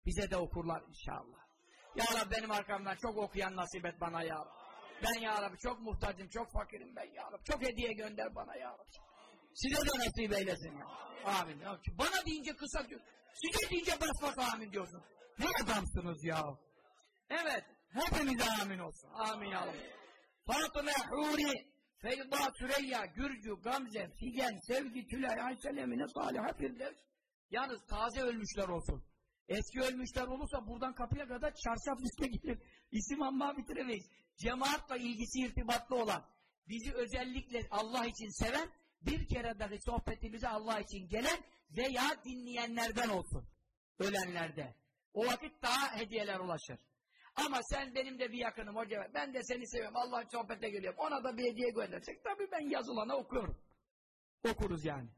Bize de okurlar inşallah. Ya Rabbi benim arkamdan çok okuyan nasip et bana ya Rabbi. Ben ya Rabbi çok muhtacım, çok fakirim ben ya Rabbi. Çok hediye gönder bana ya Rabbi. Size de nasip eylesin ya. Amin. Bana deyince kısa diyor. Size deyince bas bas amin diyorsun. Ne adamsınız ya. Evet. Hepimize amin olsun. Amin ya Rabbi. Fatıma Huri, Feyda Süreyya, Gürcü, Gamze, Figen, Sevgi, Tülay, Aysel Emine, Saliha, Firdevs. Yalnız taze ölmüşler olsun. Eski ölmüşler olursa buradan kapıya kadar çarşaf liste gelir. İsim amma bitiremeyiz. Cemaatla ilgisi irtibatlı olan, bizi özellikle Allah için seven, bir kere dahi sohbetimize Allah için gelen veya dinleyenlerden olsun. Ölenlerde. O vakit daha hediyeler ulaşır. Ama sen benim de bir yakınım hoca, ben de seni seviyorum, Allah'ın sohbete geliyorum, ona da bir hediye göndersek, tabii ben yazılana okuyorum. Okuruz yani.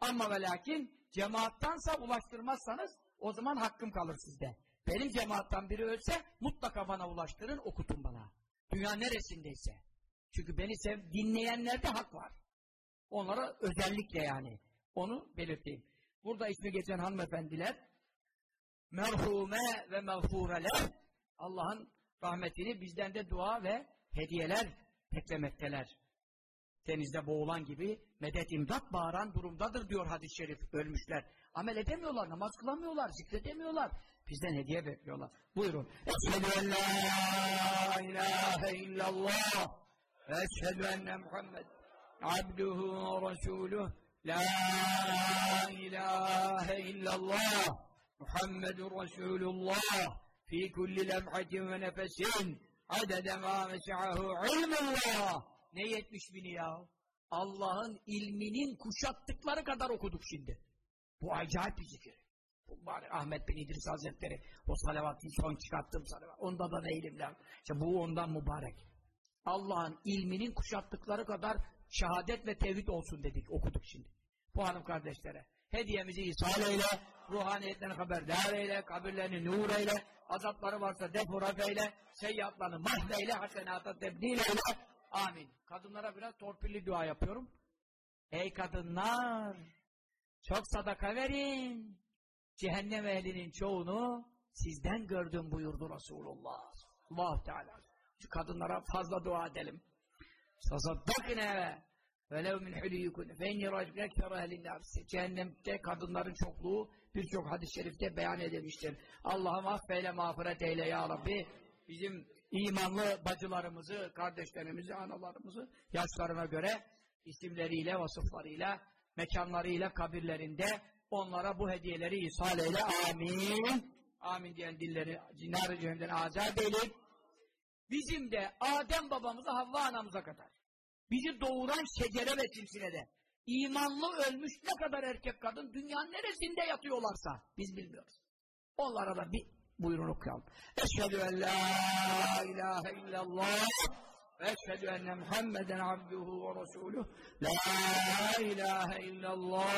Ama ve lakin, cemaattansa ulaştırmazsanız, o zaman hakkım kalır sizde. Benim cemaattan biri ölse, mutlaka bana ulaştırın, okutun bana. Dünya neresindeyse. Çünkü beni sev, dinleyenlerde hak var. Onlara özellikle yani. Onu belirteyim. Burada ismi geçen hanımefendiler, merhume ve mağfureler, Allah'ın rahmetini bizden de dua ve hediyeler beklemekteler. Denizde boğulan gibi medet imdat bağıran durumdadır diyor hadis-i şerif ölmüşler. Amel edemiyorlar, namaz kılamıyorlar, zikredemiyorlar. Bizden hediye bekliyorlar. Buyurun. Eşhedü en la ilahe illallah ve eşhedü enne Muhammed abduhu ve resuluh la ilahe illallah Muhammedur Resulullah fi kulli lemhatin ve nefesin adede ma mesahu ilmullah ne yetmiş bini ya? Allah'ın ilminin kuşattıkları kadar okuduk şimdi. Bu acayip bir zikir. Mübarek Ahmet bin İdris Hazretleri o salavatı son çıkarttığım salavat. Onda da değilim lan. İşte bu ondan mübarek. Allah'ın ilminin kuşattıkları kadar şehadet ve tevhid olsun dedik okuduk şimdi. Bu hanım kardeşlere hediyemizi ishal eyle. ruhaniyetlerini haberdar eyle. Kabirlerini nur eyle. Azapları varsa defurat eyle. Seyyatlarını mahveyle. Hasenata tebdil eyle. Amin. Kadınlara biraz torpilli dua yapıyorum. Ey kadınlar çok sadaka verin. Cehennem ehlinin çoğunu sizden gördüm buyurdu Resulullah. Allah Teala. Şu kadınlara fazla dua edelim. Sasaddakine min huliyukun fe inni racik ekfer ehlin cehennemde kadınların çokluğu birçok hadis-i şerifte beyan edilmiştir. Allah'ım affeyle mağfiret eyle ya Rabbi. Bizim imanlı bacılarımızı, kardeşlerimizi, analarımızı yaşlarına göre isimleriyle, vasıflarıyla, mekanlarıyla, kabirlerinde onlara bu hediyeleri ishal eyle. Amin. Amin diyen dilleri cinar-ı cehennemden azat eyleyip bizim de Adem babamıza Havva anamıza kadar bizi doğuran şecere ve silsilede imanlı ölmüş ne kadar erkek kadın dünyanın neresinde yatıyorlarsa biz bilmiyoruz. Onlara da bir buyurun okuyalım. Eşhedü en la ilahe illallah ve eşhedü enne Muhammeden abduhu ve resuluh la ilahe illallah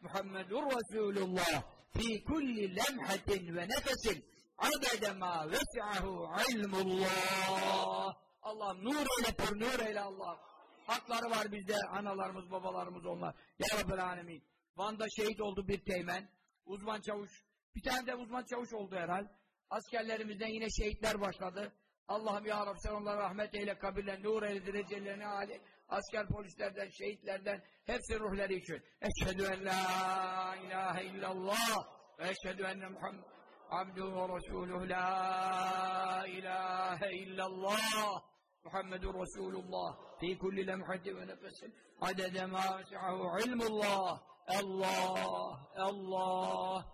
Muhammedur Resulullah fi kulli lemhatin ve nefesin adede ma vesi'ahu ilmullah Allah nur eyle pür nur eyle Allah Hakları var bizde, analarımız, babalarımız onlar. Ya Rabbel Alemin. Van'da şehit oldu bir teğmen, uzman çavuş. Bir tane de uzman çavuş oldu herhal. Askerlerimizden yine şehitler başladı. Allah'ım ya Rabbi sen onlara rahmet eyle, kabirlen, nur eyle, derecelerini âli. Asker polislerden, şehitlerden, hepsi ruhları için. Eşhedü en la ilahe illallah ve eşhedü enne Muhammed abduhu ve resuluhu la ilahe illallah Muhammedur Resulullah fi kulli lemhatin ve nefesin adede ma vesahu ilmullah Allah Allah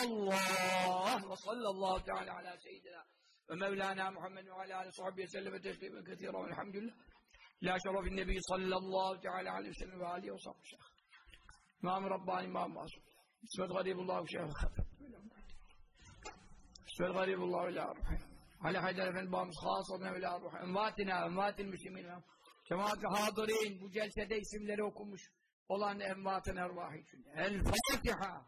Allah ve sallallahu teala ala seyyidina ve mevlana Muhammed ve ala aleyhi sahbihi sellem ve teslimen kethira ve elhamdülillah la şerefin nebi sallallahu teala aleyhi ve sellem ve aleyhi ve sahbihi İmam Rabbani İmam Masum İsmet Garibullah Şeyh İsmet Garibullah ile Ali Haydar Efendi babamız hasatına ve la ruh envatina envatil müslimin cemaat-i hadirin bu celsede isimleri okumuş olan envatın ervahı için. El Fatiha